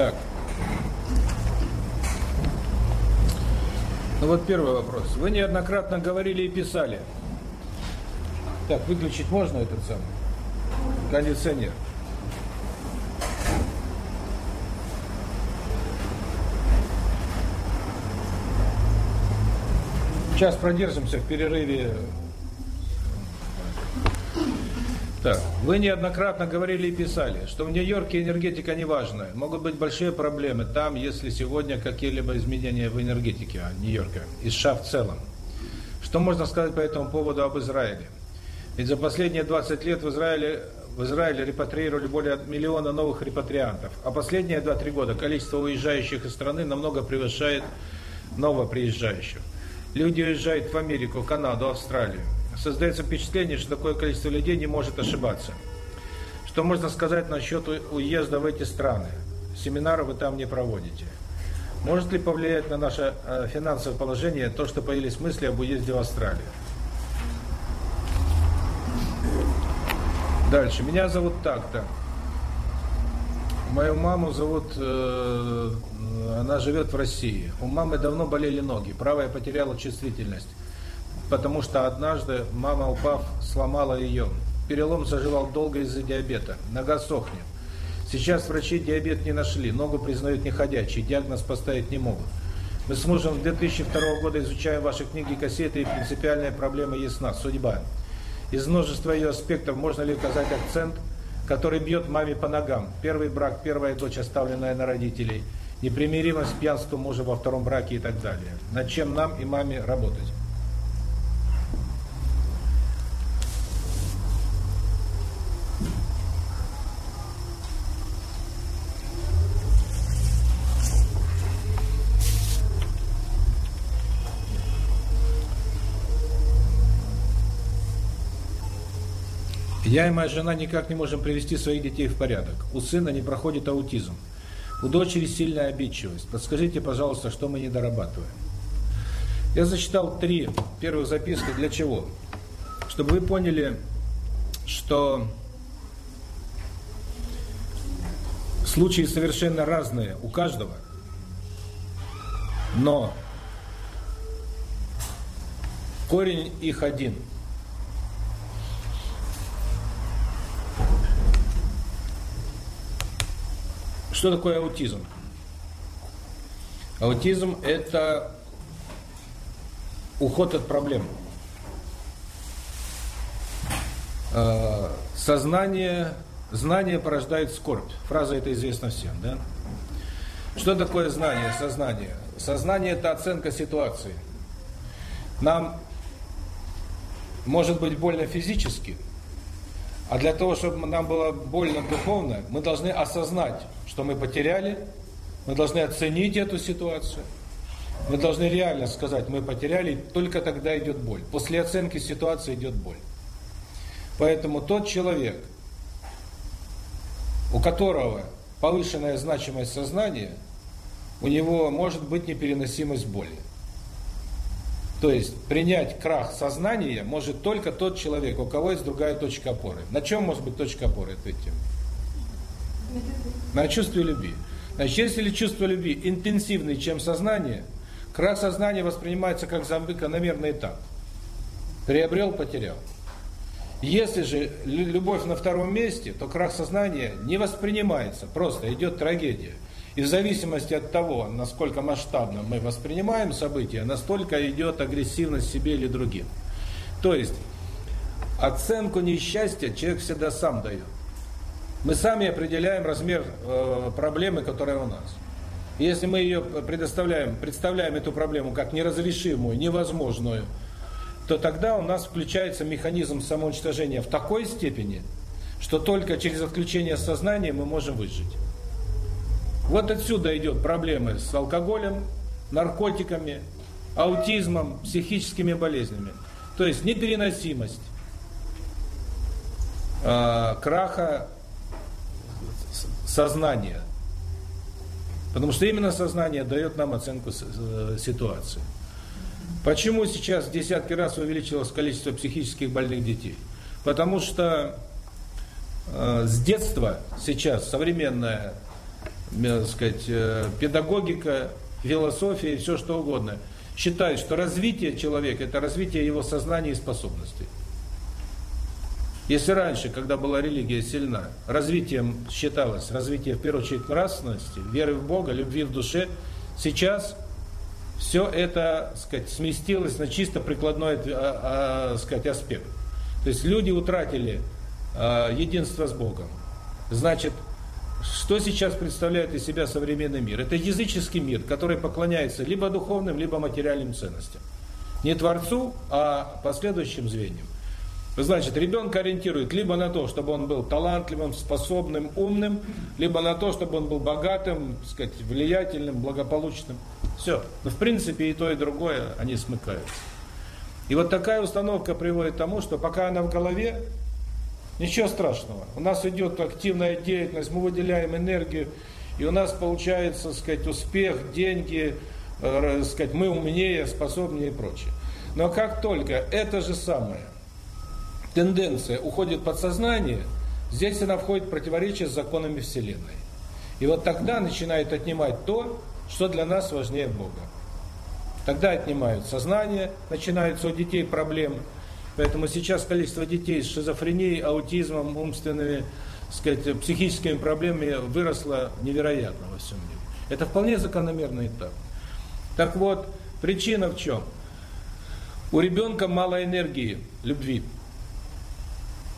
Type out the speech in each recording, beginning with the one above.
Так. Ну вот первый вопрос. Вы неоднократно говорили и писали. Так, выключить можно этот самый кондиционер? Сейчас продержимся в перерыве. Так, вы неоднократно говорили и писали, что в Нью-Йорке энергетика не важная. Могут быть большие проблемы там, если сегодня какие-либо изменения в энергетике Нью-Йорка, и США в целом. Что можно сказать по этому поводу об Израиле? Ведь за последние 20 лет в Израиле в Израиле репатриировали более миллиона новых репатриантов, а последние 2-3 года количество уезжающих из страны намного превышает новоприезжающих. Люди уезжают в Америку, Канаду, Австралию. Создается впечатление, что такое количество людей не может ошибаться. Что можно сказать насчет уезда в эти страны? Семинары вы там не проводите. Может ли повлиять на наше э, финансовое положение то, что появились мысли об уезде в Австралию? Дальше. Меня зовут так-то. Мою маму зовут, э, она живет в России. У мамы давно болели ноги, правая потеряла чувствительность, потому что однажды мама, упав, сломала ее. Перелом заживал долго из-за диабета, нога сохнет. Сейчас врачи диабет не нашли, ногу признают неходячей, диагноз поставить не могут. Мы с мужем с 2002 года изучаем ваши книги и кассеты, и принципиальная проблема ясна – судьба. Из множества ее аспектов можно ли указать акцент – который бьет маме по ногам. Первый брак, первая дочь, оставленная на родителей. Непримиримость, пьянство мужа во втором браке и так далее. Над чем нам и маме работать? Я и моя жена никак не можем привести своих детей в порядок. У сына не проходит аутизм. У дочери сильная обидчивость. Подскажите, пожалуйста, что мы не дорабатываем. Я зачитал три первых записки. Для чего? Чтобы вы поняли, что случаи совершенно разные у каждого, но корень их один – Что такое аутизм? Аутизм – это уход от проблем. А, сознание, знание порождает скорбь. Фраза эта известна всем, да? Что такое знание, сознание? Сознание – это оценка ситуации. Нам может быть больно физически – а для того, чтобы нам было больно духовно, мы должны осознать, что мы потеряли, мы должны оценить эту ситуацию, мы должны реально сказать, мы потеряли, только тогда идет боль. После оценки ситуации идет боль. Поэтому тот человек, у которого повышенная значимость сознания, у него может быть непереносимость боли. То есть принять крах сознания может только тот человек, у кого есть другая точка опоры. На чем может быть точка опоры, ответьте? На чувстве любви. Значит, если чувство любви интенсивнее, чем сознание, крах сознания воспринимается как закономерный этап. Приобрел, потерял. Если же любовь на втором месте, то крах сознания не воспринимается, просто идет трагедия. И в зависимости от того, насколько масштабно мы воспринимаем события, настолько идет агрессивность себе или другим. То есть, оценку несчастья человек всегда сам дает. Мы сами определяем размер э, проблемы, которая у нас. Если мы ее предоставляем, представляем эту проблему как неразрешимую, невозможную, то тогда у нас включается механизм самоуничтожения в такой степени, что только через отключение сознания мы можем выжить. Вот отсюда идет проблемы с алкоголем, наркотиками, аутизмом, психическими болезнями. То есть непереносимость э, краха сознания. Потому что именно сознание дает нам оценку э, ситуации. Почему сейчас в десятки раз увеличилось количество психических больных детей? Потому что э, с детства сейчас современная сказать, э, педагогика, философия и все что угодно, считают, что развитие человека – это развитие его сознания и способностей. Если раньше, когда была религия сильна, развитием считалось развитие, в первую очередь, нравственности, веры в Бога, любви в душе, сейчас все это, сказать, сместилось на чисто прикладной, а, а, сказать, аспект. То есть люди утратили единство с Богом. Значит, что сейчас представляет из себя современный мир? Это языческий мир, который поклоняется либо духовным, либо материальным ценностям. Не Творцу, а последующим звеньям. Значит, ребенка ориентирует либо на то, чтобы он был талантливым, способным, умным, либо на то, чтобы он был богатым, сказать, влиятельным, благополучным. Все. Но в принципе и то, и другое, они смыкаются. И вот такая установка приводит к тому, что пока она в голове, ничего страшного. У нас идет активная деятельность, мы выделяем энергию, и у нас получается, сказать, успех, деньги, э, сказать, мы умнее, способнее и прочее. Но как только это же самое – тенденция уходит в подсознание, здесь она входит в противоречие с законами Вселенной. И вот тогда начинает отнимать то, что для нас важнее Бога. Тогда отнимают сознание, начинаются у детей проблемы. Поэтому сейчас количество детей с шизофренией, аутизмом, умственными, сказать, психическими проблемами выросло невероятно во всем мире. Это вполне закономерный этап. Так вот, причина в чем? У ребенка мало энергии, любви.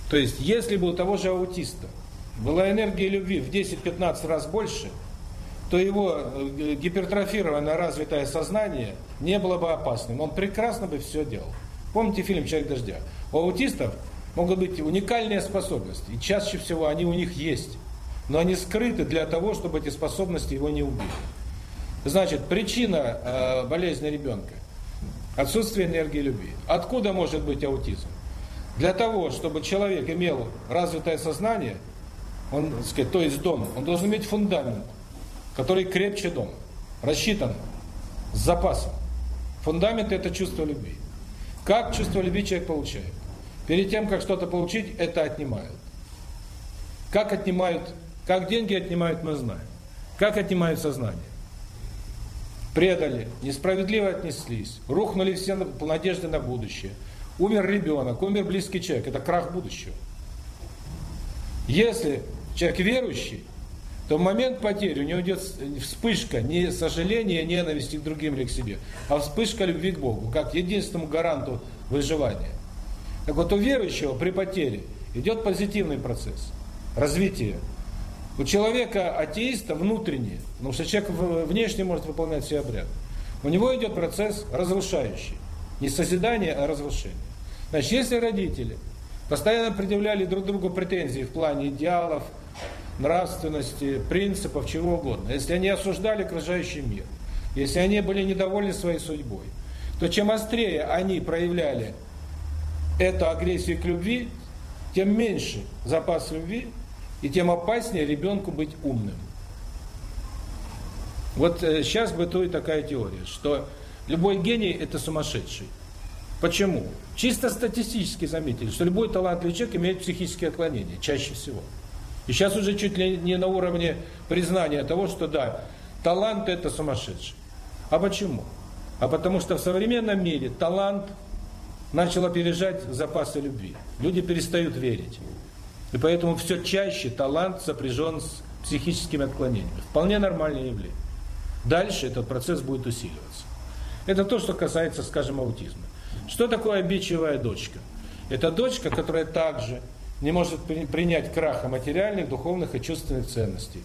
То есть, если бы у того же аутиста была энергия любви в 10-15 раз больше, то его э, гипертрофированное развитое сознание не было бы опасным. Он прекрасно бы все делал. Помните фильм «Человек дождя»? У аутистов могут быть уникальные способности, и чаще всего они у них есть. Но они скрыты для того, чтобы эти способности его не убили. Значит, причина э, болезни ребенка – отсутствие энергии любви. Откуда может быть аутизм? Для того, чтобы человек имел развитое сознание, он, так сказать, то есть дом, он должен иметь фундамент, который крепче дома, рассчитан, с запасом. Фундамент – это чувство любви. Как чувство любви человек получает? Перед тем, как что-то получить, это отнимают. Как отнимают, как деньги отнимают, мы знаем. Как отнимают сознание? Предали, несправедливо отнеслись, рухнули все надежды на будущее – Умер ребенок, умер близкий человек. Это крах будущего. Если человек верующий, то в момент потери у него идет вспышка не сожаления, ненависти к другим или к себе, а вспышка любви к Богу, как единственному гаранту выживания. Так вот у верующего при потере идет позитивный процесс, развитие. У человека атеиста внутренний, потому что человек внешне может выполнять все обряды, у него идет процесс разрушающий. Не созидание, а разрушение. Значит, если родители постоянно предъявляли друг другу претензии в плане идеалов, нравственности, принципов, чего угодно, если они осуждали окружающий мир, если они были недовольны своей судьбой, то чем острее они проявляли эту агрессию к любви, тем меньше запас любви, и тем опаснее ребенку быть умным. Вот э, сейчас бытует такая теория, что Любой гений – это сумасшедший. Почему? Чисто статистически заметили, что любой талантливый человек имеет психические отклонения, чаще всего. И сейчас уже чуть ли не на уровне признания того, что да, талант – это сумасшедший. А почему? А потому что в современном мире талант начал опережать запасы любви. Люди перестают верить. И поэтому все чаще талант сопряжен с психическими отклонениями. Вполне нормальное явление. Дальше этот процесс будет усиливаться. Это то, что касается, скажем, аутизма. Что такое обидчивая дочка? Это дочка, которая также не может принять краха материальных, духовных и чувственных ценностей.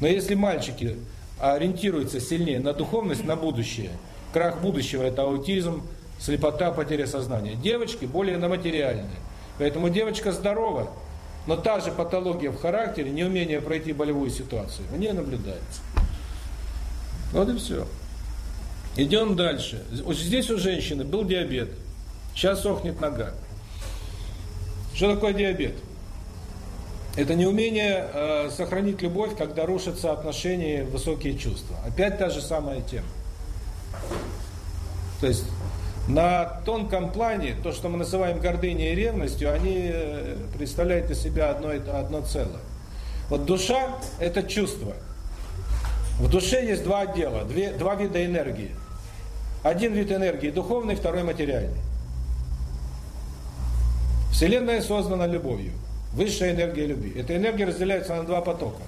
Но если мальчики ориентируются сильнее на духовность, на будущее, крах будущего – это аутизм, слепота, потеря сознания. Девочки более на материальные. Поэтому девочка здорова, но та же патология в характере, неумение пройти болевую ситуацию, у нее наблюдается. Вот и все. Идем дальше. Здесь у женщины был диабет. Сейчас сохнет нога. Что такое диабет? Это неумение э, сохранить любовь, когда рушатся отношения, высокие чувства. Опять та же самая тема. То есть на тонком плане то, что мы называем гордыней и ревностью, они э, представляют из себя одно, одно целое. Вот душа – это чувство. В душе есть два отдела, две, два вида энергии. Один вид энергии духовный, второй материальный. Вселенная создана любовью. Высшая энергия любви. Эта энергия разделяется на два потока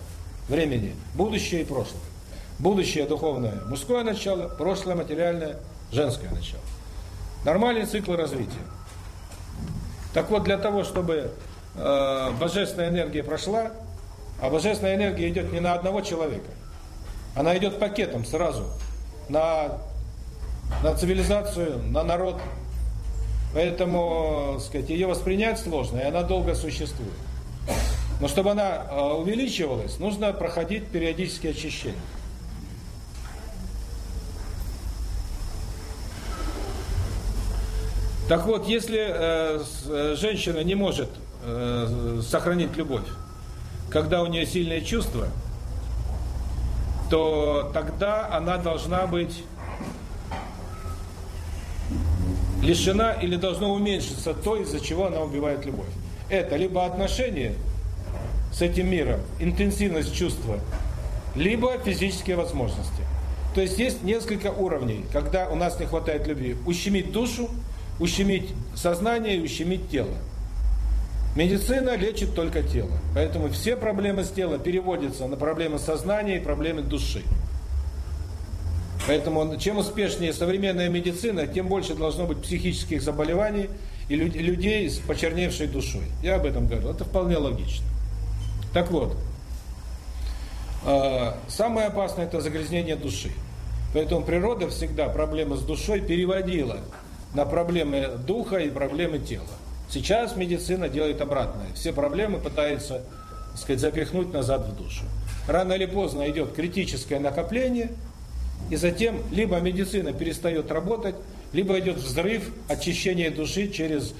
времени. Будущее и прошлое. Будущее духовное – мужское начало, прошлое материальное – женское начало. Нормальный цикл развития. Так вот, для того, чтобы э, божественная энергия прошла, а божественная энергия идет не на одного человека, она идет пакетом сразу на, на цивилизацию, на народ. Поэтому, сказать, ее воспринять сложно, и она долго существует. Но чтобы она э, увеличивалась, нужно проходить периодические очищения. Так вот, если э, э, женщина не может э, сохранить любовь, когда у нее сильные чувства, то тогда она должна быть лишена или должно уменьшиться то, из-за чего она убивает любовь. Это либо отношения с этим миром, интенсивность чувства, либо физические возможности. То есть есть несколько уровней, когда у нас не хватает любви. Ущемить душу, ущемить сознание и ущемить тело. Медицина лечит только тело. Поэтому все проблемы с тела переводятся на проблемы сознания и проблемы души. Поэтому чем успешнее современная медицина, тем больше должно быть психических заболеваний и людей с почерневшей душой. Я об этом говорю. Это вполне логично. Так вот, а, самое опасное – это загрязнение души. Поэтому природа всегда проблемы с душой переводила на проблемы духа и проблемы тела. Сейчас медицина делает обратное. Все проблемы пытается, так сказать, запихнуть назад в душу. Рано или поздно идет критическое накопление, и затем либо медицина перестает работать, либо идет взрыв, очищения души через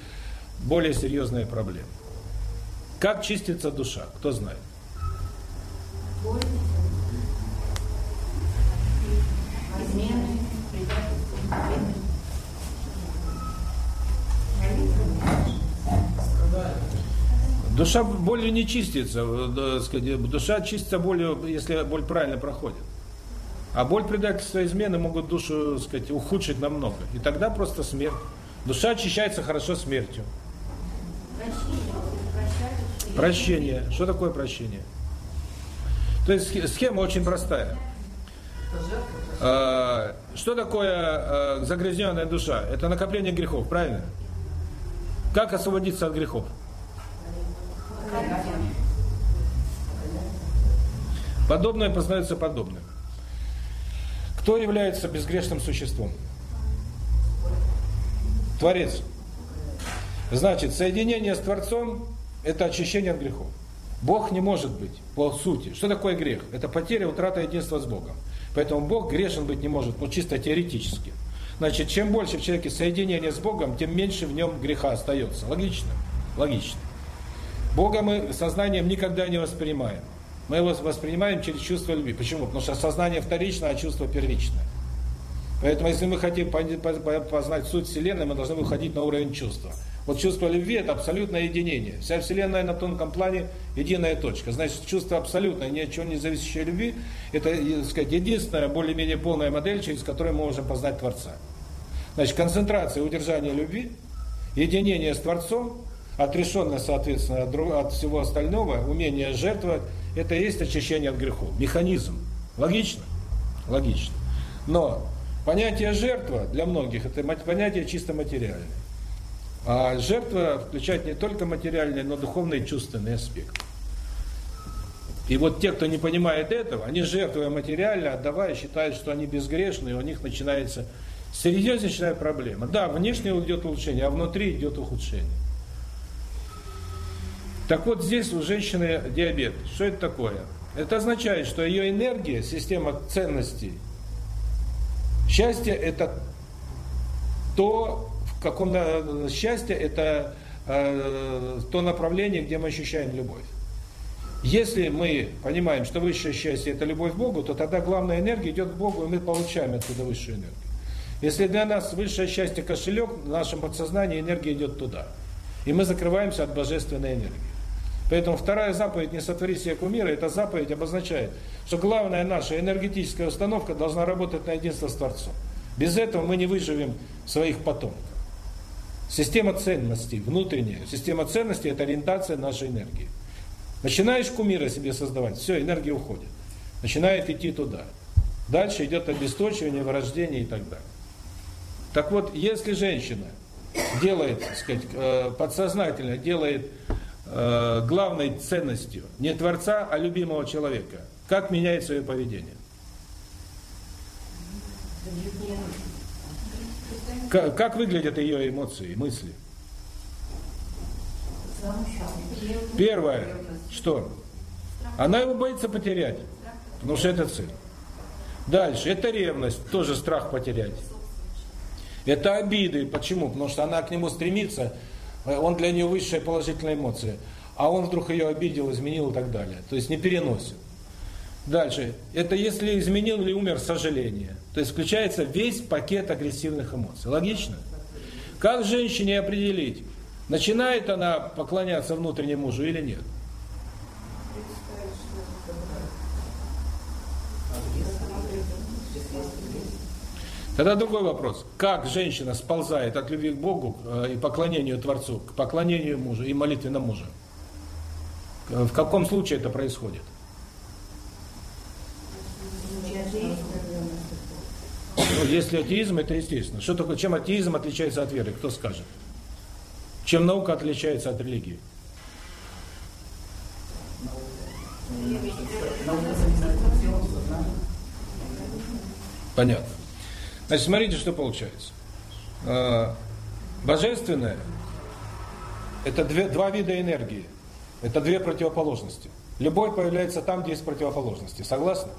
более серьезные проблемы. Как чистится душа? Кто знает? Душа болью не чистится, душа чистится болью, если боль правильно проходит. А боль предательства измены могут душу, сказать, ухудшить намного. И тогда просто смерть. Душа очищается хорошо смертью. Прощение. Прощение. Что такое прощение? То есть схема очень простая. А, что такое а, загрязненная душа? Это накопление грехов, правильно? Как освободиться от грехов? Подобное познается подобным. Кто является безгрешным существом? Творец. Значит, соединение с Творцом – это очищение от грехов. Бог не может быть по сути. Что такое грех? Это потеря, утрата единства с Богом. Поэтому Бог грешен быть не может, ну чисто теоретически. Значит, чем больше в человеке соединения с Богом, тем меньше в нем греха остается. Логично? Логично. Бога мы сознанием никогда не воспринимаем. Мы его воспринимаем через чувство любви. Почему? Потому что сознание вторичное, а чувство первичное. Поэтому, если мы хотим познать суть Вселенной, мы должны выходить на уровень чувства. Вот чувство любви – это абсолютное единение. Вся Вселенная на тонком плане – единая точка. Значит, чувство абсолютное, ни от чего не зависящее любви – это, так сказать, единственная, более-менее полная модель, через которую мы можем познать Творца. Значит, концентрация удержания любви, единение с Творцом, отрешенность, соответственно, от, от всего остального, умение жертвовать – это и есть очищение от грехов. Механизм. Логично? Логично. Но понятие жертва для многих – это понятие чисто материальное. А жертва включает не только материальный, но духовный и чувственный аспект. И вот те, кто не понимает этого, они жертвуя материально, отдавая, считают, что они безгрешны, и у них начинается серьезнейшая проблема. Да, внешне идет улучшение, а внутри идет ухудшение. Так вот, здесь у женщины диабет. Что это такое? Это означает, что ее энергия, система ценностей, счастье – это то, в каком счастье – это э, то направление, где мы ощущаем любовь. Если мы понимаем, что высшее счастье – это любовь к Богу, то тогда главная энергия идет к Богу, и мы получаем оттуда высшую энергию. Если для нас высшее счастье – кошелек, в нашем подсознании энергия идет туда. И мы закрываемся от божественной энергии. Поэтому вторая заповедь «Не сотвори себе кумира» эта заповедь обозначает, что главная наша энергетическая установка должна работать на единство с Творцом. Без этого мы не выживем своих потомков. Система ценностей, внутренняя. Система ценностей – это ориентация нашей энергии. Начинаешь кумира себе создавать, все, энергия уходит. Начинает идти туда. Дальше идет обесточивание, вырождение и так далее. Так вот, если женщина делает, так сказать, э, подсознательно делает главной ценностью не Творца, а любимого человека, как меняет свое поведение? Как, как выглядят ее эмоции, мысли? Первое, что? Она его боится потерять, потому что это цель. Дальше, это ревность, тоже страх потерять. Это обиды, почему? Потому что она к нему стремится, он для нее высшая положительная эмоция, а он вдруг ее обидел, изменил и так далее. То есть не переносит. Дальше. Это если изменил или умер сожаление. То есть включается весь пакет агрессивных эмоций. Логично? Как женщине определить, начинает она поклоняться внутреннему мужу или нет? Тогда другой вопрос. Как женщина сползает от любви к Богу э, и поклонению Творцу, к поклонению мужу и молитве на мужа? В каком случае это происходит? Ну, если атеизм, это естественно. Что такое, чем атеизм отличается от веры? Кто скажет? Чем наука отличается от религии? Понятно. Значит, смотрите, что получается. А, божественное – это две, два вида энергии. Это две противоположности. Любовь появляется там, где есть противоположности. Согласны?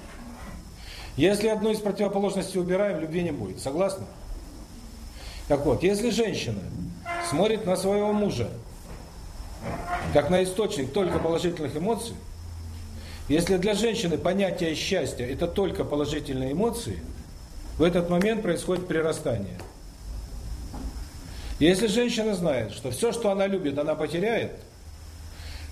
Если одну из противоположностей убираем, любви не будет. Согласны? Так вот, если женщина смотрит на своего мужа, как на источник только положительных эмоций, если для женщины понятие счастья – это только положительные эмоции, в этот момент происходит прирастание. Если женщина знает, что все, что она любит, она потеряет,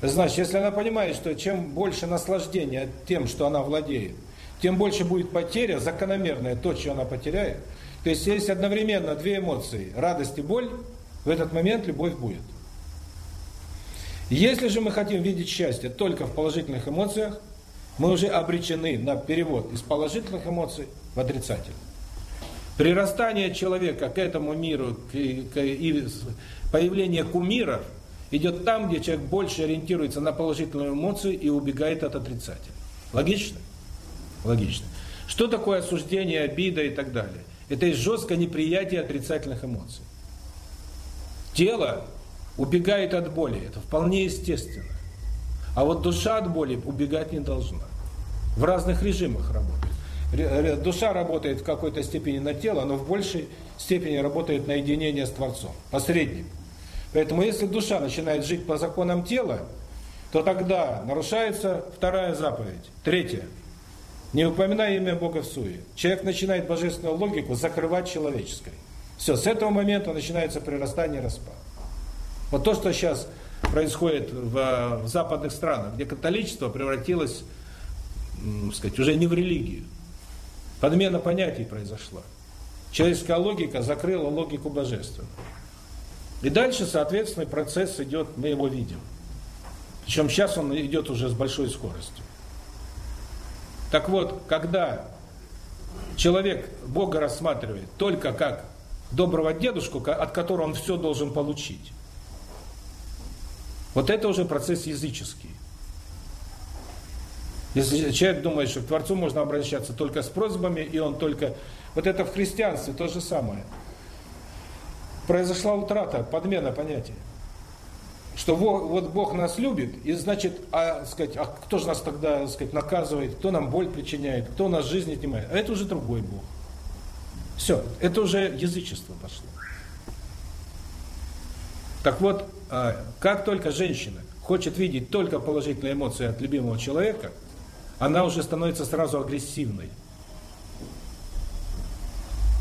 значит, если она понимает, что чем больше наслаждения тем, что она владеет, тем больше будет потеря, закономерная, то, что она потеряет. То есть, есть одновременно две эмоции, радость и боль, в этот момент любовь будет. Если же мы хотим видеть счастье только в положительных эмоциях, мы уже обречены на перевод из положительных эмоций в отрицательные. Прирастание человека к этому миру к, к, и появление кумиров идет там, где человек больше ориентируется на положительную эмоцию и убегает от отрицательной. Логично? Логично. Что такое осуждение, обида и так далее? Это есть жесткое неприятие отрицательных эмоций. Тело убегает от боли, это вполне естественно. А вот душа от боли убегать не должна. В разных режимах работает. Душа работает в какой-то степени на тело, но в большей степени работает на единение с Творцом, посредник. Поэтому если душа начинает жить по законам тела, то тогда нарушается вторая заповедь. Третья – не упоминая имя Бога в суе. Человек начинает божественную логику закрывать человеческой. Все, с этого момента начинается прирастание и распад. Вот то, что сейчас происходит в, в западных странах, где католичество превратилось, сказать, уже не в религию. Подмена понятий произошла. Человеческая логика закрыла логику божественную. И дальше, соответственный процесс идет, мы его видим. Причем сейчас он идет уже с большой скоростью. Так вот, когда человек Бога рассматривает только как доброго дедушку, от которого он все должен получить, вот это уже процесс языческий. Если человек думает, что к Творцу можно обращаться только с просьбами, и он только... Вот это в христианстве то же самое. Произошла утрата, подмена понятия что вот Бог нас любит, и значит, а, сказать, а кто же нас тогда, сказать, наказывает, кто нам боль причиняет, кто нас жизнь отнимает, а это уже другой Бог. Все, это уже язычество пошло. Так вот, а, как только женщина хочет видеть только положительные эмоции от любимого человека, она уже становится сразу агрессивной.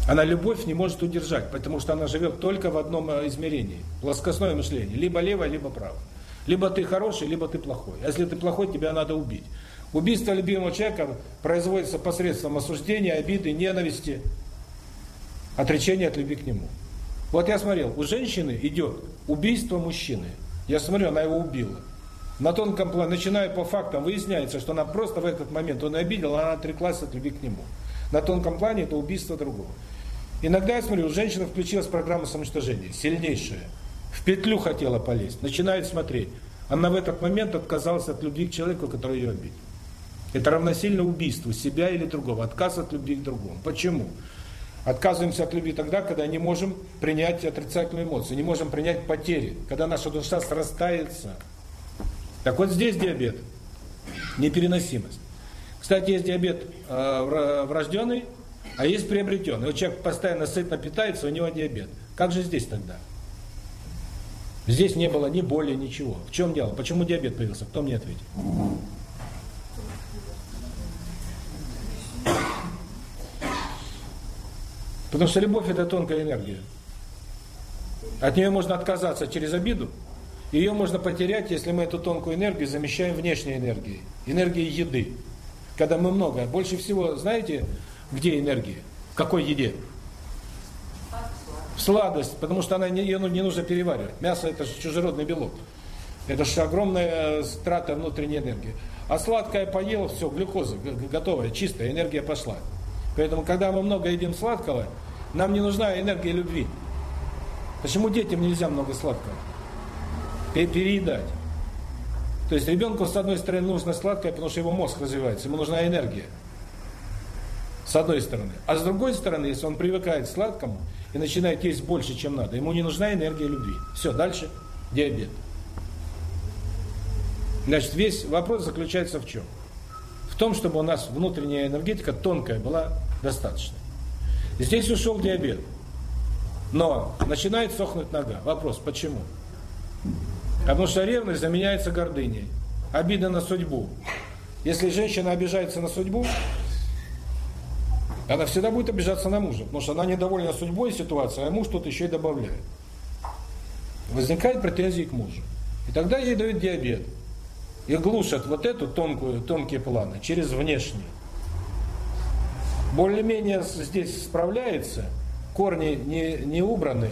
Она любовь не может удержать, потому что она живет только в одном э, измерении. Плоскостное мышление. Либо лево, либо право. Либо ты хороший, либо ты плохой. А если ты плохой, тебя надо убить. Убийство любимого человека производится посредством осуждения, обиды, ненависти, отречения от любви к нему. Вот я смотрел, у женщины идет убийство мужчины. Я смотрю, она его убила. На тонком плане, начиная по фактам, выясняется, что она просто в этот момент, он обидел, она отреклась от любви к нему. На тонком плане это убийство другого. Иногда я смотрю, у женщины включилась программа самоуничтожения, сильнейшая. В петлю хотела полезть, начинает смотреть. Она в этот момент отказалась от любви к человеку, который ее обидел. Это равносильно убийству себя или другого, отказ от любви к другому. Почему? Отказываемся от любви тогда, когда не можем принять отрицательные эмоции, не можем принять потери, когда наша душа срастается. Так вот здесь диабет, непереносимость. Кстати, есть диабет э, врожденный, а есть приобретенный. Вот человек постоянно сытно питается, у него диабет. Как же здесь тогда? Здесь не было ни боли, ничего. В чем дело? Почему диабет появился? Кто мне ответит? Потому что любовь – это тонкая энергия. От нее можно отказаться через обиду, ее можно потерять, если мы эту тонкую энергию замещаем внешней энергией, энергией еды. Когда мы много, больше всего, знаете, где энергия? В какой еде? В сладость, потому что она не, ее не нужно переваривать. Мясо – это же чужеродный белок. Это же огромная страта внутренней энергии. А сладкое поел, все, глюкоза готовая, чистая, энергия пошла. Поэтому, когда мы много едим сладкого, нам не нужна энергия любви. Почему детям нельзя много сладкого? Переедать. То есть ребенку, с одной стороны, нужно сладкое, потому что его мозг развивается, ему нужна энергия. С одной стороны. А с другой стороны, если он привыкает к сладкому и начинает есть больше, чем надо, ему не нужна энергия любви. Все, дальше диабет. Значит, весь вопрос заключается в чем? В том, чтобы у нас внутренняя энергетика тонкая была достаточно. Здесь ушел диабет. Но начинает сохнуть нога. Вопрос, почему? Потому что ревность заменяется гордыней. Обида на судьбу. Если женщина обижается на судьбу, она всегда будет обижаться на мужа, потому что она недовольна судьбой ситуации, а муж тут еще и добавляет. Возникает претензии к мужу. И тогда ей дают диабет. И глушат вот эту тонкую, тонкие планы через внешние более-менее здесь справляется, корни не, не убраны,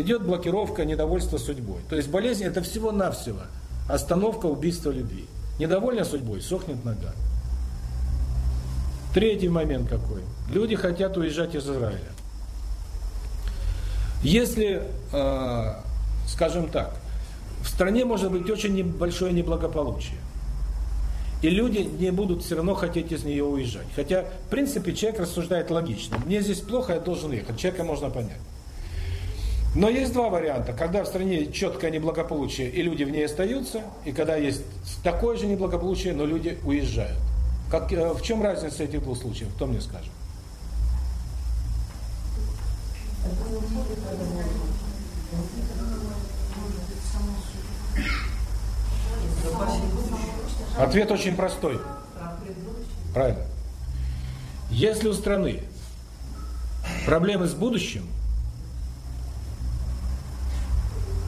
идет блокировка недовольства судьбой. То есть болезнь это всего-навсего остановка убийства любви. Недовольна судьбой, сохнет нога. Третий момент какой. Люди хотят уезжать из Израиля. Если, э, скажем так, в стране может быть очень небольшое неблагополучие. И люди не будут все равно хотеть из нее уезжать. Хотя, в принципе, человек рассуждает логично. Мне здесь плохо, я должен ехать. Человека можно понять. Но есть два варианта. Когда в стране четкое неблагополучие, и люди в ней остаются, и когда есть такое же неблагополучие, но люди уезжают. Как, э, в чем разница этих двух случаев? Кто мне скажет? Ответ очень простой. Правильно. Если у страны проблемы с будущим,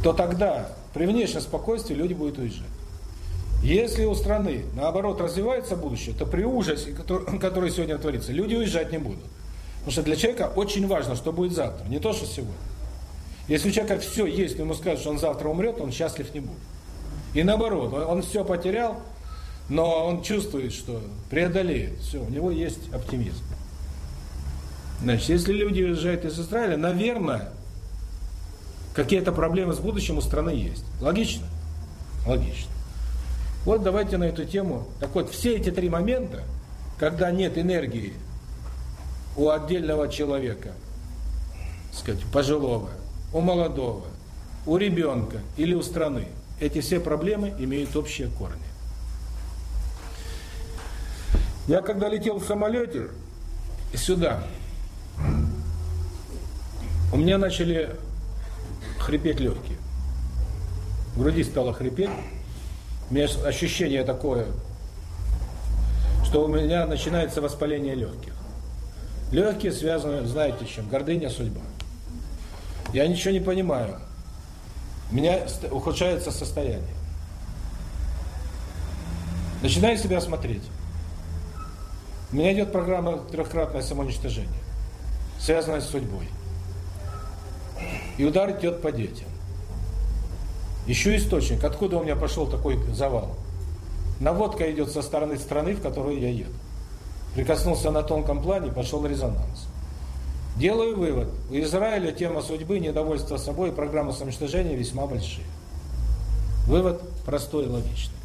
то тогда при внешнем спокойствии люди будут уезжать. Если у страны, наоборот, развивается будущее, то при ужасе, который, сегодня творится, люди уезжать не будут. Потому что для человека очень важно, что будет завтра, не то, что сегодня. Если у человека все есть, но ему скажут, что он завтра умрет, он счастлив не будет. И наоборот, он все потерял, но он чувствует, что преодолеет. Все, у него есть оптимизм. Значит, если люди уезжают из Израиля, наверное, какие-то проблемы с будущим у страны есть. Логично? Логично. Вот давайте на эту тему. Так вот, все эти три момента, когда нет энергии у отдельного человека, сказать, пожилого, у молодого, у ребенка или у страны, эти все проблемы имеют общие корни. Я когда летел в самолете сюда, у меня начали хрипеть легкие. В груди стало хрипеть. У меня ощущение такое, что у меня начинается воспаление легких. Легкие связаны, знаете, с чем? Гордыня, судьба. Я ничего не понимаю. У меня ухудшается состояние. Начинаю себя смотреть. У меня идет программа трехкратное самоуничтожение, связанная с судьбой. И удар идет по детям. Еще источник. Откуда у меня пошел такой завал? Наводка идет со стороны страны, в которую я еду. Прикоснулся на тонком плане, пошел резонанс. Делаю вывод. У Израиля тема судьбы, недовольство собой и программа самоуничтожения весьма большие. Вывод простой и логичный.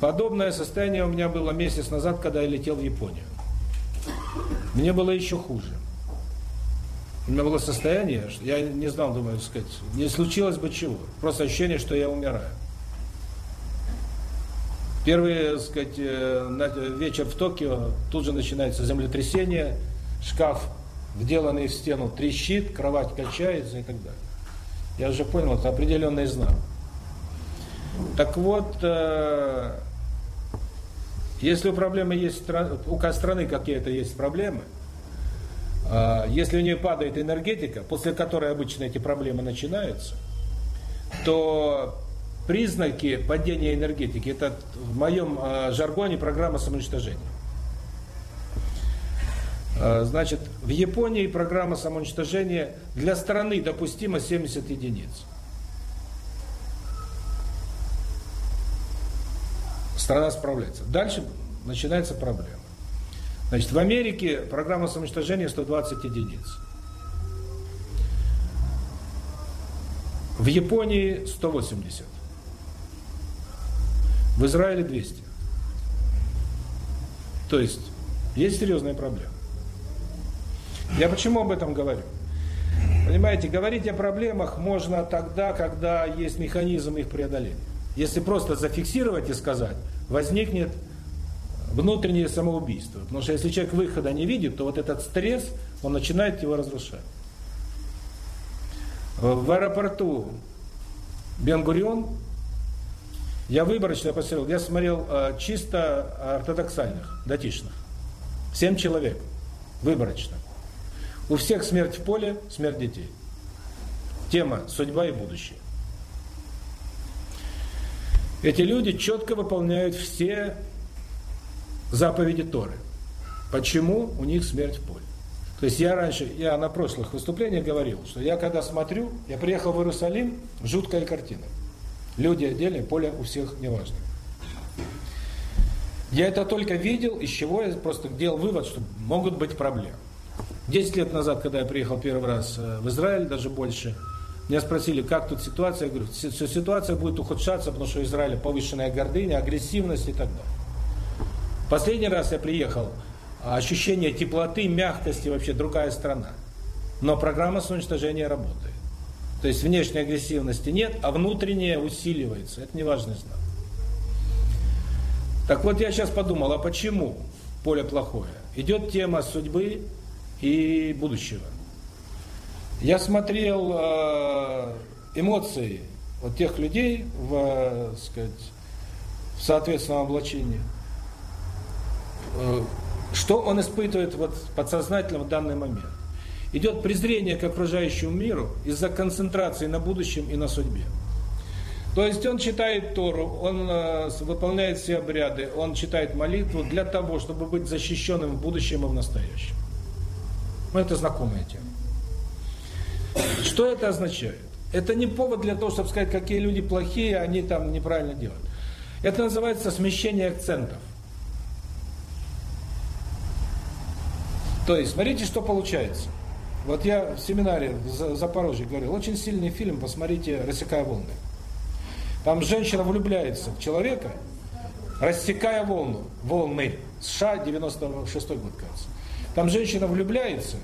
Подобное состояние у меня было месяц назад, когда я летел в Японию. Мне было еще хуже. Меня было состояние, я не знал, думаю, сказать, не случилось бы чего. Просто ощущение, что я умираю. Первый, сказать, э, вечер в Токио, тут же начинается землетрясение, шкаф, вделанный в стену, трещит, кровать качается и так далее. Я уже понял, это определенный знак. Так вот, э, если у проблемы есть, у страны какие-то есть проблемы, если у нее падает энергетика, после которой обычно эти проблемы начинаются, то признаки падения энергетики, это в моем э, жаргоне программа самоуничтожения. Э, значит, в Японии программа самоуничтожения для страны допустима 70 единиц. Страна справляется. Дальше начинается проблема. Значит, в Америке программа самоуничтожения 120 единиц. В Японии 180. В Израиле 200. То есть, есть серьезная проблема. Я почему об этом говорю? Понимаете, говорить о проблемах можно тогда, когда есть механизм их преодоления. Если просто зафиксировать и сказать, возникнет внутреннее самоубийство. Потому что если человек выхода не видит, то вот этот стресс, он начинает его разрушать. В аэропорту Бенгурион я выборочно посмотрел, я смотрел э, чисто ортодоксальных, датишных. Семь человек. Выборочно. У всех смерть в поле, смерть детей. Тема судьба и будущее. Эти люди четко выполняют все заповеди Торы. Почему у них смерть в поле? То есть я раньше, я на прошлых выступлениях говорил, что я когда смотрю, я приехал в Иерусалим, жуткая картина. Люди отдельные, поле у всех неважно. Я это только видел, из чего я просто делал вывод, что могут быть проблемы. Десять лет назад, когда я приехал первый раз э, в Израиль, даже больше, меня спросили, как тут ситуация, я говорю, ситуация будет ухудшаться, потому что в Израиле повышенная гордыня, агрессивность и так далее. Последний раз я приехал, ощущение теплоты, мягкости, вообще другая страна. Но программа с уничтожения работает. То есть внешней агрессивности нет, а внутренняя усиливается. Это неважный знак. Так вот, я сейчас подумал, а почему поле плохое? Идет тема судьбы и будущего. Я смотрел э, эмоции вот тех людей в, э, сказать, в соответственном облачении. Э, что он испытывает вот подсознательно в данный момент? идет презрение к окружающему миру из-за концентрации на будущем и на судьбе. То есть он читает Тору, он э, выполняет все обряды, он читает молитву для того, чтобы быть защищенным в будущем и в настоящем. Ну, это знакомая тема. Что это означает? Это не повод для того, чтобы сказать, какие люди плохие, они там неправильно делают. Это называется смещение акцентов. То есть, смотрите, что получается. Вот я в семинаре в Запорожье говорил, очень сильный фильм, посмотрите «Рассекая волны». Там женщина влюбляется в человека, рассекая волну, волны. США, 96 год, кажется. Там женщина влюбляется,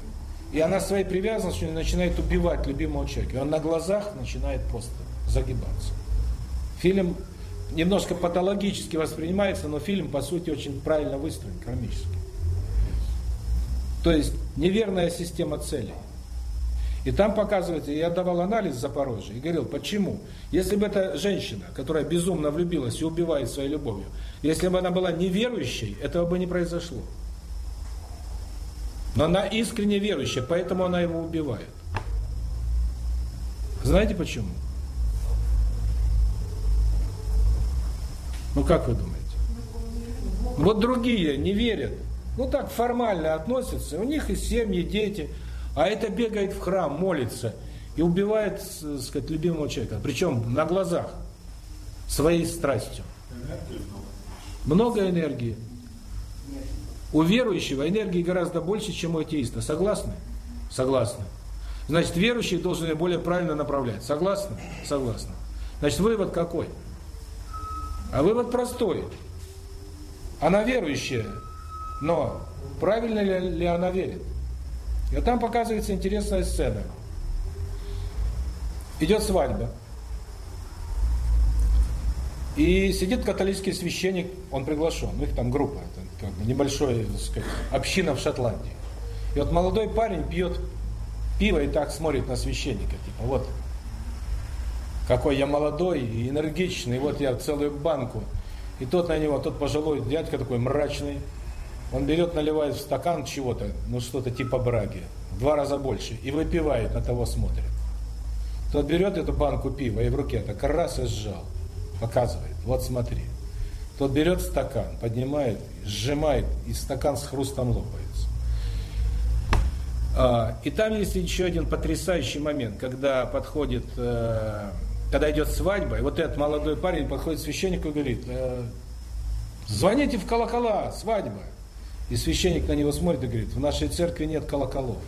и она своей привязанностью начинает убивать любимого человека. И он на глазах начинает просто загибаться. Фильм немножко патологически воспринимается, но фильм, по сути, очень правильно выстроен, кармически. То есть неверная система целей. И там показывается, я давал анализ в Запорожье и говорил, почему? Если бы эта женщина, которая безумно влюбилась и убивает своей любовью, если бы она была неверующей, этого бы не произошло. Но она искренне верующая, поэтому она его убивает. Знаете почему? Ну как вы думаете? Вот другие не верят. Ну так формально относятся. У них и семьи, дети. А это бегает в храм, молится и убивает, так сказать, любимого человека. Причем на глазах, своей страстью. Много энергии. У верующего энергии гораздо больше, чем у атеиста. Согласны? Согласны. Значит, верующий должен ее более правильно направлять. Согласны? Согласны. Значит, вывод какой? А вывод простой. Она верующая, но правильно ли, ли она верит? И там показывается интересная сцена. Идет свадьба. И сидит католический священник, он приглашен, ну их там группа, это как бы небольшая, так сказать, община в Шотландии. И вот молодой парень пьет пиво и так смотрит на священника, типа, вот, какой я молодой и энергичный, вот я целую банку. И тот на него, тот пожилой дядька такой мрачный, он берет, наливает в стакан чего-то, ну что-то типа браги, в два раза больше, и выпивает, на того смотрит. Тот берет эту банку пива и в руке так раз и сжал показывает, вот смотри. Тот берет стакан, поднимает, сжимает, и стакан с хрустом лопается. А, и там есть еще один потрясающий момент, когда подходит, э, когда идет свадьба, и вот этот молодой парень подходит к священнику и говорит, э, звоните в колокола, свадьба. И священник на него смотрит и говорит, в нашей церкви нет колоколов.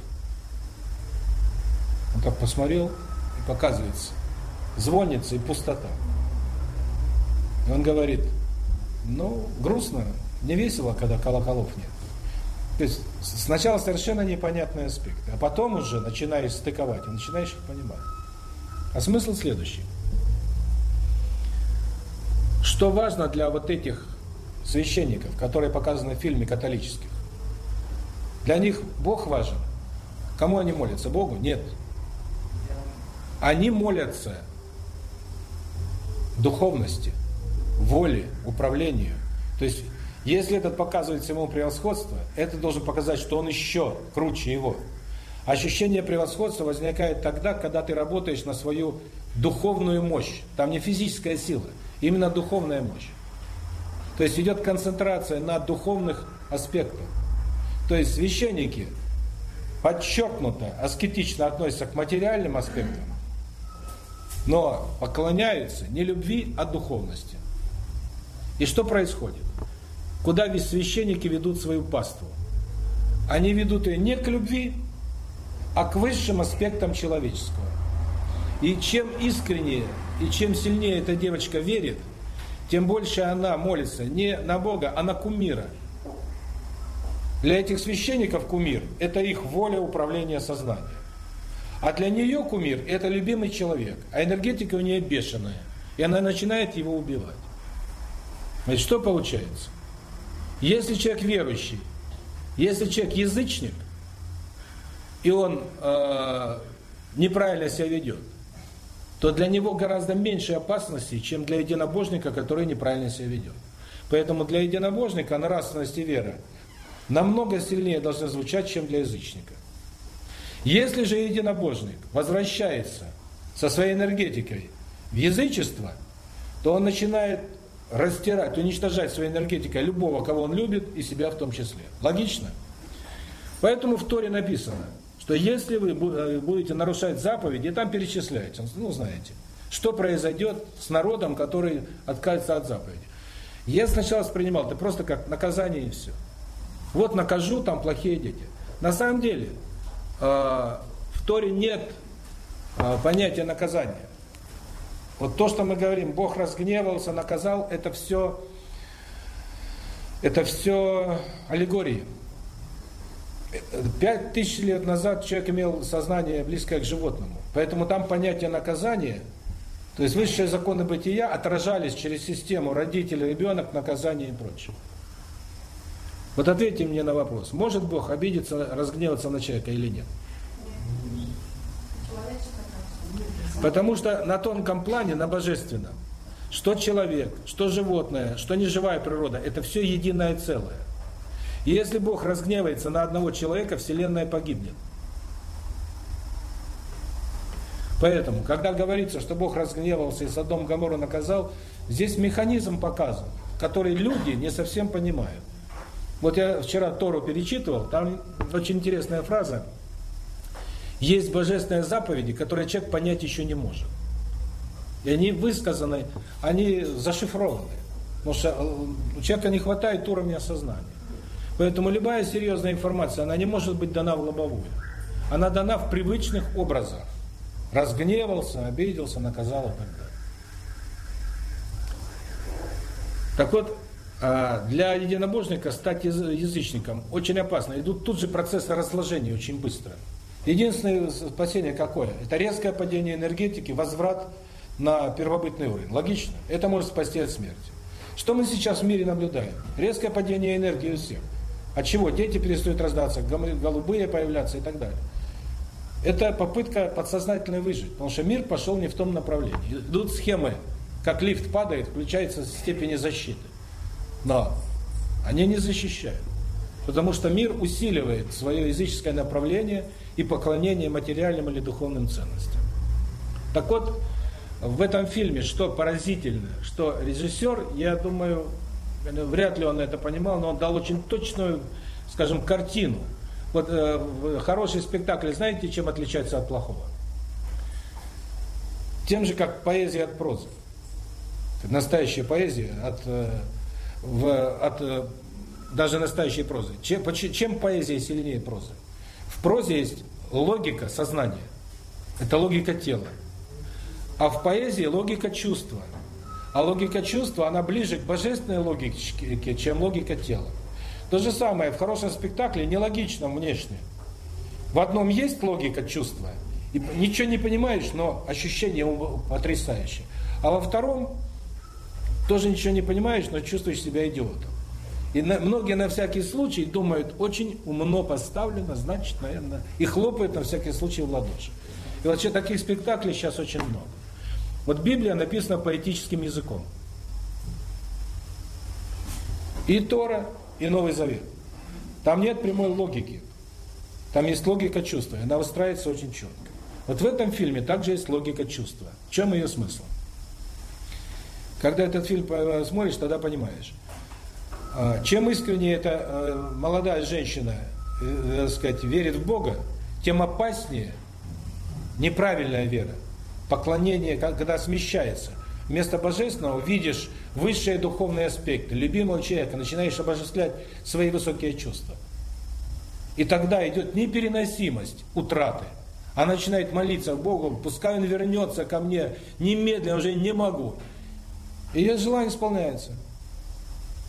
Он так посмотрел и показывается, звонится и пустота. И он говорит, ну, грустно, не весело, когда колоколов нет. То есть сначала совершенно непонятный аспект, а потом уже начинаешь стыковать, и начинаешь их понимать. А смысл следующий. Что важно для вот этих священников, которые показаны в фильме католических? Для них Бог важен. Кому они молятся? Богу? Нет. Они молятся духовности воле, управлению. То есть, если этот показывает ему превосходство, это должен показать, что он еще круче его. Ощущение превосходства возникает тогда, когда ты работаешь на свою духовную мощь. Там не физическая сила, именно духовная мощь. То есть идет концентрация на духовных аспектах. То есть священники подчеркнуто, аскетично относятся к материальным аспектам, но поклоняются не любви, а духовности. И что происходит? Куда весь священники ведут свою паству? Они ведут ее не к любви, а к высшим аспектам человеческого. И чем искреннее и чем сильнее эта девочка верит, тем больше она молится не на Бога, а на кумира. Для этих священников кумир – это их воля управления сознанием. А для нее кумир – это любимый человек, а энергетика у нее бешеная. И она начинает его убивать. Значит, что получается? Если человек верующий, если человек язычник, и он э, неправильно себя ведет, то для него гораздо меньше опасности, чем для единобожника, который неправильно себя ведет. Поэтому для единобожника нравственность и вера намного сильнее должны звучать, чем для язычника. Если же единобожник возвращается со своей энергетикой в язычество, то он начинает растирать, уничтожать своей энергетикой любого, кого он любит, и себя в том числе. Логично? Поэтому в Торе написано, что если вы э, будете нарушать заповеди, там перечисляется, ну знаете, что произойдет с народом, который откажется от заповеди. Я сначала воспринимал это просто как наказание и все. Вот накажу, там плохие дети. На самом деле, э, в Торе нет э, понятия наказания. Вот то, что мы говорим, Бог разгневался, наказал, это все, это все аллегории. Пять тысяч лет назад человек имел сознание близкое к животному. Поэтому там понятие наказания, то есть высшие законы бытия отражались через систему родитель, ребенок, наказание и прочее. Вот ответьте мне на вопрос, может Бог обидеться, разгневаться на человека или нет? Потому что на тонком плане, на божественном, что человек, что животное, что неживая природа, это все единое целое. Если Бог разгневается на одного человека, Вселенная погибнет. Поэтому, когда говорится, что Бог разгневался и Содом Гамору наказал, Здесь механизм показан, который люди не совсем понимают. Вот я вчера Тору перечитывал, там очень интересная фраза. Есть божественные заповеди, которые человек понять еще не может. И они высказаны, они зашифрованы. Потому что э, у человека не хватает уровня сознания. Поэтому любая серьезная информация, она не может быть дана в лобовую. Она дана в привычных образах. Разгневался, обиделся, наказал и так далее. Так вот, а, для единобожника стать язычником очень опасно. Идут тут же процессы разложения очень быстро. Единственное спасение какое? Это резкое падение энергетики, возврат на первобытный уровень. Логично? Это может спасти от смерти. Что мы сейчас в мире наблюдаем? Резкое падение энергии у всех. От чего? Дети перестают рождаться, голубые появляться и так далее. Это попытка подсознательно выжить, потому что мир пошел не в том направлении. Идут схемы, как лифт падает, включается степени защиты. Но они не защищают. Потому что мир усиливает свое языческое направление и поклонение материальным или духовным ценностям. Так вот, в этом фильме, что поразительно, что режиссер, я думаю, вряд ли он это понимал, но он дал очень точную, скажем, картину. Вот э, хороший спектакль, знаете, чем отличается от плохого? Тем же, как поэзия от прозы. Настоящая поэзия от, э, в, от э, даже настоящей прозы. Чем, чем поэзия сильнее прозы? В прозе есть логика сознания. Это логика тела. А в поэзии логика чувства. А логика чувства, она ближе к божественной логике, чем логика тела. То же самое в хорошем спектакле нелогично внешне. В одном есть логика чувства, и ничего не понимаешь, но ощущение потрясающее. А во втором тоже ничего не понимаешь, но чувствуешь себя идиотом. И на, многие на всякий случай думают, очень умно поставлено, значит, наверное, и хлопают на всякий случай в ладоши. И вообще таких спектаклей сейчас очень много. Вот Библия написана поэтическим языком. И Тора, и Новый Завет. Там нет прямой логики. Там есть логика чувства, она выстраивается очень четко. Вот в этом фильме также есть логика чувства. В чем ее смысл? Когда этот фильм смотришь, тогда понимаешь. А, чем искреннее эта э, молодая женщина, э, так сказать, верит в Бога, тем опаснее неправильная вера поклонение, когда смещается. Вместо божественного видишь высшие духовные аспекты, любимого человека, начинаешь обожествлять свои высокие чувства. И тогда идет непереносимость утраты. Она начинает молиться Богу, пускай он вернется ко мне, немедленно, уже не могу. И ее желание исполняется.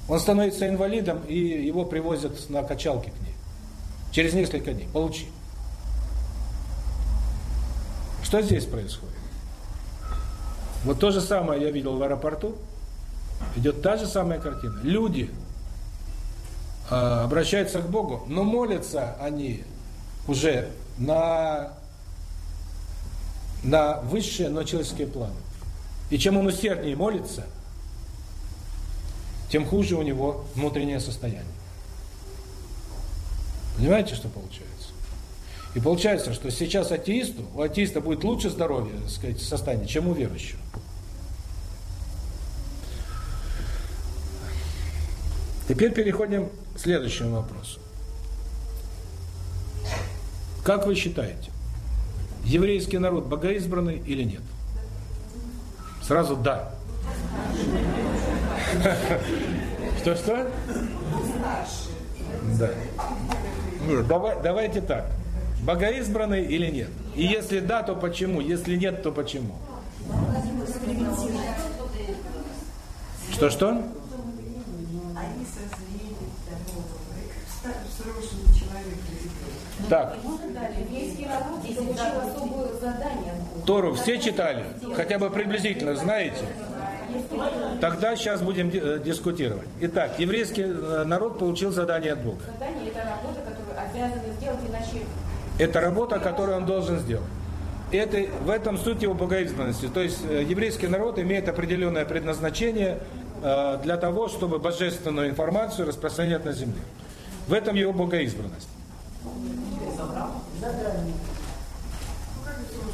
Он становится инвалидом, и его привозят на качалке к ней. Через несколько дней. Получи. Что здесь происходит? Вот то же самое я видел в аэропорту. Идет та же самая картина. Люди э, обращаются к Богу, но молятся они уже на, на высшие, но человеческие планы. И чем он усерднее молится, тем хуже у него внутреннее состояние. Понимаете, что получается? И получается, что сейчас атеисту, у атеиста будет лучше здоровье, так сказать, состояние, чем у верующего. Теперь переходим к следующему вопросу. Как вы считаете, еврейский народ богоизбранный или нет? Сразу да. Что-что? Да. Нет, давай, давайте так. Богоизбранный или нет? И если да, то почему? Если нет, то почему? Что-что? Так. Тору все читали? Хотя бы приблизительно знаете? Тогда сейчас будем э, дискутировать. Итак, еврейский э, народ получил задание от Бога. Задание – это работа, которую обязаны сделать, иначе это работа, которую он должен сделать. Это, в этом суть его богоизбранности. То есть э, еврейский народ имеет определенное предназначение э, для того, чтобы божественную информацию распространять на земле. В этом его богоизбранность.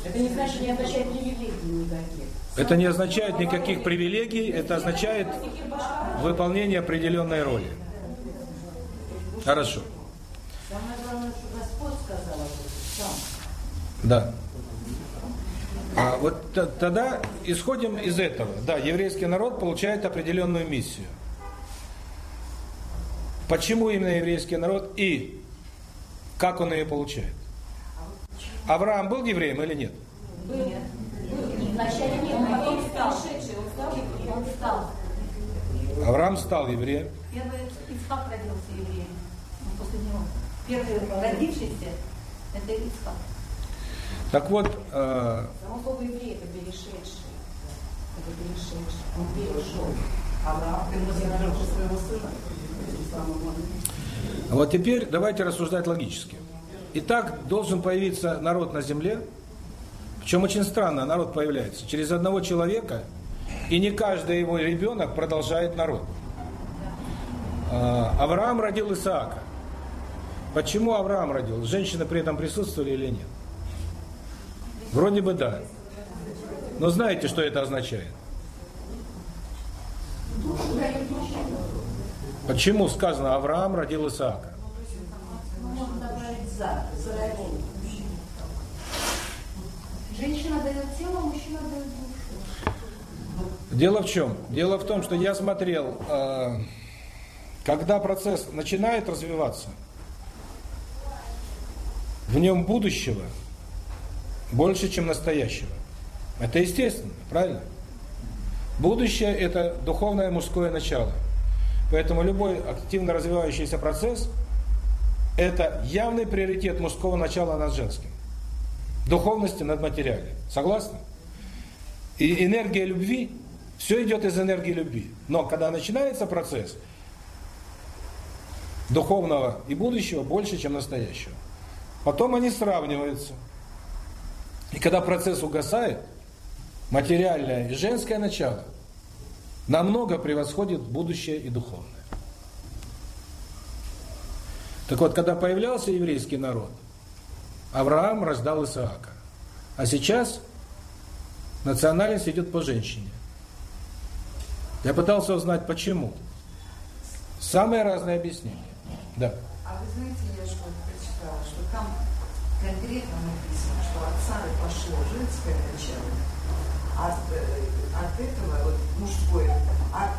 Это не значит, не означает никаких. Это не означает никаких привилегий, это означает выполнение определенной роли. Хорошо. Самое главное, что. Да. А вот тогда исходим из этого. Да, еврейский народ получает определенную миссию. Почему именно еврейский народ и как он ее получает? Авраам был евреем или нет? Был. Вначале нет, потом стал. Он стал. Авраам стал евреем. Первый Ицхак родился евреем. После него. Первый родившийся – это Ицхак. Так вот... Э... Вот теперь давайте рассуждать логически. Итак, должен появиться народ на земле, причем очень странно, народ появляется через одного человека, и не каждый его ребенок продолжает народ. А, Авраам родил Исаака. Почему Авраам родил? Женщины при этом присутствовали или нет? Вроде бы да. Но знаете, что это означает? Почему сказано Авраам родил Исаака? Женщина дает тело, мужчина дает душу. Дело в чем? Дело в том, что я смотрел, э, когда процесс начинает развиваться, в нем будущего больше, чем настоящего. Это естественно, правильно? Будущее – это духовное мужское начало. Поэтому любой активно развивающийся процесс – это явный приоритет мужского начала над женским духовности над материальным. Согласны? И энергия любви, все идет из энергии любви. Но когда начинается процесс духовного и будущего больше, чем настоящего. Потом они сравниваются. И когда процесс угасает, материальное и женское начало намного превосходит будущее и духовное. Так вот, когда появлялся еврейский народ – Авраам рождал Исаака. А сейчас национальность идет по женщине. Я пытался узнать, почему. Самые разные объяснения. Да. А вы знаете, я что прочитала, что там конкретно написано, от Сары пошло женское начало, от, э, от этого вот мужское, от,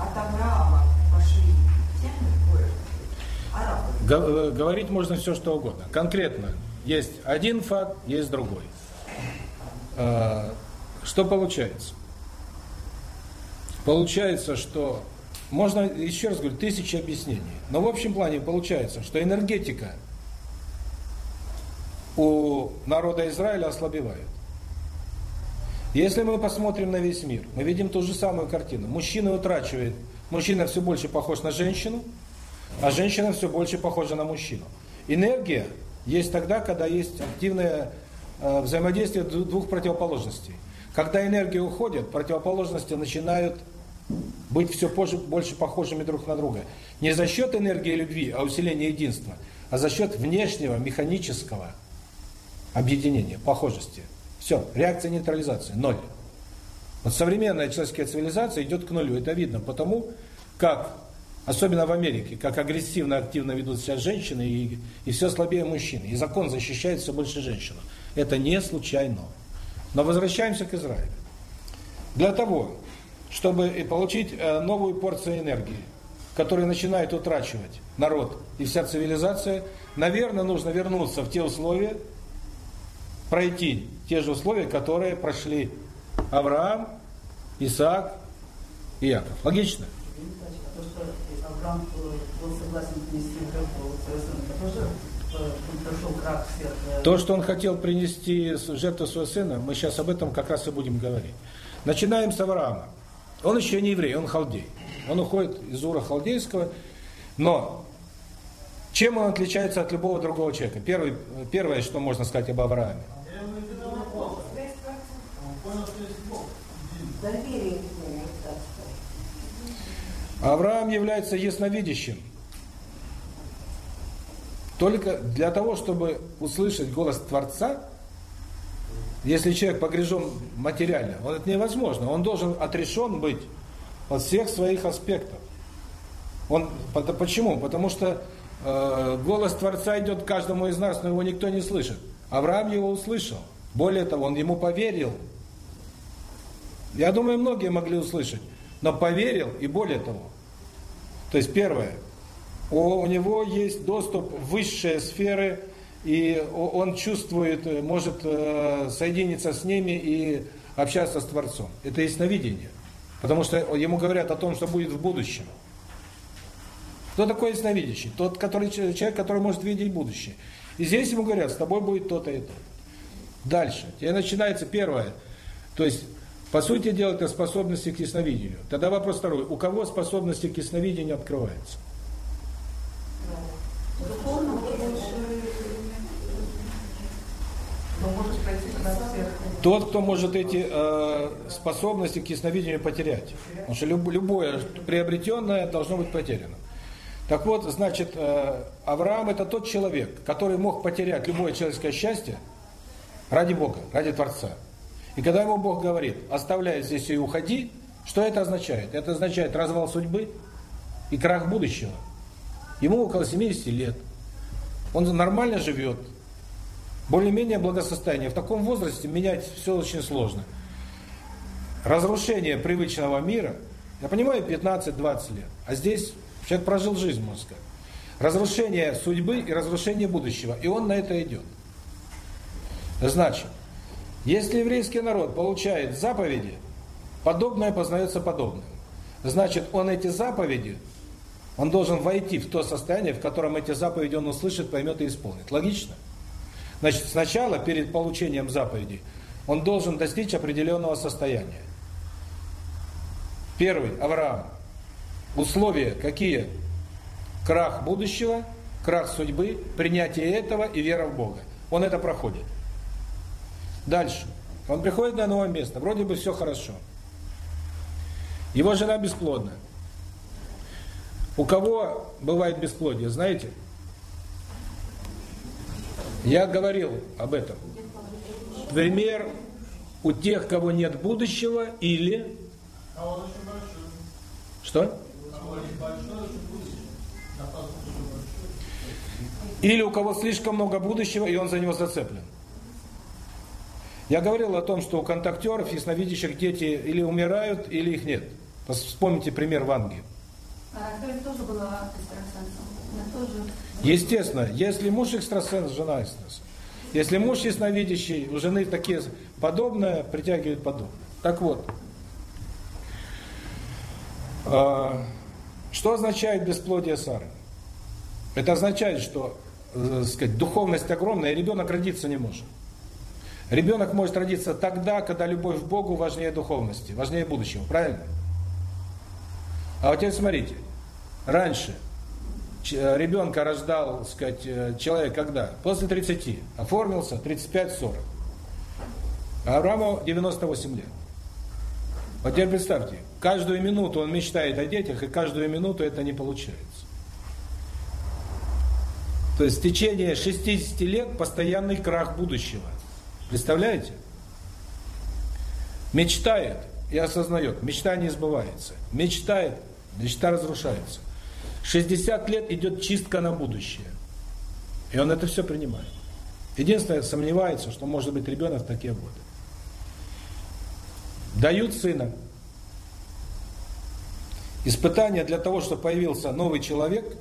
от Авраама пошли темы, арабы. Говорить можно все, что угодно. Конкретно, есть один факт, есть другой. А, что получается? Получается, что можно, еще раз говорю, тысячи объяснений. Но в общем плане получается, что энергетика у народа Израиля ослабевает. Если мы посмотрим на весь мир, мы видим ту же самую картину. Мужчина утрачивает, мужчина все больше похож на женщину, а женщина все больше похожа на мужчину. Энергия есть тогда, когда есть активное э, взаимодействие двух противоположностей. Когда энергия уходит, противоположности начинают быть все позже, больше похожими друг на друга. Не за счет энергии любви, а усиления единства, а за счет внешнего механического объединения, похожести. Все, реакция нейтрализации, ноль. Вот современная человеческая цивилизация идет к нулю. Это видно потому, как Особенно в Америке, как агрессивно, активно ведут себя женщины и, и все слабее мужчины. И закон защищает все больше женщин. Это не случайно. Но возвращаемся к Израилю. Для того, чтобы получить э, новую порцию энергии, которую начинает утрачивать народ и вся цивилизация, наверное, нужно вернуться в те условия, пройти те же условия, которые прошли Авраам, Исаак и Яков. Логично? Трамп был согласен принести. То, что он хотел принести жертву своего сына, мы сейчас об этом как раз и будем говорить. Начинаем с Авраама. Он еще не еврей, он халдей. Он уходит из Ура халдейского, но чем он отличается от любого другого человека? Первый, первое, что можно сказать об Аврааме. Авраам является ясновидящим. Только для того, чтобы услышать голос Творца, Если человек погружен материально, он это невозможно. Он должен отрешен быть от всех своих аспектов. Он, почему? Потому что э, голос Творца идет каждому из нас, но его никто не слышит. Авраам его услышал. Более того, он ему поверил. Я думаю, многие могли услышать, но поверил и более того. То есть первое, у, него есть доступ в высшие сферы, и он чувствует, э, может э, соединиться с ними и общаться с Творцом. Это ясновидение. Потому что ему говорят о том, что будет в будущем. Кто такой ясновидящий? Тот который, человек, который может видеть будущее. И здесь ему говорят, с тобой будет то-то и то. Дальше. И начинается первое. То есть, по сути дела, это способности к ясновидению. Тогда вопрос второй. У кого способности к ясновидению открываются? Тот, кто может эти э, способности к ясновидению потерять. Потому что люб, любое приобретенное должно быть потеряно. Так вот, значит, э, Авраам это тот человек, который мог потерять любое человеческое счастье ради Бога, ради Творца. И когда ему Бог говорит, оставляй здесь и уходи, что это означает? Это означает развал судьбы и крах будущего. Ему около 70 лет. Он нормально живет, более-менее благосостояние. В таком возрасте менять все очень сложно. Разрушение привычного мира, я понимаю, 15-20 лет, а здесь человек прожил жизнь, можно сказать. Разрушение судьбы и разрушение будущего, и он на это идет. Значит, если еврейский народ получает заповеди, подобное познается подобным. Значит, он эти заповеди, он должен войти в то состояние, в котором эти заповеди он услышит, поймет и исполнит. Логично? Значит, сначала, перед получением заповеди, он должен достичь определенного состояния. Первый, Авраам. Условия какие? Крах будущего, крах судьбы, принятие этого и вера в Бога. Он это проходит. Дальше. Он приходит на новое место, вроде бы все хорошо. Его жена бесплодна. У кого бывает бесплодие, знаете? Я говорил об этом. Пример у тех, кого нет будущего, или... Что? Или у кого слишком много будущего, и он за него зацеплен. Я говорил о том, что у контактеров, ясновидящих дети или умирают, или их нет. Вспомните пример Ванги. А тоже была экстрасенсом. Естественно, если муж экстрасенс, жена экстрасенс. Если муж ясновидящий, у жены такие подобное притягивает подобное. Так вот, а, что означает бесплодие Сары? Это означает, что э, сказать, духовность огромная, и ребенок родиться не может. Ребенок может родиться тогда, когда любовь к Богу важнее духовности, важнее будущего, правильно? А вот теперь смотрите, раньше э, ребенка рождал, сказать, э, человек когда? После 30. Оформился 35-40. А Аврааму 98 лет. Вот теперь представьте, каждую минуту он мечтает о детях, и каждую минуту это не получается. То есть в течение 60 лет постоянный крах будущего. Представляете? Мечтает и осознает, мечта не сбывается. Мечтает, мечта разрушается. 60 лет идет чистка на будущее. И он это все принимает. Единственное, сомневается, что может быть ребенок в такие годы. Дают сына. Испытание для того, чтобы появился новый человек,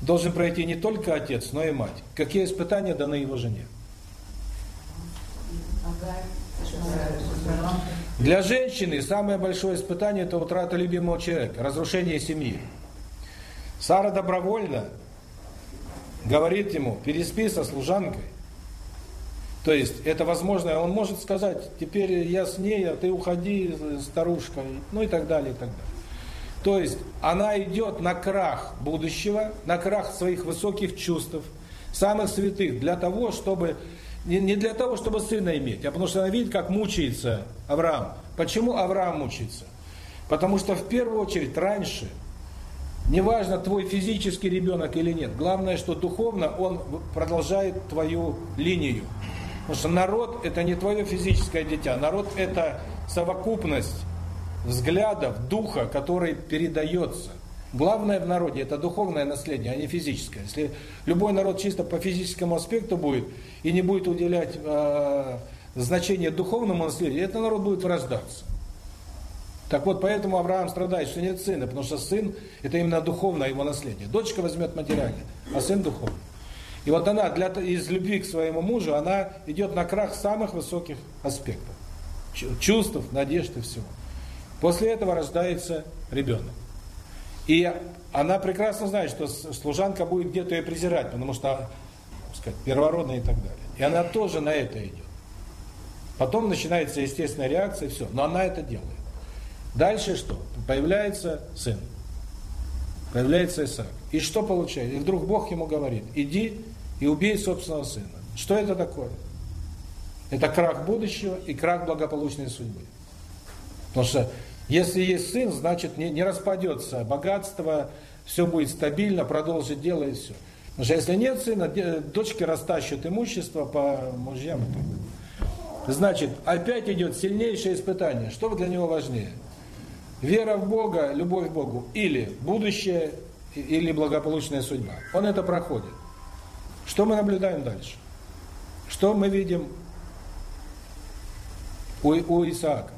должен пройти не только отец, но и мать. Какие испытания даны его жене? Для женщины самое большое испытание – это утрата любимого человека, разрушение семьи. Сара добровольно говорит ему, переспи со служанкой. То есть, это возможно, он может сказать, теперь я с ней, а ты уходи, старушка, ну и так далее, и так далее. То есть, она идет на крах будущего, на крах своих высоких чувств, самых святых, для того, чтобы не, не для того, чтобы сына иметь, а потому что она видит, как мучается Авраам. Почему Авраам мучается? Потому что в первую очередь раньше, неважно твой физический ребенок или нет, главное, что духовно он продолжает твою линию. Потому что народ – это не твое физическое дитя. Народ – это совокупность взглядов, духа, который передается. Главное в народе – это духовное наследие, а не физическое. Если любой народ чисто по физическому аспекту будет и не будет уделять э, значение духовному наследию, этот народ будет врождаться. Так вот, поэтому Авраам страдает, что нет сына, потому что сын – это именно духовное его наследие. Дочка возьмет материальное, а сын – духовный. И вот она для, из любви к своему мужу, она идет на крах самых высоких аспектов. Чувств, надежд и всего. После этого рождается ребенок. И она прекрасно знает, что служанка будет где-то ее презирать, потому что, сказать, первородная и так далее. И она тоже на это идет. Потом начинается естественная реакция, все. Но она это делает. Дальше что? Появляется сын. Появляется Исаак. И что получается? И вдруг Бог ему говорит, иди и убей собственного сына. Что это такое? Это крах будущего и крах благополучной судьбы. Потому что если есть сын, значит не, не распадется богатство, все будет стабильно, продолжит дело и все. Потому что если нет сына, дочки растащат имущество по мужьям. Значит, опять идет сильнейшее испытание. Что для него важнее? Вера в Бога, любовь к Богу, или будущее, или благополучная судьба. Он это проходит. Что мы наблюдаем дальше? Что мы видим у, у Исаака?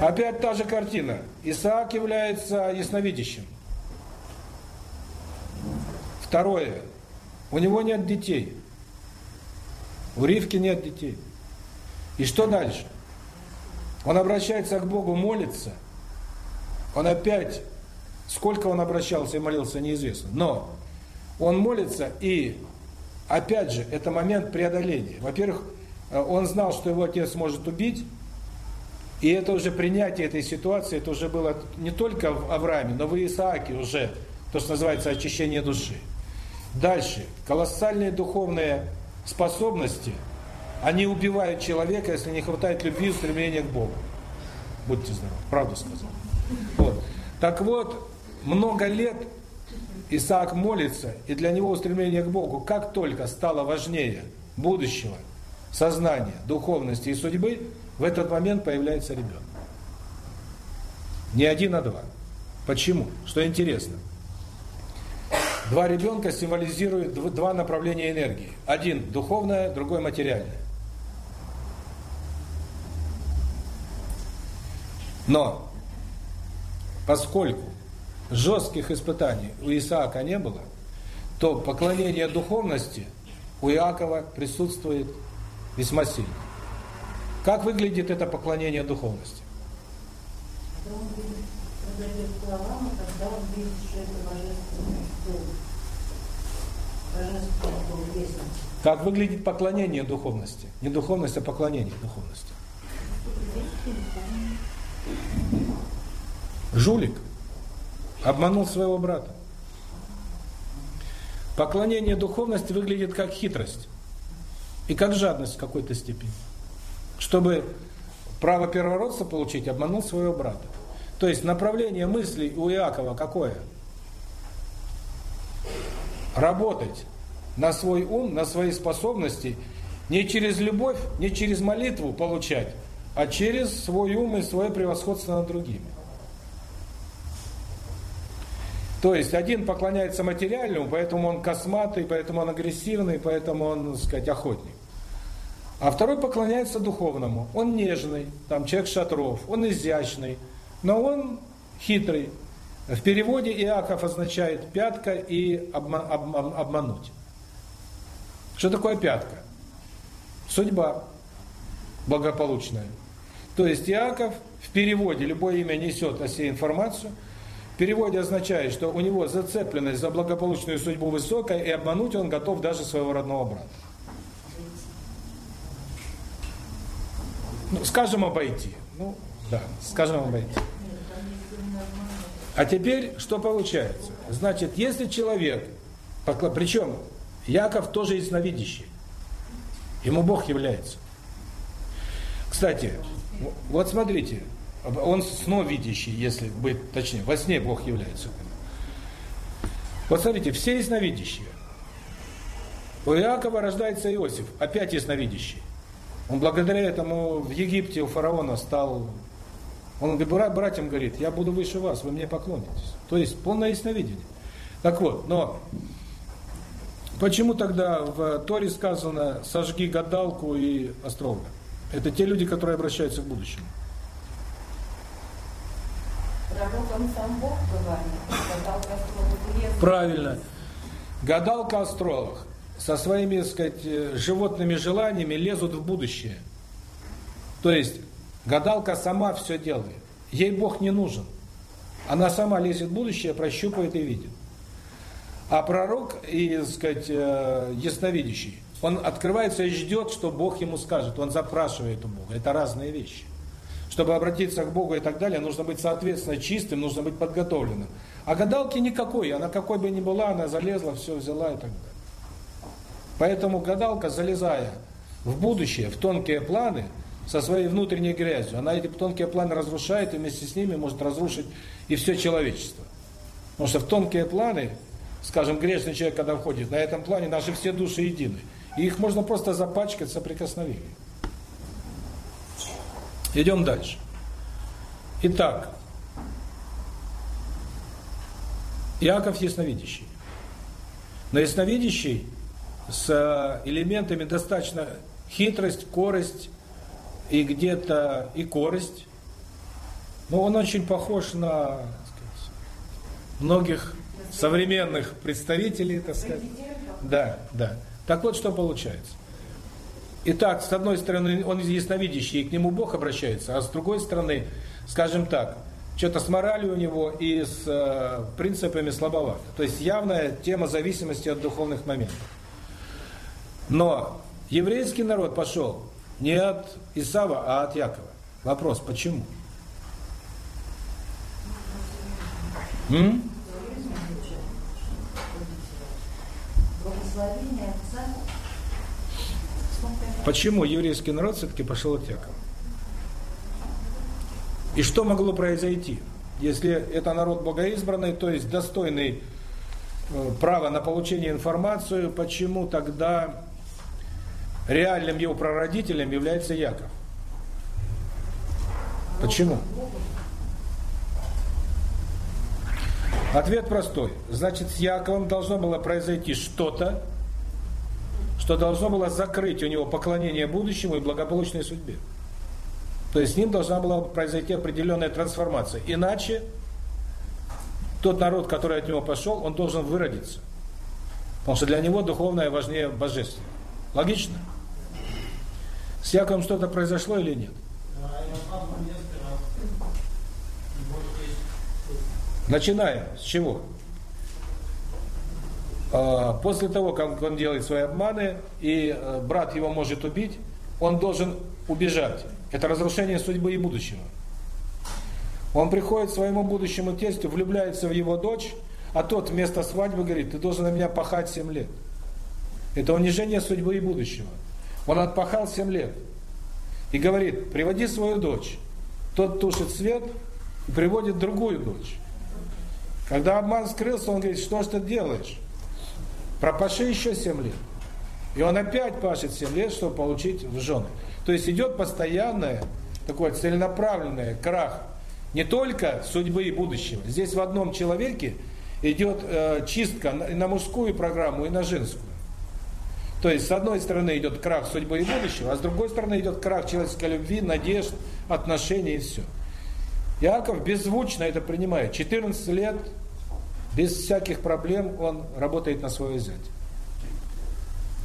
Опять та же картина. Исаак является ясновидящим. Второе. У него нет детей. У Ривки нет детей. И что дальше? Он обращается к Богу, молится. Он опять, сколько он обращался и молился, неизвестно. Но он молится, и опять же, это момент преодоления. Во-первых, он знал, что его отец может убить, и это уже принятие этой ситуации, это уже было не только в Аврааме, но в Исааке уже, то, что называется очищение души. Дальше. Колоссальные духовные способности, они убивают человека, если не хватает любви и стремления к Богу. Будьте здоровы, правду сказал. Вот. Так вот, много лет Исаак молится, и для него устремление к Богу, как только стало важнее будущего, сознания, духовности и судьбы, в этот момент появляется ребенок. Не один, а два. Почему? Что интересно. Два ребенка символизируют два направления энергии. Один духовное, другой материальное. Но, поскольку жестких испытаний у Исаака не было, то поклонение духовности у Иакова присутствует весьма сильно. Как выглядит это поклонение духовности? Как выглядит поклонение духовности? Не духовность, а поклонение духовности. Жулик обманул своего брата. Поклонение духовности выглядит как хитрость и как жадность в какой-то степени чтобы право первородства получить, обманул своего брата. То есть направление мыслей у Иакова какое? Работать на свой ум, на свои способности, не через любовь, не через молитву получать, а через свой ум и свое превосходство над другими. То есть один поклоняется материальному, поэтому он косматый, поэтому он агрессивный, поэтому он, так сказать, охотник. А второй поклоняется духовному. Он нежный, там человек шатров, он изящный, но он хитрый. В переводе Иаков означает пятка и обма обма обмануть. Что такое пятка? Судьба благополучная. То есть Иаков в переводе, любое имя несет о себе информацию, в переводе означает, что у него зацепленность за благополучную судьбу высокая, и обмануть он готов даже своего родного брата. Ну, скажем, обойти. Ну, да, скажем, обойти. А теперь что получается? Значит, если человек, причем Яков тоже ясновидящий, ему Бог является. Кстати, вот смотрите, он сновидящий, если быть точнее, во сне Бог является. Вот смотрите, все ясновидящие. У Иакова рождается Иосиф, опять ясновидящий. Он благодаря этому в Египте у фараона стал... Он братьям говорит, я буду выше вас, вы мне поклонитесь. То есть полное ясновидение. Так вот, но почему тогда в Торе сказано «сожги гадалку и астролога»? Это те люди, которые обращаются к будущему. Пророком сам Бог говорит, гадалка астролог Правильно. Гадалка-астролог со своими, так сказать, э, животными желаниями лезут в будущее. То есть гадалка сама все делает. Ей Бог не нужен. Она сама лезет в будущее, прощупывает и видит. А пророк и, так сказать, э, ясновидящий, он открывается и ждет, что Бог ему скажет. Он запрашивает у Бога. Это разные вещи. Чтобы обратиться к Богу и так далее, нужно быть, соответственно, чистым, нужно быть подготовленным. А гадалки никакой. Она какой бы ни была, она залезла, все взяла и так далее. Поэтому гадалка, залезая в будущее, в тонкие планы, со своей внутренней грязью, она эти тонкие планы разрушает, и вместе с ними может разрушить и все человечество. Потому что в тонкие планы, скажем, грешный человек, когда входит, на этом плане наши все души едины. И их можно просто запачкать соприкосновением. Идем дальше. Итак, Иаков ясновидящий. Но ясновидящий с э, элементами достаточно хитрость, корость и где-то и корость. Но он очень похож на сказать, многих современных представителей, так сказать. Да, да. Так вот, что получается. Итак, с одной стороны, он ясновидящий, и к нему Бог обращается, а с другой стороны, скажем так, что-то с моралью у него и с э, принципами слабовато. То есть явная тема зависимости от духовных моментов. Но еврейский народ пошел не от Исава, а от Якова. Вопрос, почему? М? Почему еврейский народ все-таки пошел от Якова? И что могло произойти? Если это народ богоизбранный, то есть достойный э, права на получение информации, почему тогда реальным его прародителем является Яков. Почему? Ответ простой. Значит, с Яковом должно было произойти что-то, что должно было закрыть у него поклонение будущему и благополучной судьбе. То есть с ним должна была произойти определенная трансформация. Иначе тот народ, который от него пошел, он должен выродиться. Потому что для него духовное важнее божественного. Логично? С Яковом что-то произошло или нет? Начинаем. С чего? А, после того, как он делает свои обманы, и э, брат его может убить, он должен убежать. Это разрушение судьбы и будущего. Он приходит к своему будущему тестю, влюбляется в его дочь, а тот вместо свадьбы говорит, ты должен на меня пахать 7 лет. Это унижение судьбы и будущего. Он отпахал 7 лет. И говорит, приводи свою дочь. Тот тушит свет и приводит другую дочь. Когда обман скрылся, он говорит, что ж ты делаешь? Пропаши еще 7 лет. И он опять пашет 7 лет, чтобы получить в жены. То есть идет постоянное, такое целенаправленное крах не только судьбы и будущего. Здесь в одном человеке идет э, чистка на, на мужскую программу и на женскую. То есть, с одной стороны идет крах судьбы и будущего, а с другой стороны идет крах человеческой любви, надежд, отношений и все. Иаков беззвучно это принимает. 14 лет, без всяких проблем, он работает на свое зять.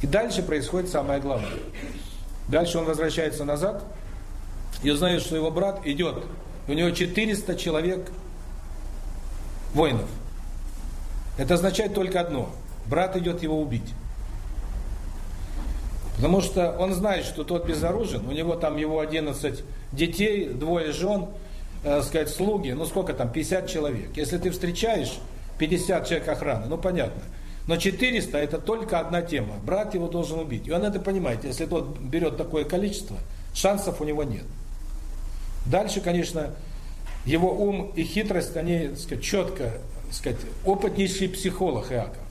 И дальше происходит самое главное. Дальше он возвращается назад и узнает, что его брат идет. У него 400 человек воинов. Это означает только одно. Брат идет его убить. Потому что он знает, что тот безоружен, у него там его 11 детей, двое жен, э, сказать, слуги, ну сколько там, 50 человек. Если ты встречаешь 50 человек охраны, ну понятно. Но 400 это только одна тема. Брат его должен убить. И он это понимает. Если тот берет такое количество, шансов у него нет. Дальше, конечно, его ум и хитрость, они, так сказать, четко, так сказать, опытнейший психолог Иаков.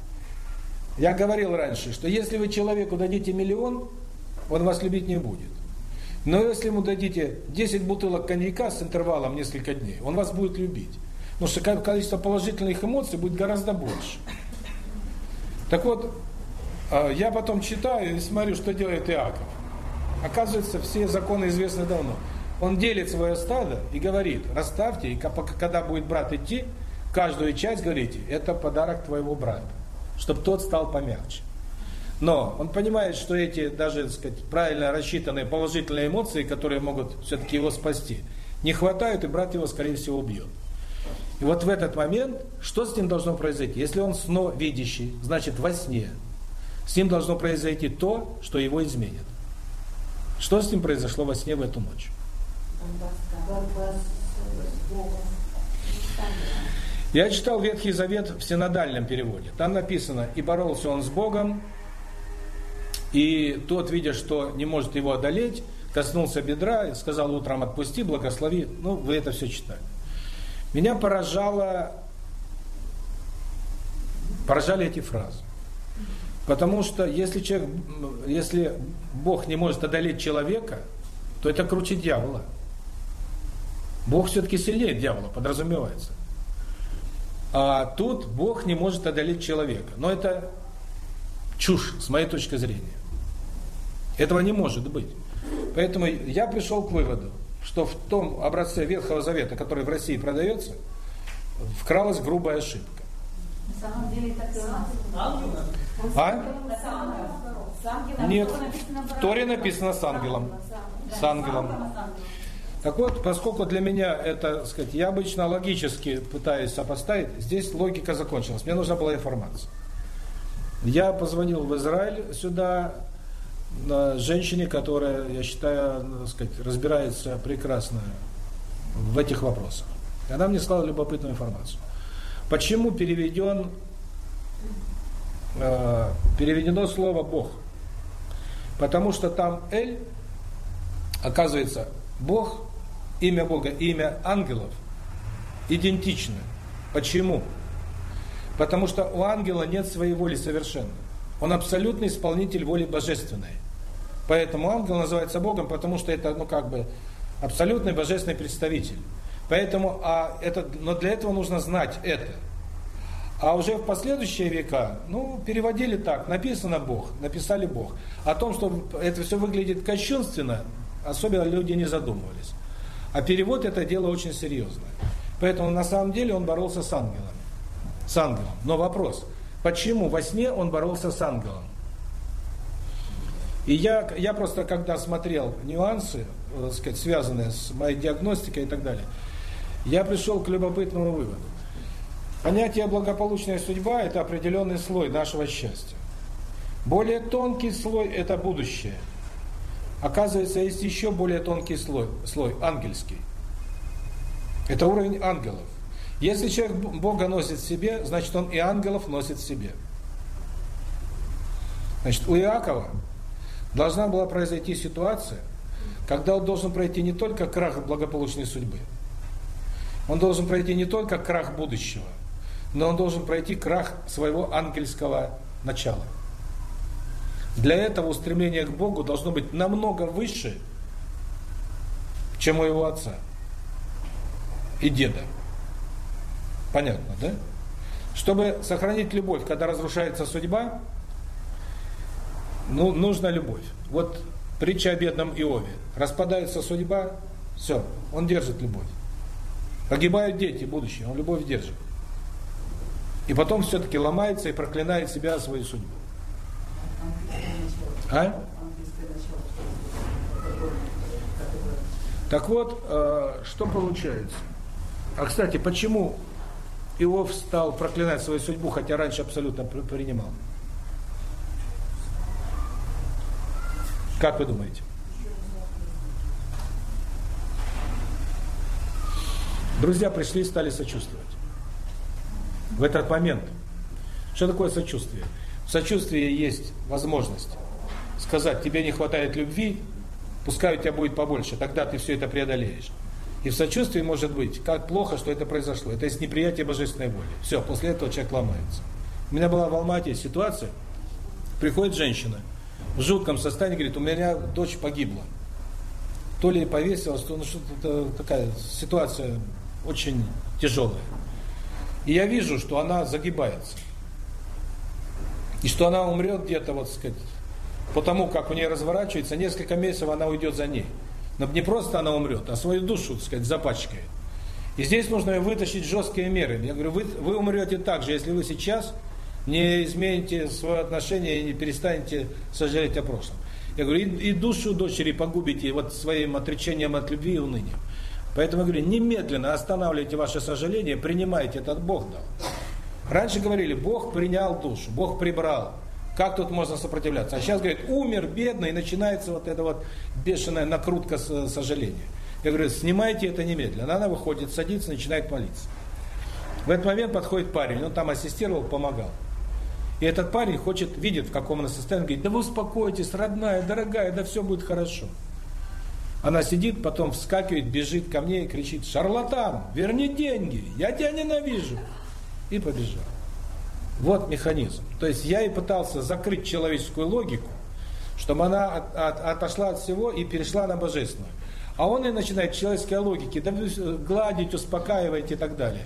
Я говорил раньше, что если вы человеку дадите миллион, он вас любить не будет. Но если ему дадите 10 бутылок коньяка с интервалом несколько дней, он вас будет любить. Потому что количество положительных эмоций будет гораздо больше. Так вот, а, я потом читаю и смотрю, что делает Иаков. Оказывается, все законы известны давно. Он делит свое стадо и говорит, расставьте, и когда будет брат идти, каждую часть говорите, это подарок твоего брата, чтобы тот стал помягче. Но он понимает, что эти даже, так сказать, правильно рассчитанные положительные эмоции, которые могут все-таки его спасти, не хватают, и брат его, скорее всего, убьет. И вот в этот момент, что с ним должно произойти? Если он сновидящий, значит во сне, с ним должно произойти то, что его изменит. Что с ним произошло во сне в эту ночь? Я читал Ветхий Завет в синодальном переводе. Там написано, и боролся он с Богом, и тот, видя, что не может его одолеть, коснулся бедра и сказал утром отпусти, благослови. Ну, вы это все читали. Меня поражало, поражали эти фразы. Потому что если человек, если Бог не может одолеть человека, то это круче дьявола. Бог все-таки сильнее дьявола, подразумевается. А тут Бог не может одолеть человека. Но это чушь, с моей точки зрения. Этого не может быть. Поэтому я пришел к выводу, что в том образце Ветхого Завета, который в России продается, вкралась грубая ошибка. На самом деле так и А? Нет, в Торе написано с ангелом. С ангелом. Так вот, поскольку для меня это, так сказать, я обычно логически пытаюсь сопоставить, здесь логика закончилась. Мне нужна была информация. Я позвонил в Израиль сюда, женщине, которая, я считаю, так сказать, разбирается прекрасно в этих вопросах. Она мне сказала любопытную информацию. Почему переведен э, переведено слово Бог? Потому что там Эль, оказывается, Бог, имя Бога, имя ангелов идентично. Почему? Потому что у ангела нет своей воли совершенно. Он абсолютный исполнитель воли божественной. Поэтому ангел называется Богом, потому что это, ну как бы, абсолютный божественный представитель. Поэтому, а это, но для этого нужно знать это. А уже в последующие века, ну, переводили так, написано Бог, написали Бог. О том, что это все выглядит кощунственно, особенно люди не задумывались. А перевод это дело очень серьезное. Поэтому на самом деле он боролся с ангелами. С ангелом. Но вопрос, почему во сне он боролся с ангелом? И я, я просто, когда смотрел нюансы, э, так сказать, связанные с моей диагностикой и так далее, я пришел к любопытному выводу. Понятие благополучная судьба – это определенный слой нашего счастья. Более тонкий слой – это будущее. Оказывается, есть еще более тонкий слой, слой ангельский. Это уровень ангелов. Если человек Бога носит в себе, значит он и ангелов носит в себе. Значит, у Иакова должна была произойти ситуация, когда он должен пройти не только крах благополучной судьбы, он должен пройти не только крах будущего, но он должен пройти крах своего ангельского начала. Для этого устремление к Богу должно быть намного выше, чем у его отца и деда. Понятно, да? Чтобы сохранить любовь, когда разрушается судьба, ну, нужна любовь. Вот притча о бедном Иове. Распадается судьба, все, он держит любовь. Погибают дети, будущее, он любовь держит. И потом все-таки ломается и проклинает себя, свою судьбу. А? Так вот, э, что получается? А, кстати, почему Иов стал проклинать свою судьбу, хотя раньше абсолютно принимал? Как вы думаете? Друзья пришли и стали сочувствовать. В этот момент. Что такое сочувствие? В сочувствии есть возможность сказать, тебе не хватает любви, пускай у тебя будет побольше, тогда ты все это преодолеешь. И в сочувствии может быть, как плохо, что это произошло. Это есть неприятие божественной воли. Все, после этого человек ломается. У меня была в Алмате ситуация, приходит женщина в жутком состоянии, говорит, у меня дочь погибла. То ли повесилась, то ну, что-то такая ситуация очень тяжелая. И я вижу, что она загибается. И что она умрет где-то, вот сказать, потому как у нее разворачивается, несколько месяцев она уйдет за ней. Но не просто она умрет, а свою душу, так сказать, запачкает. И здесь нужно вытащить жесткие меры. Я говорю, вы, вы умрете так же, если вы сейчас не измените свое отношение и не перестанете сожалеть о прошлом. Я говорю, и, и душу дочери погубите вот своим отречением от любви и уныния. Поэтому я говорю, немедленно останавливайте ваше сожаление, принимайте этот Бог дал. Раньше говорили, Бог принял душу, Бог прибрал. Как тут можно сопротивляться? А сейчас говорят, умер, бедный, и начинается вот эта вот бешеная накрутка сожаления. Я говорю, снимайте это немедленно. Она выходит, садится, начинает молиться. В этот момент подходит парень, он там ассистировал, помогал. И этот парень хочет, видит, в каком она состоянии, говорит, да вы успокойтесь, родная, дорогая, да все будет хорошо. Она сидит, потом вскакивает, бежит ко мне и кричит, шарлатан, верни деньги, я тебя ненавижу. И побежал. Вот механизм. То есть я и пытался закрыть человеческую логику, чтобы она от, от, отошла от всего и перешла на божественную. А он и начинает человеческой логики гладить, успокаивать и так далее.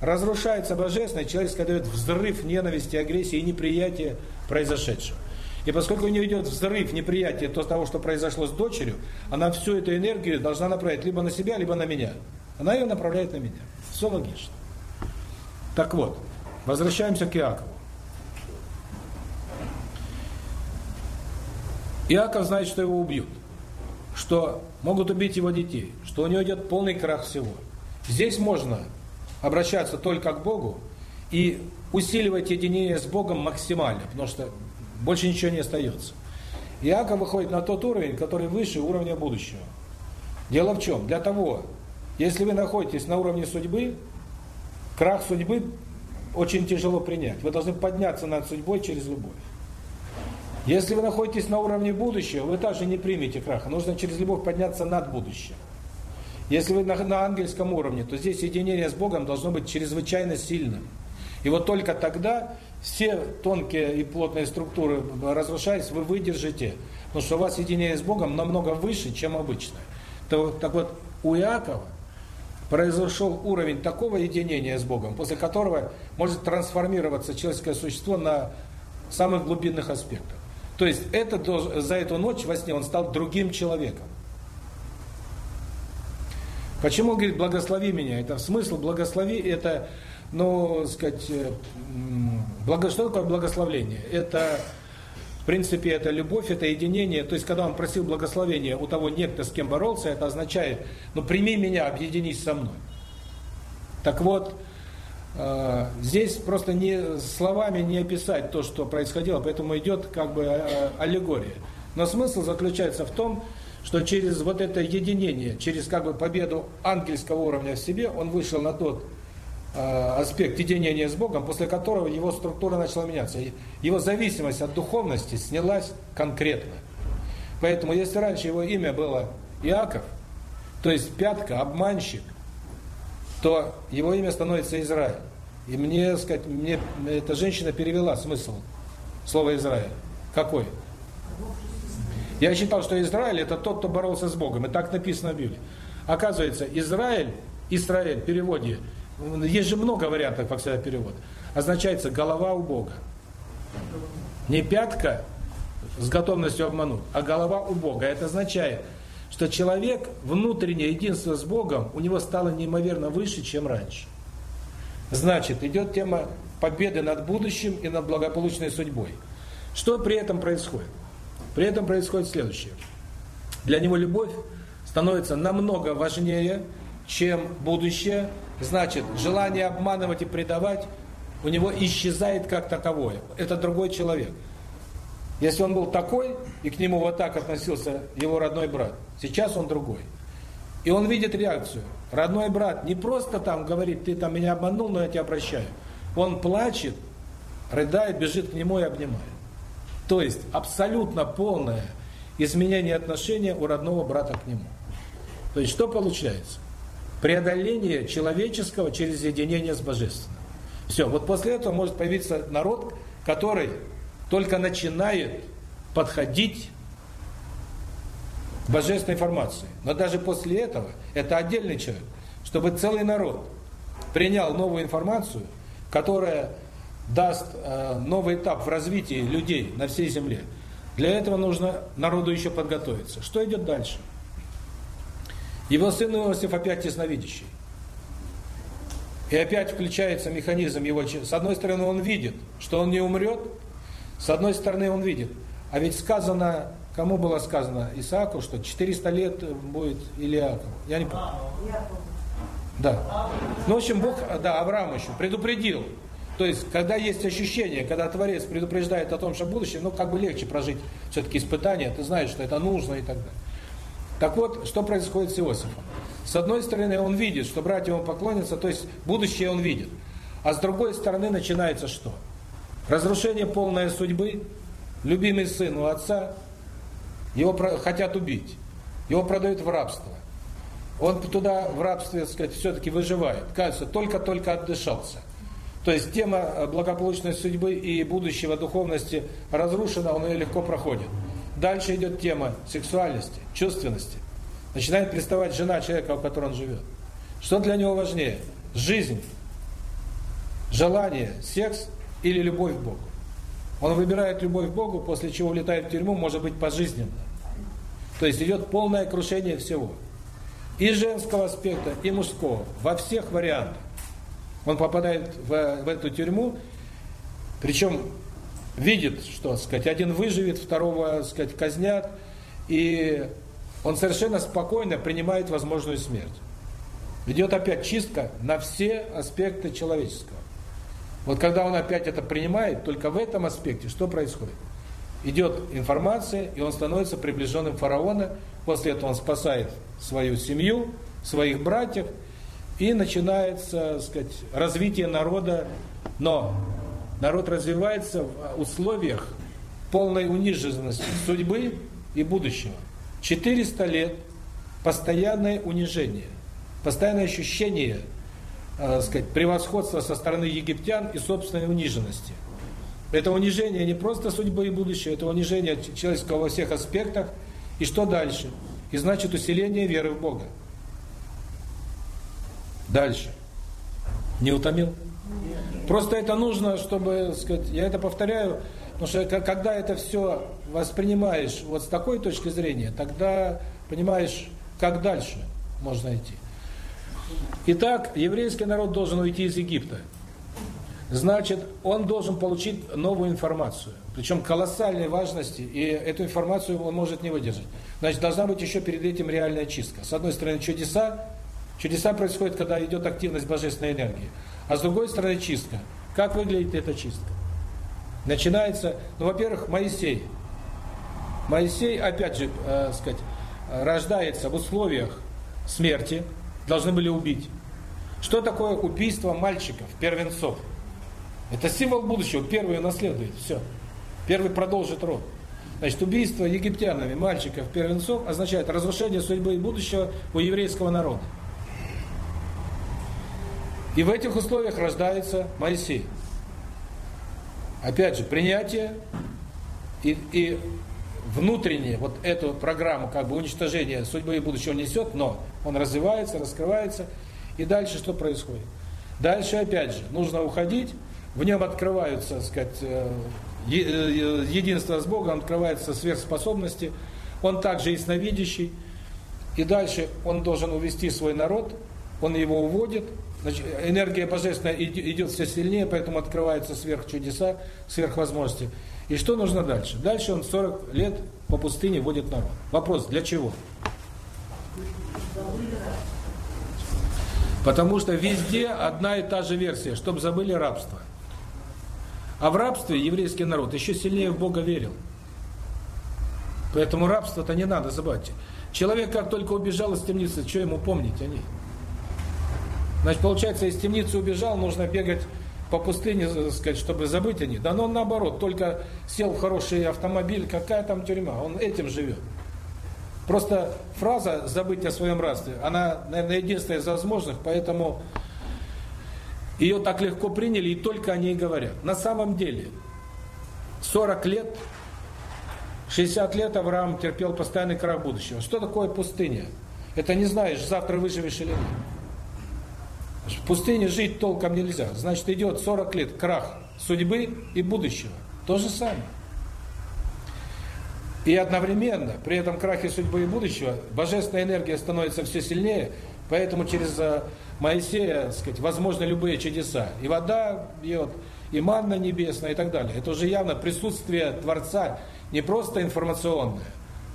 Разрушается божественное, человеческое дает взрыв ненависти, агрессии и неприятия произошедшего. И поскольку у нее идет взрыв неприятия то того, что произошло с дочерью, она всю эту энергию должна направить либо на себя, либо на меня. Она ее направляет на меня. Все логично. Так вот, возвращаемся к Иакову. Иаков знает, что его убьют, что могут убить его детей, что у него идет полный крах всего. Здесь можно обращаться только к Богу и усиливать единение с Богом максимально, потому что больше ничего не остается. Иаков выходит на тот уровень, который выше уровня будущего. Дело в чем? Для того, если вы находитесь на уровне судьбы, крах судьбы очень тяжело принять. Вы должны подняться над судьбой через любовь. Если вы находитесь на уровне будущего, вы также не примете краха. Нужно через любовь подняться над будущим. Если вы на, на ангельском уровне, то здесь единение с Богом должно быть чрезвычайно сильным. И вот только тогда все тонкие и плотные структуры разрушаясь, вы выдержите. Потому что у вас единение с Богом намного выше, чем обычно. То, так вот, у Иакова произошел уровень такого единения с Богом, после которого может трансформироваться человеческое существо на самых глубинных аспектах. То есть это за эту ночь во сне он стал другим человеком. Почему говорит «благослови меня»? Это смысл «благослови» это, ну, сказать, э, благо, что такое благословление? Это, принципе, это любовь, это единение. То есть, когда он просил благословения у того некто, с кем боролся, это означает, ну, прими меня, объединись со мной. Так вот, э, здесь просто не словами не описать то, что происходило, поэтому идет как бы э, аллегория. Но смысл заключается в том, что через вот это единение, через как бы победу ангельского уровня в себе, он вышел на тот аспект единения с Богом, после которого его структура начала меняться. Его зависимость от духовности снялась конкретно. Поэтому если раньше его имя было Иаков, то есть пятка, обманщик, то его имя становится Израиль. И мне, сказать, мне эта женщина перевела смысл слова Израиль. Какой? Я считал, что Израиль это тот, кто боролся с Богом. И так написано в Библии. Оказывается, Израиль, Израиль в переводе, есть же много вариантов, как всегда, перевод, означается голова у Бога. Не пятка с готовностью обмануть, а голова у Бога. Это означает, что человек, внутреннее единство с Богом, у него стало неимоверно выше, чем раньше. Значит, идет тема победы над будущим и над благополучной судьбой. Что при этом происходит? При этом происходит следующее. Для него любовь становится намного важнее, чем будущее. Значит, желание обманывать и предавать у него исчезает как таковое. Это другой человек. Если он был такой, и к нему вот так относился его родной брат, сейчас он другой. И он видит реакцию. Родной брат не просто там говорит, ты там меня обманул, но я тебя прощаю. Он плачет, рыдает, бежит к нему и обнимает. То есть абсолютно полное изменение отношения у родного брата к нему. То есть что получается? Преодоление человеческого через единение с божественным. Все, вот после этого может появиться народ, который только начинает подходить к божественной информации. Но даже после этого, это отдельный человек, чтобы целый народ принял новую информацию, которая даст э, новый этап в развитии людей на всей земле. Для этого нужно народу еще подготовиться. Что идет дальше? Его сын Иосиф опять ясновидящий. И опять включается механизм его... С одной стороны, он видит, что он не умрет, с одной стороны, он видит. А ведь сказано, кому было сказано? Исааку, что 400 лет будет или Иакову. Я не помню. Да. Ну, в общем, Бог, да, Авраам еще предупредил. То есть, когда есть ощущение, когда Творец предупреждает о том, что будущее, ну, как бы легче прожить все-таки испытания, ты знаешь, что это нужно и так далее. Так вот, что происходит с Иосифом? С одной стороны, он видит, что братья ему поклонятся, то есть будущее он видит. А с другой стороны начинается что? Разрушение полной судьбы, любимый сын у отца, его хотят убить, его продают в рабство. Он туда в рабстве, так сказать, все-таки выживает. Кажется, только-только отдышался. То есть тема благополучной судьбы и будущего духовности разрушена, он ее легко проходит. Дальше идет тема сексуальности, чувственности. Начинает приставать жена человека, у которого он живет. Что для него важнее? Жизнь, желание, секс или любовь к Богу? Он выбирает любовь к Богу, после чего улетает в тюрьму, может быть, пожизненно. То есть идет полное крушение всего. И женского аспекта, и мужского. Во всех вариантах. Он попадает в, в эту тюрьму, причем видит, что, сказать, один выживет, второго, сказать, казнят, и он совершенно спокойно принимает возможную смерть. Идет опять чистка на все аспекты человеческого. Вот когда он опять это принимает, только в этом аспекте что происходит? Идет информация, и он становится приближенным фараона, после этого он спасает свою семью, своих братьев, и начинается, сказать, развитие народа, но народ развивается в условиях полной униженности судьбы и будущего. 400 лет постоянное унижение, постоянное ощущение, э, сказать, превосходства со стороны египтян и собственной униженности. Это унижение не просто судьбы и будущего, это унижение человеческого во всех аспектах. И что дальше? И значит усиление веры в Бога. Дальше. Не утомил? Просто это нужно, чтобы, сказать, я это повторяю, Потому что когда это все воспринимаешь вот с такой точки зрения, тогда понимаешь, как дальше можно идти. Итак, еврейский народ должен уйти из Египта. Значит, он должен получить новую информацию. Причем колоссальной важности, и эту информацию он может не выдержать. Значит, должна быть еще перед этим реальная чистка. С одной стороны, чудеса. Чудеса происходят, когда идет активность божественной энергии. А с другой стороны, чистка. Как выглядит эта чистка? начинается, ну, во-первых, Моисей. Моисей, опять же, э, сказать, рождается в условиях смерти, должны были убить. Что такое убийство мальчиков, первенцов? Это символ будущего, первый наследует, все. Первый продолжит род. Значит, убийство египтянами мальчиков, первенцов означает разрушение судьбы и будущего у еврейского народа. И в этих условиях рождается Моисей. Опять же, принятие и, и внутреннее, вот эту программу как бы уничтожения судьбы и будущего несет, но он развивается, раскрывается, и дальше что происходит? Дальше опять же, нужно уходить, в нем открываются, так сказать, э, э, единство с Богом, открываются сверхспособности, он также ясновидящий, и дальше он должен увести свой народ, он его уводит, Значит, энергия божественная идет все сильнее, поэтому открываются сверхчудеса, сверхвозможности. И что нужно дальше? Дальше он 40 лет по пустыне водит народ. Вопрос, для чего? Потому что везде одна и та же версия, чтобы забыли рабство. А в рабстве еврейский народ еще сильнее в Бога верил. Поэтому рабство-то не надо забывать. Человек как только убежал из темницы, что ему помнить о ней? Значит, получается, из темницы убежал, нужно бегать по пустыне, так сказать, чтобы забыть о них. Да но он наоборот, только сел в хороший автомобиль, какая там тюрьма, он этим живет. Просто фраза «забыть о своем рабстве», она, наверное, единственная из возможных, поэтому Ее так легко приняли и только о ней говорят. На самом деле, 40 лет, 60 лет Авраам терпел постоянный крах будущего. Что такое пустыня? Это не знаешь, завтра выживешь или нет. В пустыне жить толком нельзя. Значит, идет 40 лет крах судьбы и будущего. То же самое. И одновременно, при этом крахе судьбы и будущего, божественная энергия становится все сильнее, поэтому через э, Моисея, сказать, возможны любые чудеса. И вода бьет, и манна небесная, и так далее. Это уже явно присутствие Творца, не просто информационное.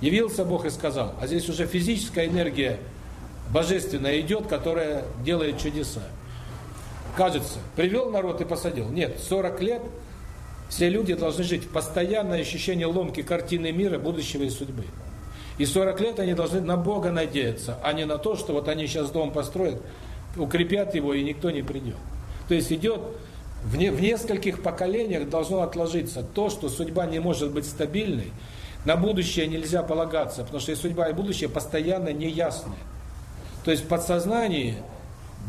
Явился Бог и сказал, а здесь уже физическая энергия божественная идет, которая делает чудеса. Кажется, привел народ и посадил. Нет, 40 лет все люди должны жить в постоянное ощущение ломки картины мира, будущего и судьбы. И 40 лет они должны на Бога надеяться, а не на то, что вот они сейчас дом построят, укрепят его, и никто не придет. То есть идет в, не, в нескольких поколениях должно отложиться то, что судьба не может быть стабильной, на будущее нельзя полагаться, потому что и судьба, и будущее постоянно неясны. То есть в подсознании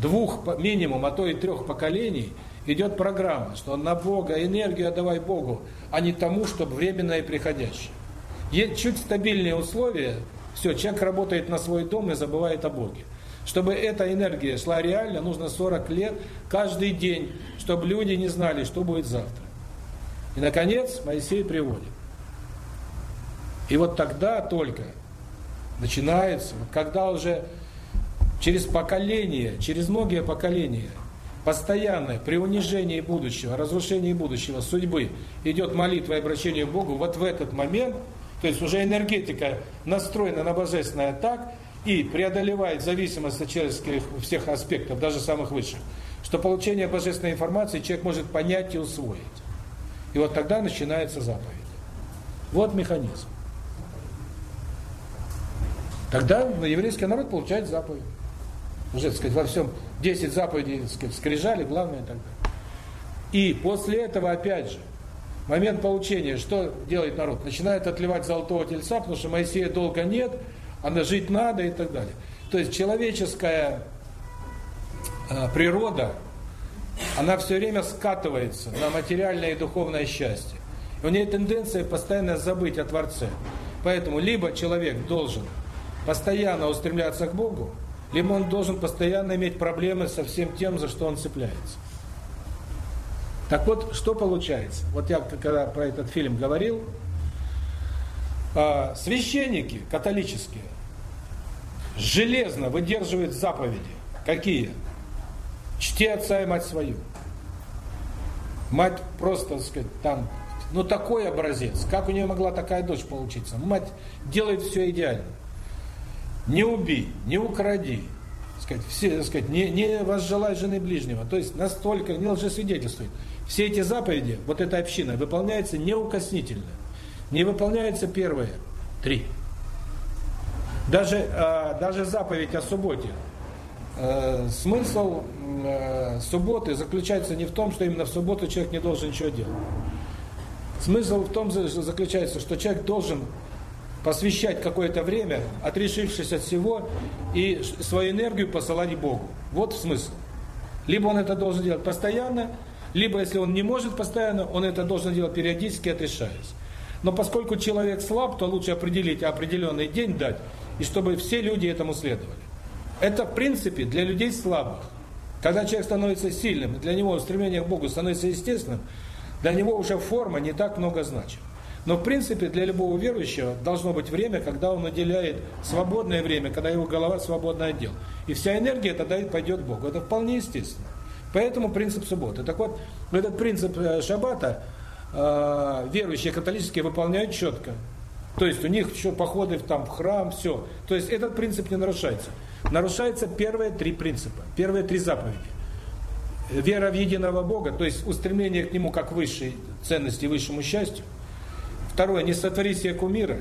двух, минимум, а то и трех поколений – идет программа, что на Бога, энергию отдавай Богу, а не тому, чтобы временное и приходящее. Есть чуть стабильные условия, все, человек работает на свой дом и забывает о Боге. Чтобы эта энергия шла реально, нужно 40 лет, каждый день, чтобы люди не знали, что будет завтра. И, наконец, Моисей приводит. И вот тогда только начинается, вот когда уже через поколение, через многие поколения – постоянное при унижении будущего, разрушении будущего, судьбы, идет молитва и обращение к Богу, вот в этот момент, то есть уже энергетика настроена на божественное так, и преодолевает зависимость от человеческих всех аспектов, даже самых высших, что получение божественной информации человек может понять и усвоить. И вот тогда начинается заповедь. Вот механизм. Тогда еврейский народ получает заповедь. Уже, так сказать, во всем 10 заповедей, так сказать, скрижали, главное так. И после этого, опять же, момент получения, что делает народ? Начинает отливать золотого тельца, потому что Моисея долго нет, а жить надо и так далее. То есть человеческая э, природа, она все время скатывается на материальное и духовное счастье. И у нее тенденция постоянно забыть о Творце. Поэтому либо человек должен постоянно устремляться к Богу, либо он должен постоянно иметь проблемы со всем тем, за что он цепляется. Так вот, что получается? Вот я когда про этот фильм говорил, а, священники католические железно выдерживают заповеди. Какие? Чти отца и мать свою. Мать просто, так сказать, там, ну такой образец. Как у нее могла такая дочь получиться? Мать делает все идеально не убей, не укради, сказать, все, сказать, не, не возжелай жены ближнего. То есть настолько не лжесвидетельствует. Все эти заповеди, вот эта община, выполняется неукоснительно. Не выполняются первые три. Даже, а, даже заповедь о субботе. А, смысл а, субботы заключается не в том, что именно в субботу человек не должен ничего делать. Смысл в том заключается, что человек должен посвящать какое-то время, отрешившись от всего, и свою энергию посылать Богу. Вот смысл. Либо он это должен делать постоянно, либо, если он не может постоянно, он это должен делать периодически, отрешаясь. Но поскольку человек слаб, то лучше определить определенный день дать, и чтобы все люди этому следовали. Это, в принципе, для людей слабых. Когда человек становится сильным, для него стремление к Богу становится естественным, для него уже форма не так много значит. Но в принципе для любого верующего должно быть время, когда он уделяет свободное время, когда его голова свободно отдел. И вся энергия тогда пойдет Богу. Это вполне естественно. Поэтому принцип субботы. Так вот, этот принцип э, шаббата э, верующие католические выполняют четко. То есть у них еще походы там, в храм, все. То есть этот принцип не нарушается. Нарушаются первые три принципа, первые три заповеди. Вера в единого Бога, то есть устремление к Нему как высшей ценности, высшему счастью. Второе, не сотвори себе кумира.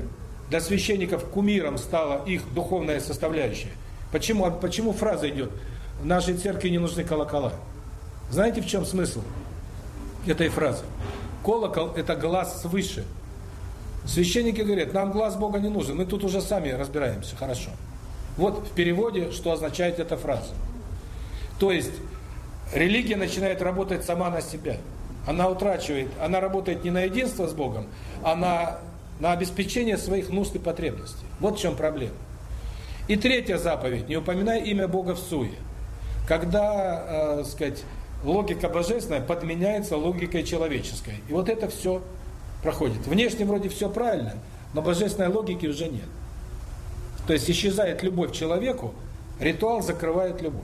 Для священников кумиром стала их духовная составляющая. Почему, почему фраза идет? В нашей церкви не нужны колокола. Знаете, в чем смысл этой фразы? Колокол – это глаз свыше. Священники говорят, нам глаз Бога не нужен, мы тут уже сами разбираемся, хорошо. Вот в переводе, что означает эта фраза. То есть, религия начинает работать сама на себя. Она утрачивает, она работает не на единство с Богом, а на, на обеспечение своих нужд и потребностей. Вот в чем проблема. И третья заповедь, не упоминай имя Бога в суе. Когда, э, сказать, логика божественная подменяется логикой человеческой. И вот это все проходит. Внешне вроде все правильно, но божественной логики уже нет. То есть исчезает любовь к человеку, ритуал закрывает любовь.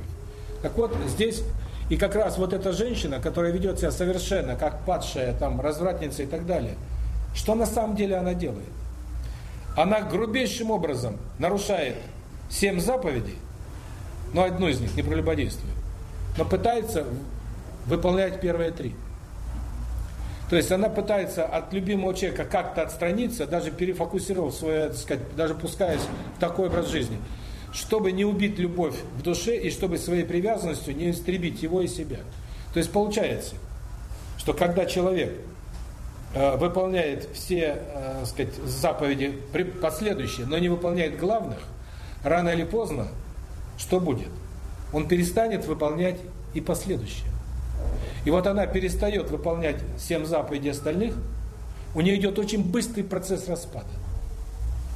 Так вот, здесь и как раз вот эта женщина, которая ведет себя совершенно как падшая, там, развратница и так далее, что на самом деле она делает? Она грубейшим образом нарушает семь заповедей, но одну из них, не прелюбодействует, но пытается выполнять первые три. То есть она пытается от любимого человека как-то отстраниться, даже перефокусировав свое, так сказать, даже пускаясь в такой образ жизни, чтобы не убить любовь в душе и чтобы своей привязанностью не истребить его и себя. То есть получается, что когда человек э, выполняет все, э, сказать, заповеди последующие, но не выполняет главных, рано или поздно что будет? Он перестанет выполнять и последующие. И вот она перестает выполнять семь заповедей остальных, у нее идет очень быстрый процесс распада.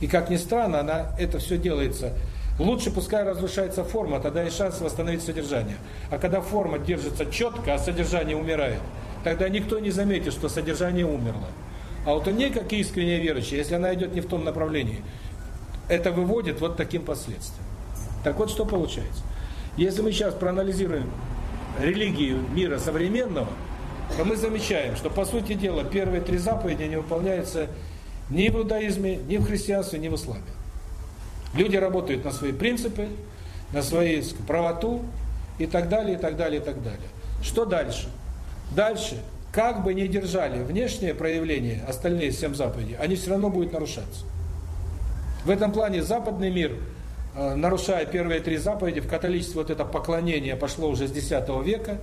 И как ни странно, она это все делается. Лучше пускай разрушается форма, тогда есть шанс восстановить содержание. А когда форма держится четко, а содержание умирает, тогда никто не заметит, что содержание умерло. А вот у ней, как искренне верующая, если она идет не в том направлении, это выводит вот таким последствиям. Так вот, что получается. Если мы сейчас проанализируем религию мира современного, то мы замечаем, что, по сути дела, первые три заповеди не выполняются ни в иудаизме, ни в христианстве, ни в исламе. Люди работают на свои принципы, на свою правоту и так далее, и так далее, и так далее. Что дальше? Дальше, как бы ни держали внешнее проявление, остальные семь заповедей, они все равно будут нарушаться. В этом плане западный мир – Э, нарушая первые три заповеди, в католичестве вот это поклонение пошло уже с X века,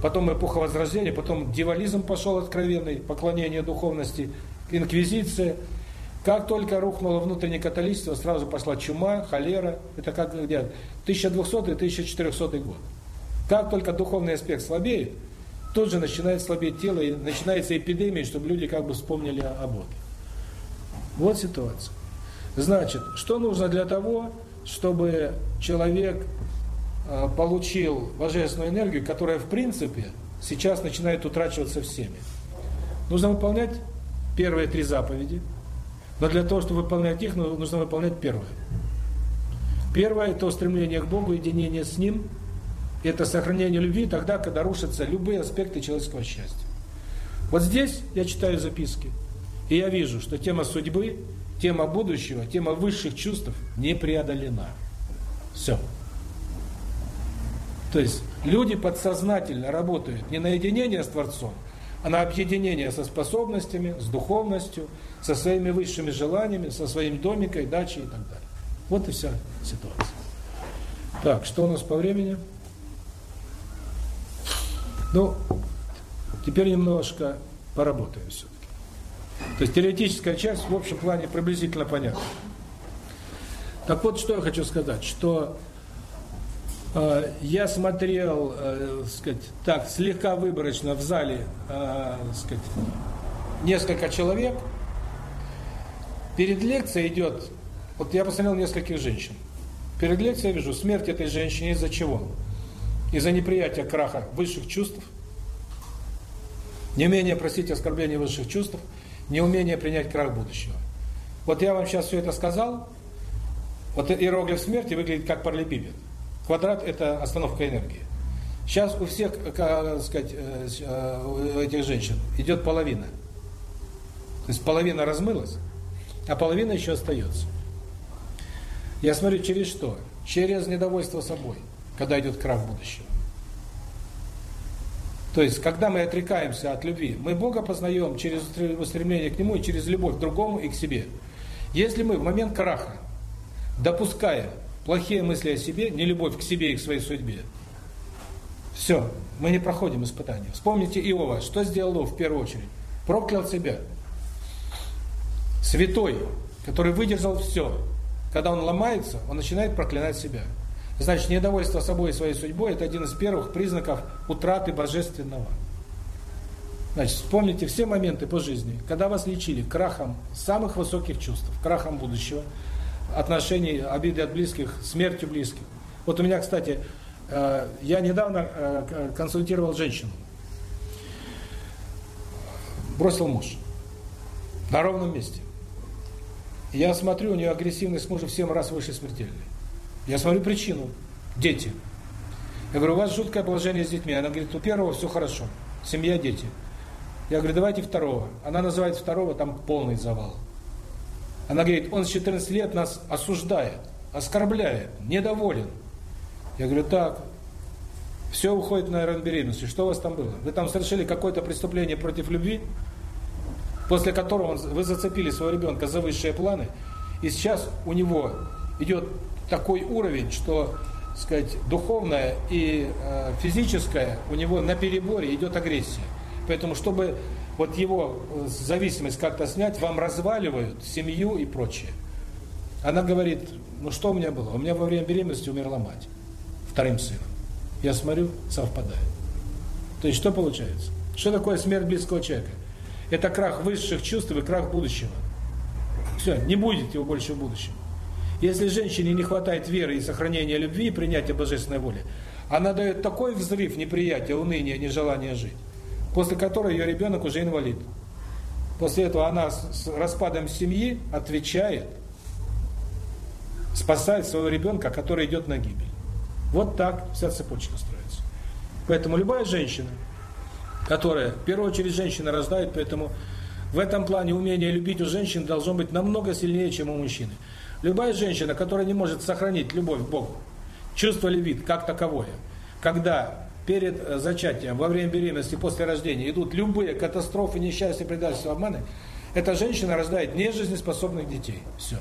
потом эпоха Возрождения, потом дьяволизм пошел откровенный, поклонение духовности, инквизиция. Как только рухнуло внутреннее католичество, сразу пошла чума, холера, это как где 1200-1400 год. Как только духовный аспект слабеет, тут же начинает слабеть тело, и начинается эпидемия, чтобы люди как бы вспомнили о Боге. Вот ситуация. Значит, что нужно для того, чтобы человек э, получил божественную энергию, которая в принципе сейчас начинает утрачиваться всеми? Нужно выполнять первые три заповеди, но для того, чтобы выполнять их, ну, нужно выполнять первое. Первое – это устремление к Богу, единение с Ним, это сохранение любви тогда, когда рушатся любые аспекты человеческого счастья. Вот здесь я читаю записки, и я вижу, что тема судьбы тема будущего, тема высших чувств не преодолена. Все. То есть люди подсознательно работают не на единение с Творцом, а на объединение со способностями, с духовностью, со своими высшими желаниями, со своим домикой, дачей и так далее. Вот и вся ситуация. Так, что у нас по времени? Ну, теперь немножко поработаем все. То есть теоретическая часть в общем плане приблизительно понятна. Так вот, что я хочу сказать, что я смотрел, э, сказать, так, слегка выборочно в зале, э, сказать, несколько человек. Перед лекцией идет, вот я посмотрел нескольких женщин. Перед лекцией я вижу смерть этой женщины из-за чего? Из-за неприятия краха высших чувств, не менее, простите, оскорбления высших чувств – неумение принять крах будущего. Вот я вам сейчас все это сказал, вот иероглиф смерти выглядит как параллелепипед. Квадрат – это остановка энергии. Сейчас у всех, как сказать, э, э, у этих женщин идет половина. То есть половина размылась, а половина еще остается. Я смотрю, через что? Через недовольство собой, когда идет крах будущего. То есть, когда мы отрекаемся от любви, мы Бога познаем через устремление к Нему и через любовь к другому и к себе. Если мы в момент краха допускаем плохие мысли о себе, не любовь к себе и к своей судьбе, все, мы не проходим испытания. Вспомните Иова, что сделал Иов в первую очередь? Проклял себя. Святой, который выдержал все. Когда он ломается, он начинает проклинать себя. Значит, недовольство собой и своей судьбой – это один из первых признаков утраты божественного. Значит, вспомните все моменты по жизни, когда вас лечили крахом самых высоких чувств, крахом будущего, отношений, обиды от близких, смертью близких. Вот у меня, кстати, э, я недавно э, консультировал женщину. Бросил муж. На ровном месте. Я смотрю, у нее агрессивность мужа в 7 раз выше смертельной. Я смотрю причину. Дети. Я говорю, у вас жуткое положение с детьми. Она говорит, у первого все хорошо. Семья, дети. Я говорю, давайте второго. Она называет второго, там полный завал. Она говорит, он с 14 лет нас осуждает, оскорбляет, недоволен. Я говорю, так, все уходит на беременности. Что у вас там было? Вы там совершили какое-то преступление против любви, после которого вы зацепили своего ребенка за высшие планы, и сейчас у него идет такой уровень, что, сказать, духовное и э, физическое у него на переборе идет агрессия. Поэтому, чтобы вот его э, зависимость как-то снять, вам разваливают семью и прочее. Она говорит, ну что у меня было? У меня во время беременности умерла мать, вторым сыном. Я смотрю, совпадает. То есть что получается? Что такое смерть близкого человека? Это крах высших чувств и крах будущего. Все, не будет его больше в будущем. Если женщине не хватает веры и сохранения любви и принятия божественной воли, она дает такой взрыв неприятия, уныния, нежелания жить, после которого ее ребенок уже инвалид. После этого она с распадом семьи отвечает, спасает своего ребенка, который идет на гибель. Вот так вся цепочка строится. Поэтому любая женщина, которая, в первую очередь, женщина рождает, поэтому в этом плане умение любить у женщин должно быть намного сильнее, чем у мужчины. Любая женщина, которая не может сохранить любовь к Богу, чувство любви как таковое, когда перед э, зачатием, во время беременности, после рождения идут любые катастрофы, несчастья, предательства, обманы, эта женщина рождает нежизнеспособных детей. Все.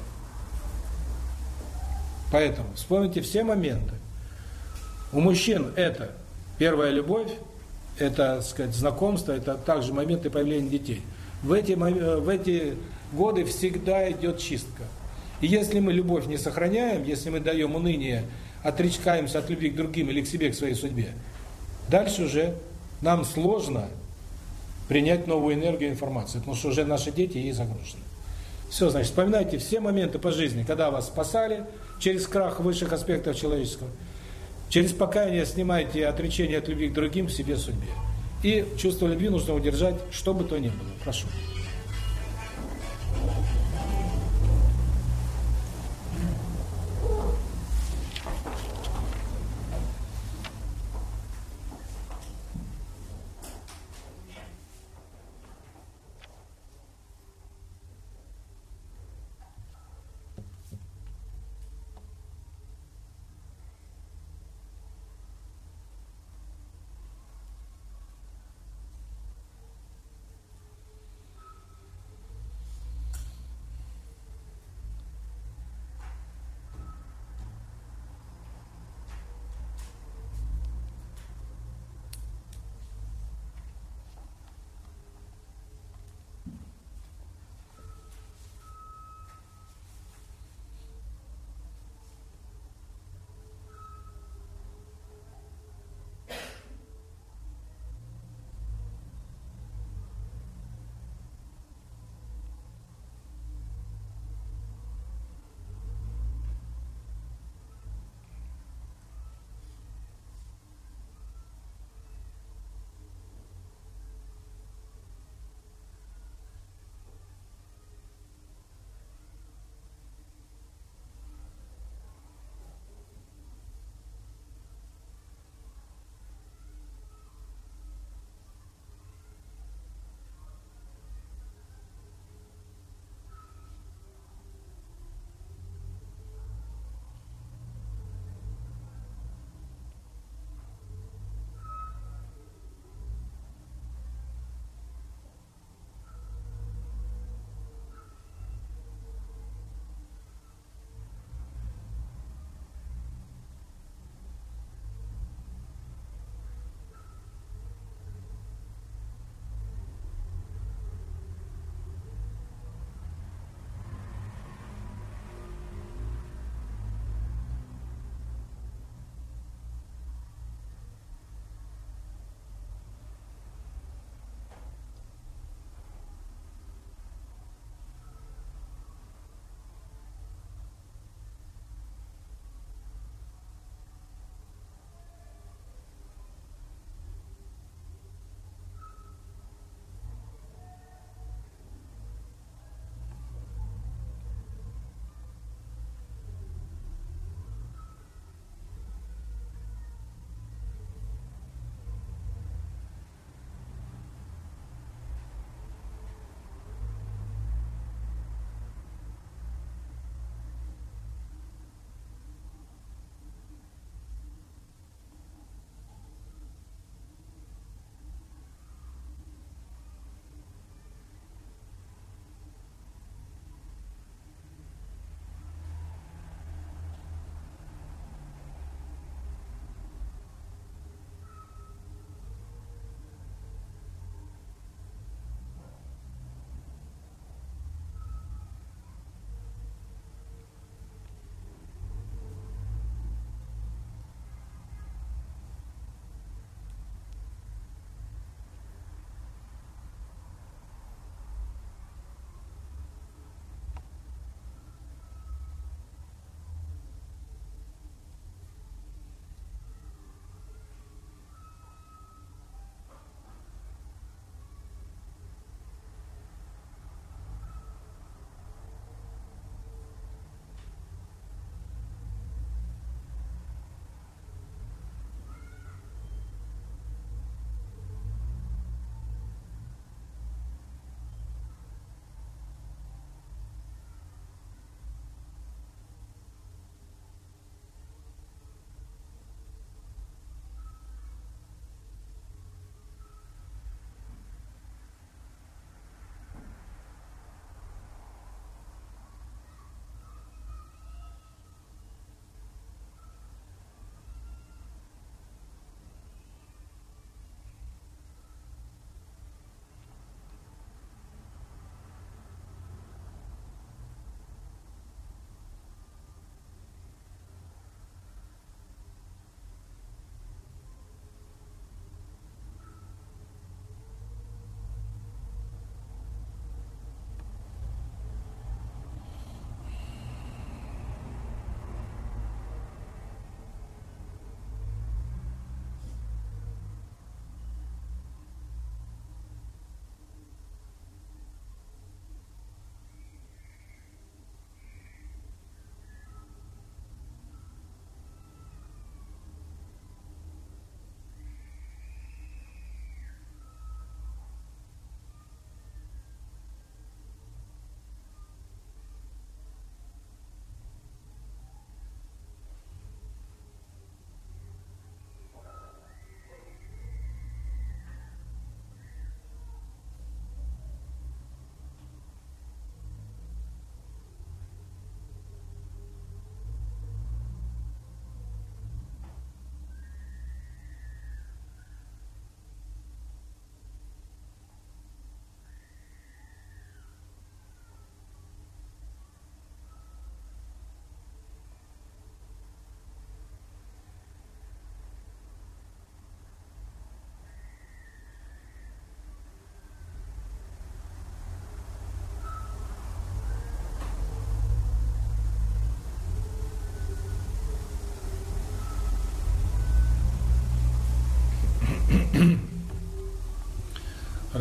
Поэтому вспомните все моменты. У мужчин это первая любовь, это, сказать, знакомство, это также моменты появления детей. В эти, э, в эти годы всегда идет чистка. И если мы любовь не сохраняем, если мы даем уныние, отречкаемся от любви к другим или к себе, к своей судьбе, Дальше уже нам сложно принять новую энергию информацию, потому что уже наши дети ей загружены. Все, значит, вспоминайте все моменты по жизни, когда вас спасали через крах высших аспектов человеческого. Через покаяние снимайте отречение от любви к другим, к себе, судьбе. И чувство любви нужно удержать, что бы то ни было. Прошу.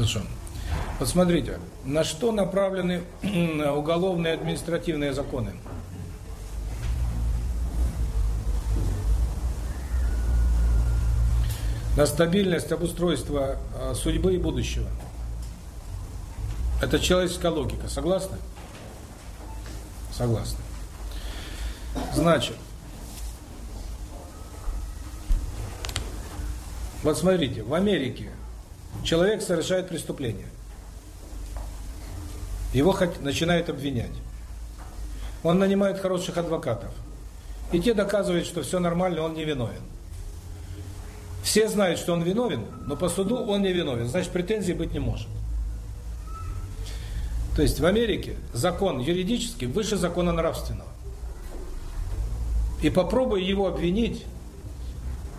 Хорошо. Посмотрите, на что направлены уголовные административные законы? На стабильность обустройства а, судьбы и будущего. Это человеческая логика. Согласны? Согласны. Значит, вот смотрите, в Америке человек совершает преступление. Его начинают обвинять. Он нанимает хороших адвокатов. И те доказывают, что все нормально, он не виновен. Все знают, что он виновен, но по суду он не виновен. Значит, претензий быть не может. То есть в Америке закон юридически выше закона нравственного. И попробуй его обвинить,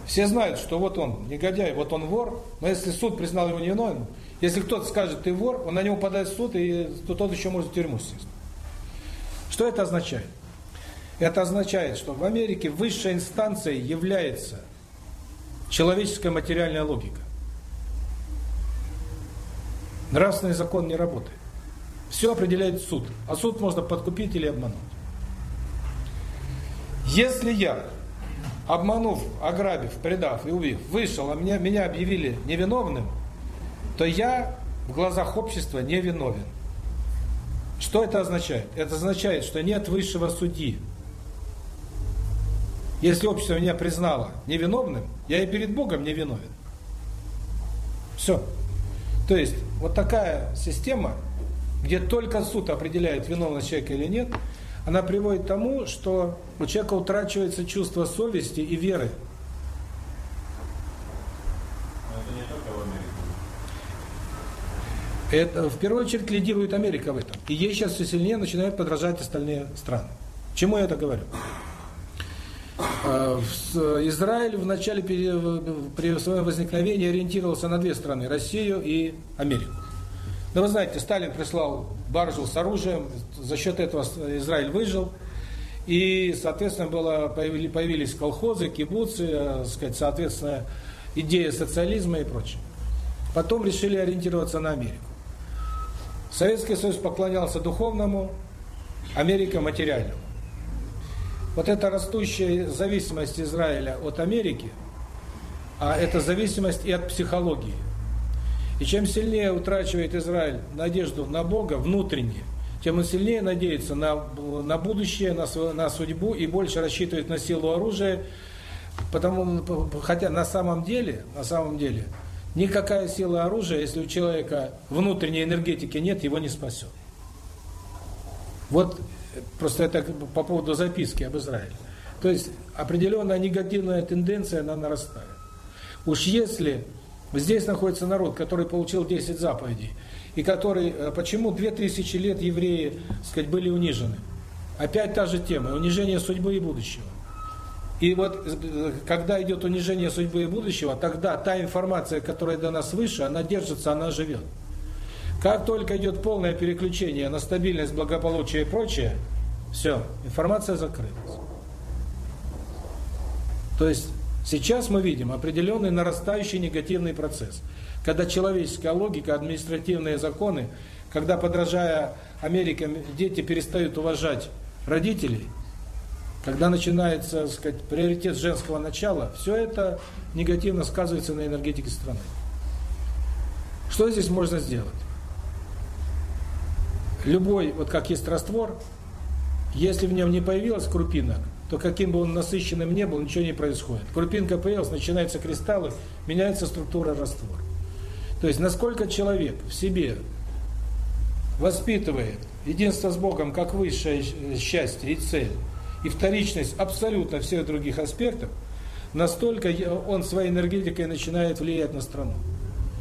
все знают, что вот он негодяй, вот он вор, но если суд признал его невиновным, если кто-то скажет, ты вор, он на него подает в суд, и то тот еще может в тюрьму сесть. Что это означает? Это означает, что в Америке высшей инстанцией является человеческая материальная логика. Нравственный закон не работает. Все определяет суд. А суд можно подкупить или обмануть. Если я, обманув, ограбив, предав и убив, вышел, а меня, меня объявили невиновным, то я в глазах общества не виновен. Что это означает? Это означает, что нет высшего судьи. Если общество меня признало невиновным, я и перед Богом не виновен. Все. То есть, вот такая система где только суд определяет, виновность человека или нет, она приводит к тому, что у человека утрачивается чувство совести и веры. Это в первую очередь лидирует Америка в этом. И ей сейчас все сильнее начинают подражать остальные страны. Чему я это говорю? А, Израиль в начале при своем возникновении ориентировался на две страны – Россию и Америку. Но вы знаете, Сталин прислал баржу с оружием, за счет этого Израиль выжил. И, соответственно, было, появились колхозы, кибуцы, э, сказать, соответственно, идея социализма и прочее. Потом решили ориентироваться на Америку. Советский Союз поклонялся духовному, Америка материальному. Вот эта растущая зависимость Израиля от Америки, а это зависимость и от психологии – и чем сильнее утрачивает Израиль надежду на Бога внутренне, тем он сильнее надеется на, на будущее, на, на судьбу и больше рассчитывает на силу оружия. Потому, хотя на самом деле, на самом деле, никакая сила оружия, если у человека внутренней энергетики нет, его не спасет. Вот просто это по поводу записки об Израиле. То есть определенная негативная тенденция, она нарастает. Уж если Здесь находится народ, который получил 10 заповедей, и который, э, почему 2000 лет евреи, сказать, были унижены. Опять та же тема, унижение судьбы и будущего. И вот, э, когда идет унижение судьбы и будущего, тогда та информация, которая до нас выше, она держится, она живет. Как только идет полное переключение на стабильность, благополучие и прочее, все, информация закрылась. То есть Сейчас мы видим определенный нарастающий негативный процесс. Когда человеческая логика, административные законы, когда, подражая Америке, дети перестают уважать родителей, когда начинается, так сказать, приоритет женского начала, все это негативно сказывается на энергетике страны. Что здесь можно сделать? Любой, вот как есть раствор, если в нем не появилось крупинок, то каким бы он насыщенным не был, ничего не происходит. Крупинка появилась, начинаются кристаллы, меняется структура раствора. То есть, насколько человек в себе воспитывает единство с Богом как высшее счастье и цель, и вторичность абсолютно всех других аспектов, настолько он своей энергетикой начинает влиять на страну.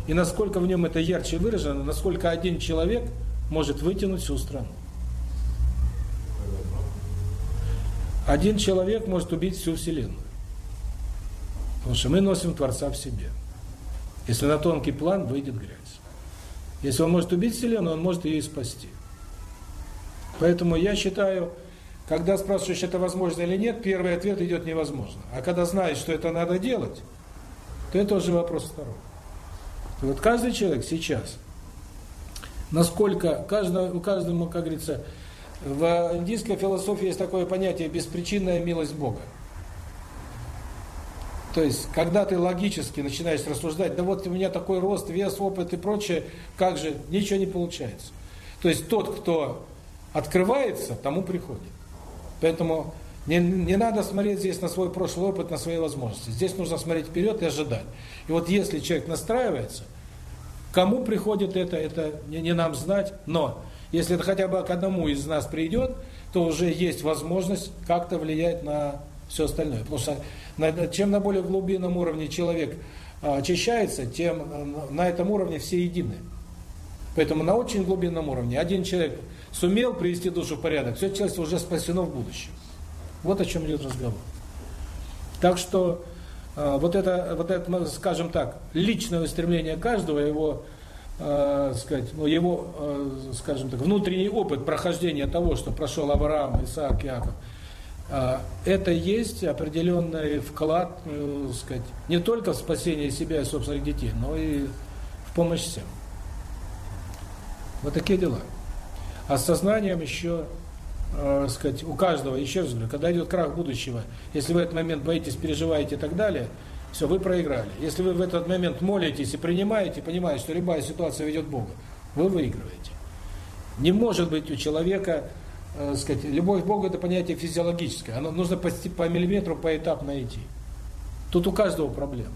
И насколько в нем это ярче выражено, насколько один человек может вытянуть всю страну. Один человек может убить всю Вселенную. Потому что мы носим Творца в себе. Если на тонкий план выйдет грязь. Если он может убить Вселенную, он может ее и спасти. Поэтому я считаю, когда спрашиваешь, это возможно или нет, первый ответ идет невозможно. А когда знаешь, что это надо делать, то это уже вопрос второй. Вот каждый человек сейчас Насколько каждому, каждому, как говорится, в индийской философии есть такое понятие беспричинная милость Бога. То есть, когда ты логически начинаешь рассуждать, да вот у меня такой рост, вес, опыт и прочее, как же, ничего не получается. То есть, тот, кто открывается, тому приходит. Поэтому не, не надо смотреть здесь на свой прошлый опыт, на свои возможности. Здесь нужно смотреть вперед и ожидать. И вот если человек настраивается, кому приходит это, это не, не нам знать, но если это хотя бы к одному из нас придет, то уже есть возможность как-то влиять на все остальное. Потому что чем на более глубинном уровне человек а, очищается, тем а, на этом уровне все едины. Поэтому на очень глубинном уровне один человек сумел привести душу в порядок, все человечество уже спасено в будущем. Вот о чем идет разговор. Так что э, вот это, вот это, скажем так, личное устремление каждого, его, э, сказать, ну, его, э, скажем так, внутренний опыт прохождения того, что прошел Авраам, Исаак, Яков, э, это есть определенный вклад, э, сказать, не только в спасение себя и собственных детей, но и в помощь всем. Вот такие дела. А с сознанием еще э, сказать, у каждого, еще раз говорю, когда идет крах будущего, если в этот момент боитесь, переживаете и так далее, все, вы проиграли. Если вы в этот момент молитесь и принимаете, понимаете, что любая ситуация ведет к Богу, вы выигрываете. Не может быть у человека, э, сказать, любовь к Богу это понятие физиологическое, оно нужно по, по миллиметру поэтапно идти. Тут у каждого проблема.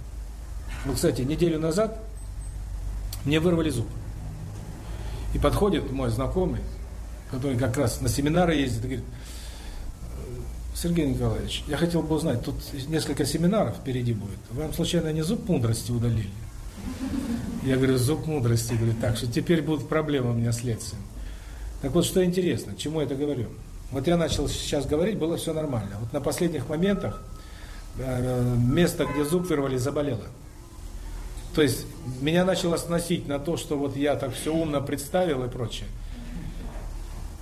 Вот, кстати, неделю назад мне вырвали зуб. И подходит мой знакомый, который как раз на семинары ездит, и говорит, Сергей Николаевич, я хотел бы узнать, тут несколько семинаров впереди будет. Вам случайно не зуб мудрости удалили? Я говорю, зуб мудрости. Говорю, так что теперь будут проблемы у меня с лекцией. Так вот, что интересно, чему я это говорю? Вот я начал сейчас говорить, было все нормально. Вот на последних моментах э, место, где зуб вырвали, заболело. То есть меня начало сносить на то, что вот я так все умно представил и прочее.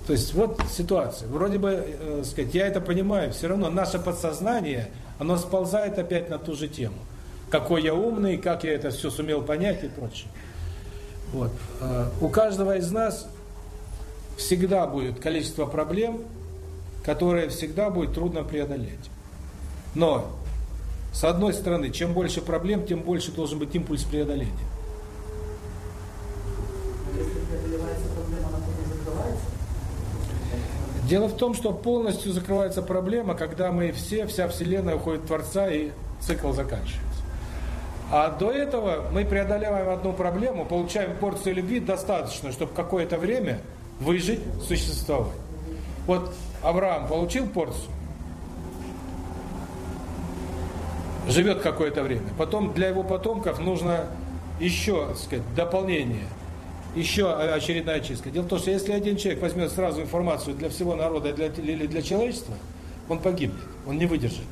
То есть вот ситуация. Вроде бы, э, сказать, я это понимаю, все равно наше подсознание, оно сползает опять на ту же тему. Какой я умный, как я это все сумел понять и прочее. Вот. Э, у каждого из нас всегда будет количество проблем, которые всегда будет трудно преодолеть. Но, с одной стороны, чем больше проблем, тем больше должен быть импульс преодоления. Дело в том, что полностью закрывается проблема, когда мы все, вся Вселенная уходит в Творца и цикл заканчивается. А до этого мы преодолеваем одну проблему, получаем порцию любви достаточно, чтобы какое-то время выжить, существовать. Вот Авраам получил порцию, живет какое-то время. Потом для его потомков нужно еще, так сказать, дополнение – еще очередная чистка. Дело в том, что если один человек возьмет сразу информацию для всего народа или для человечества, он погибнет, он не выдержит.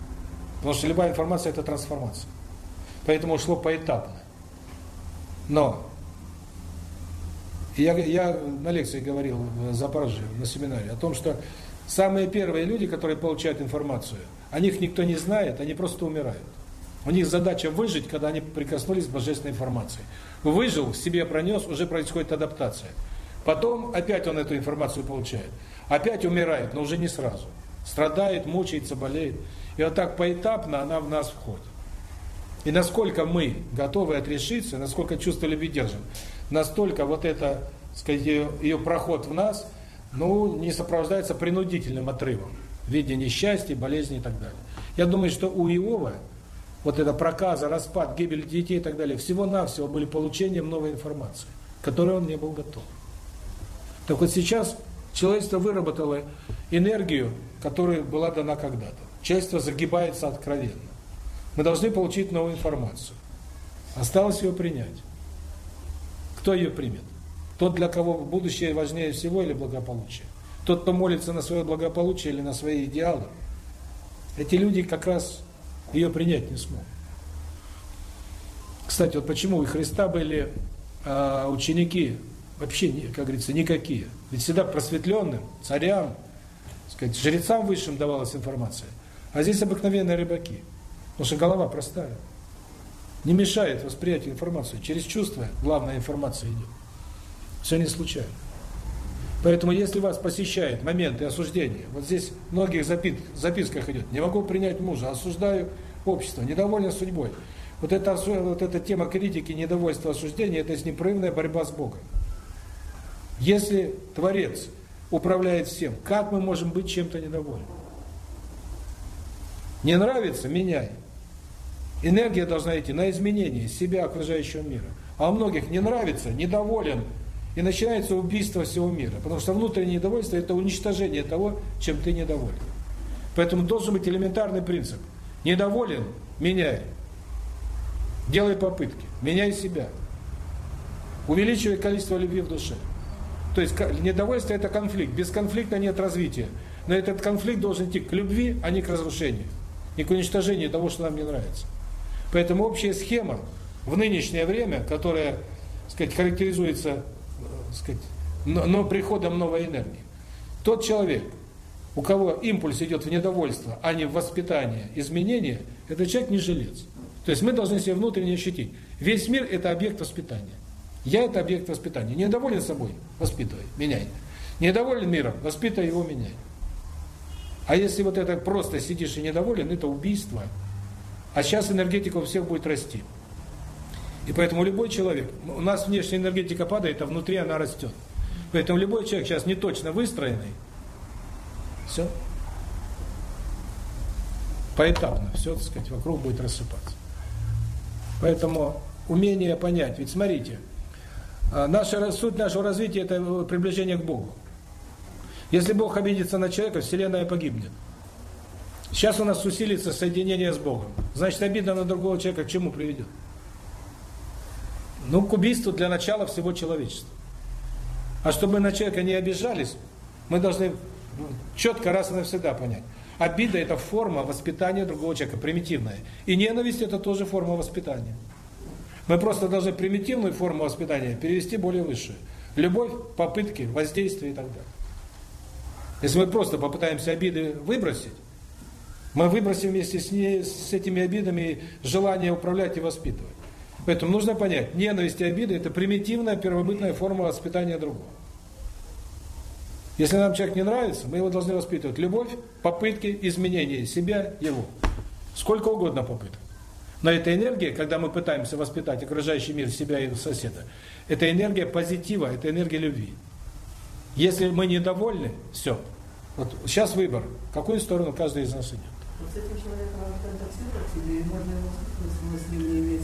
Потому что любая информация – это трансформация. Поэтому шло поэтапно. Но я, я на лекции говорил в Запорожье, на семинаре, о том, что самые первые люди, которые получают информацию, о них никто не знает, они просто умирают. У них задача выжить, когда они прикоснулись к божественной информации. Выжил, себе пронес, уже происходит адаптация. Потом опять он эту информацию получает. Опять умирает, но уже не сразу. Страдает, мучается, болеет. И вот так поэтапно она в нас входит. И насколько мы готовы отрешиться, насколько чувство любви держим, настолько вот это, сказать, ее, ее проход в нас, ну, не сопровождается принудительным отрывом в виде несчастья, болезни и так далее. Я думаю, что у Иова вот это проказа, распад, гибель детей и так далее, всего-навсего были получением новой информации, к которой он не был готов. Так вот сейчас человечество выработало энергию, которая была дана когда-то. Человечество загибается откровенно. Мы должны получить новую информацию. Осталось ее принять. Кто ее примет? Тот, для кого будущее важнее всего или благополучие? Тот, кто молится на свое благополучие или на свои идеалы? Эти люди как раз ее принять не смог. Кстати, вот почему у Христа были э, ученики вообще, как говорится, никакие. Ведь всегда просветленным, царям, сказать, жрецам высшим давалась информация. А здесь обыкновенные рыбаки. Потому что голова простая. Не мешает восприятию информации. Через чувства главная информация идет. Все не случайно. Поэтому, если вас посещает моменты осуждения, вот здесь в многих запит, записках идет, не могу принять мужа, осуждаю общество, недоволен судьбой. Вот эта, вот эта тема критики, недовольства, осуждения, это есть непрерывная борьба с Богом. Если Творец управляет всем, как мы можем быть чем-то недовольны? Не нравится – меняй. Энергия должна идти на изменение себя, окружающего мира. А у многих не нравится, недоволен, и начинается убийство всего мира. Потому что внутреннее недовольство – это уничтожение того, чем ты недоволен. Поэтому должен быть элементарный принцип. Недоволен – меняй. Делай попытки, меняй себя. Увеличивай количество любви в душе. То есть недовольство – это конфликт. Без конфликта нет развития. Но этот конфликт должен идти к любви, а не к разрушению. Не к уничтожению того, что нам не нравится. Поэтому общая схема в нынешнее время, которая, сказать, характеризуется сказать, но, но приходом новой энергии. Тот человек, у кого импульс идет в недовольство, а не в воспитание, изменение, этот человек не жилец. То есть мы должны себе внутренне ощутить. Весь мир – это объект воспитания. Я – это объект воспитания. Недоволен собой – воспитывай, меняй. Недоволен миром – воспитывай его, меняй. А если вот это просто сидишь и недоволен, это убийство. А сейчас энергетика у всех будет расти. И поэтому любой человек, у нас внешняя энергетика падает, а внутри она растет. Поэтому любой человек сейчас не точно выстроенный, все. Поэтапно, все, так сказать, вокруг будет рассыпаться. Поэтому умение понять, ведь смотрите, а, наша, суть нашего развития – это приближение к Богу. Если Бог обидится на человека, Вселенная погибнет. Сейчас у нас усилится соединение с Богом. Значит, обида на другого человека к чему приведет? Ну, к убийству для начала всего человечества. А чтобы на человека не обижались, мы должны четко раз и навсегда понять. Обида – это форма воспитания другого человека, примитивная. И ненависть – это тоже форма воспитания. Мы просто должны примитивную форму воспитания перевести более высшую. Любовь, попытки, воздействие и так далее. Если мы просто попытаемся обиды выбросить, мы выбросим вместе с, ней, с этими обидами желание управлять и воспитывать. Поэтому нужно понять, ненависть и обида – это примитивная, первобытная форма воспитания другого. Если нам человек не нравится, мы его должны воспитывать. Любовь, попытки, изменения себя, его. Сколько угодно попыток. Но эта энергия, когда мы пытаемся воспитать окружающий мир, себя и соседа, это энергия позитива, это энергия любви. Если мы недовольны, все. Вот сейчас выбор, какую сторону каждый из нас идет. Вот с этим человеком контактировать или можно его с ним не иметь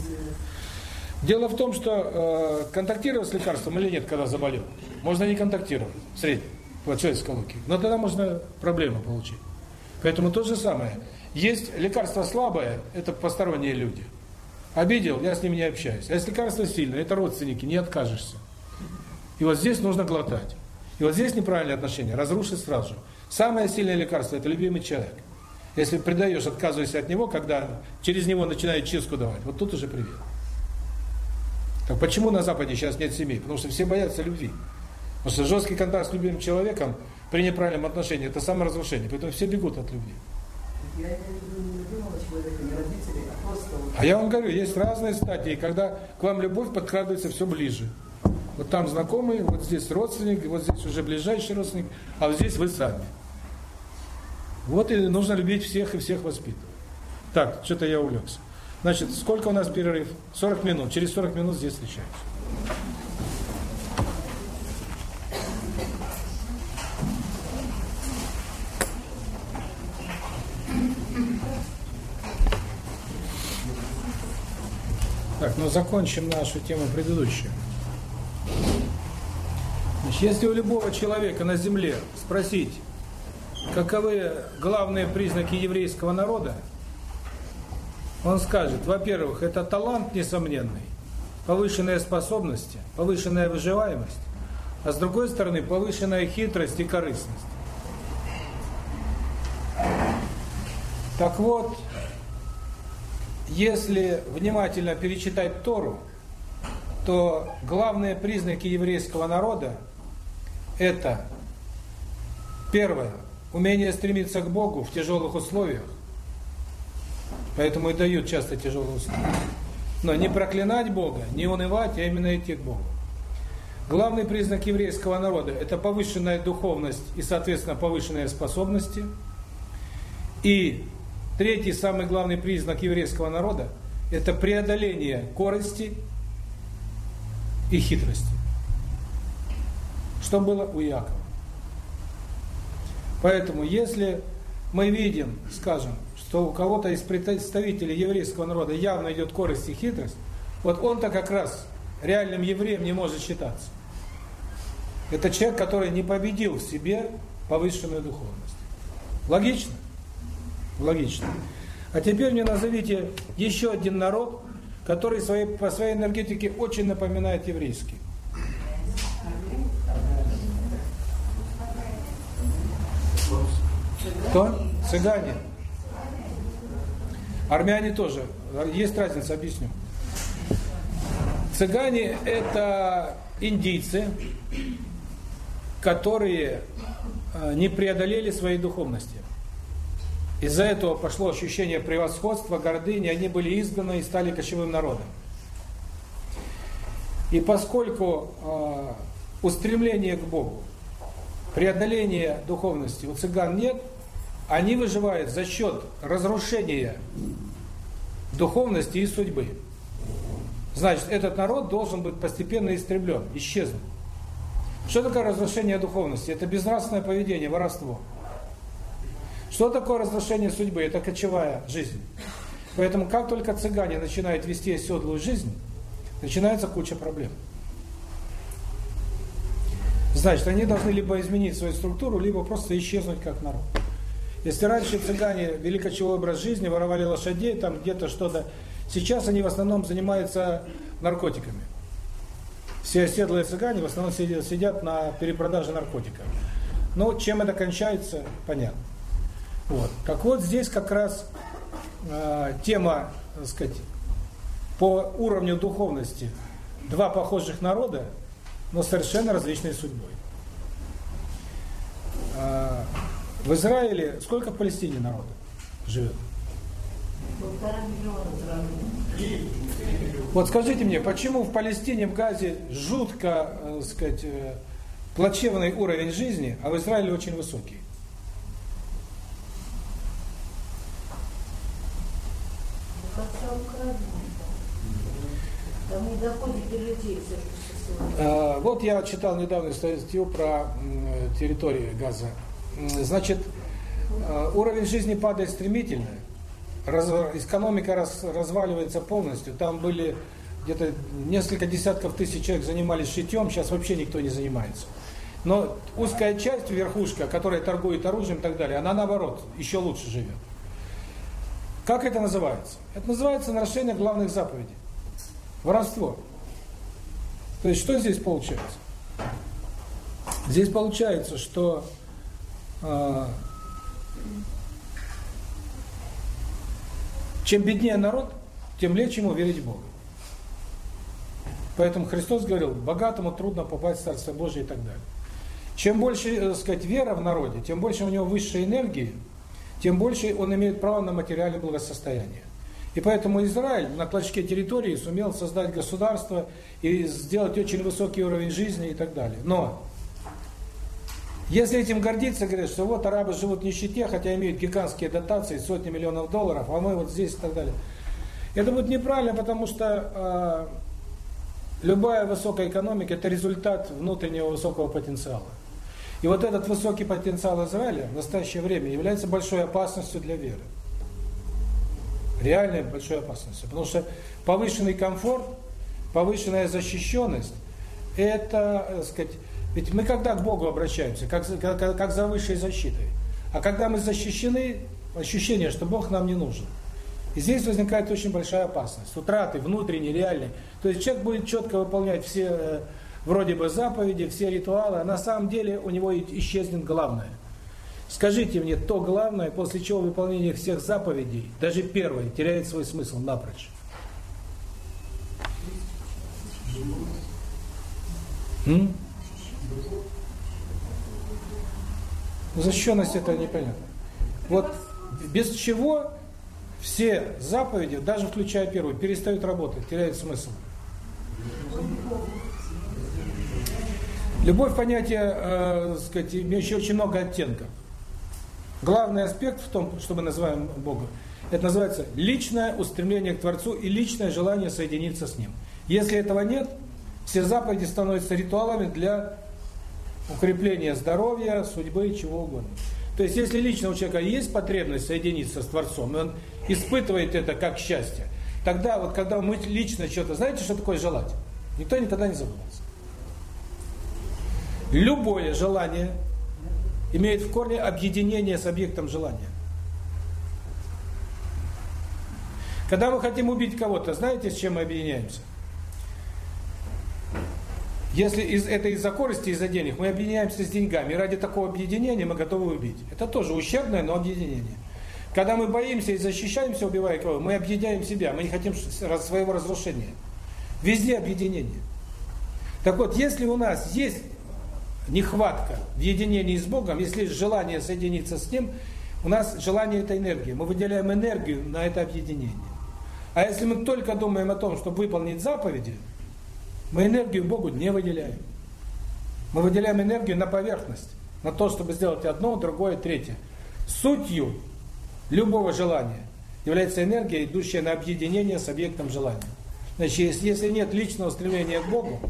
Дело в том, что э, контактировать с лекарством или нет, когда заболел, можно не контактировать в среднем, по человеческой. Но тогда можно проблемы получить. Поэтому то же самое. Есть лекарство слабое, это посторонние люди. Обидел, я с ними не общаюсь. А если лекарство сильное, это родственники, не откажешься. И вот здесь нужно глотать. И вот здесь неправильное отношение, разрушить сразу же. Самое сильное лекарство – это любимый человек. Если предаешь, отказываешься от него, когда через него начинает чистку давать, вот тут уже привет. Так почему на Западе сейчас нет семей? Потому что все боятся любви. Потому что жесткий контакт с любимым человеком при неправильном отношении – это саморазрушение. Поэтому все бегут от любви. Я не любимого человека, не родителей, а просто... А я вам говорю, есть разные стадии, когда к вам любовь подкрадывается все ближе. Вот там знакомый, вот здесь родственник, вот здесь уже ближайший родственник, а вот здесь вы сами. Вот и нужно любить всех и всех воспитывать. Так, что-то я увлекся. Значит, сколько у нас перерыв? 40 минут. Через 40 минут здесь встречаемся. Так, ну закончим нашу тему предыдущую. Значит, если у любого человека на земле спросить, каковы главные признаки еврейского народа, он скажет, во-первых, это талант несомненный, повышенные способности, повышенная выживаемость, а с другой стороны, повышенная хитрость и корыстность. Так вот, если внимательно перечитать Тору, то главные признаки еврейского народа – это, первое, умение стремиться к Богу в тяжелых условиях, Поэтому и дают часто тяжелые условия. Но не проклинать Бога, не унывать, а именно идти к Богу. Главный признак еврейского народа – это повышенная духовность и, соответственно, повышенные способности. И третий, самый главный признак еврейского народа – это преодоление корости и хитрости. Что было у Якова? Поэтому, если мы видим, скажем, что у кого-то из представителей еврейского народа явно идет корость и хитрость, вот он-то как раз реальным евреем не может считаться. Это человек, который не победил в себе повышенную духовность. Логично? Логично. А теперь мне назовите еще один народ, который своей, по своей энергетике очень напоминает еврейский. Кто? Цыгане. Армяне тоже. Есть разница, объясню. Цыгане – это индийцы, которые э, не преодолели своей духовности. Из-за этого пошло ощущение превосходства, гордыни, они были изгнаны и стали кочевым народом. И поскольку э, устремление к Богу, преодоление духовности у цыган нет, они выживают за счет разрушения духовности и судьбы. Значит, этот народ должен быть постепенно истреблен, исчезнуть. Что такое разрушение духовности? Это безнравственное поведение, воровство. Что такое разрушение судьбы? Это кочевая жизнь. Поэтому как только цыгане начинают вести оседлую жизнь, начинается куча проблем. Значит, они должны либо изменить свою структуру, либо просто исчезнуть как народ. Если раньше цыгане вели образ жизни, воровали лошадей, там где-то что-то, сейчас они в основном занимаются наркотиками. Все оседлые цыгане в основном сидят, сидят на перепродаже наркотиков. Но чем это кончается, понятно. Вот. Так вот, здесь как раз э, тема, так сказать, по уровню духовности два похожих народа, но совершенно различной судьбой. Э, в Израиле сколько в Палестине народа живет? Вот скажите мне, почему в Палестине, в Газе жутко, э, сказать, э, плачевный уровень жизни, а в Израиле очень высокий? А, вот я читал недавно статью про территорию Газа. Значит, э, уровень жизни падает стремительно, раз, экономика раз, разваливается полностью. Там были где-то несколько десятков тысяч человек занимались шитьем, сейчас вообще никто не занимается. Но узкая часть, верхушка, которая торгует оружием и так далее, она наоборот, еще лучше живет. Как это называется? Это называется нарушение главных заповедей. Воровство. То есть что здесь получается? Здесь получается, что чем беднее народ, тем легче ему верить в Бога. Поэтому Христос говорил, богатому трудно попасть в Царство Божие и так далее. Чем больше, так сказать, вера в народе, тем больше у него высшей энергии, тем больше он имеет право на материальное благосостояние. И поэтому Израиль на клочке территории сумел создать государство и сделать очень высокий уровень жизни и так далее. Но если этим гордиться, говорят, что вот арабы живут в нищете, хотя имеют гигантские дотации, сотни миллионов долларов, а мы вот здесь и так далее. Это будет неправильно, потому что э, любая высокая экономика – это результат внутреннего высокого потенциала. И вот этот высокий потенциал Израиля в настоящее время является большой опасностью для веры. Реальной большой опасностью. Потому что повышенный комфорт, повышенная защищенность – это, так сказать, ведь мы когда к Богу обращаемся, как, как, как за высшей защитой. А когда мы защищены, ощущение, что Бог нам не нужен. И здесь возникает очень большая опасность. Утраты внутренней, реальной. То есть человек будет четко выполнять все э, вроде бы заповеди, все ритуалы, а на самом деле у него исчезнет главное. Скажите мне то главное, после чего выполнение всех заповедей, даже первой, теряет свой смысл напрочь. Защищенность это непонятно. Вот без чего все заповеди, даже включая первую, перестают работать, теряют смысл. Любовь понятие, э, сказать, имеющее очень много оттенков. Главный аспект в том, что мы называем Бога, это называется личное устремление к Творцу и личное желание соединиться с Ним. Если этого нет, все заповеди становятся ритуалами для укрепления здоровья, судьбы чего угодно. То есть, если лично у человека есть потребность соединиться с Творцом, и он испытывает это как счастье, тогда вот когда мы лично что-то, знаете, что такое желать? Никто никогда не задумывался. Любое желание имеет в корне объединение с объектом желания. Когда мы хотим убить кого-то, знаете, с чем мы объединяемся? Если из, это из-за корости, из-за денег, мы объединяемся с деньгами. И ради такого объединения мы готовы убить. Это тоже ущербное, но объединение. Когда мы боимся и защищаемся, убивая кого мы объединяем себя. Мы не хотим своего разрушения. Везде объединение. Так вот, если у нас есть нехватка в единении с Богом, если есть желание соединиться с Ним, у нас желание – это энергия. Мы выделяем энергию на это объединение. А если мы только думаем о том, чтобы выполнить заповеди, мы энергию Богу не выделяем. Мы выделяем энергию на поверхность, на то, чтобы сделать одно, другое, третье. Сутью любого желания является энергия, идущая на объединение с объектом желания. Значит, если нет личного стремления к Богу,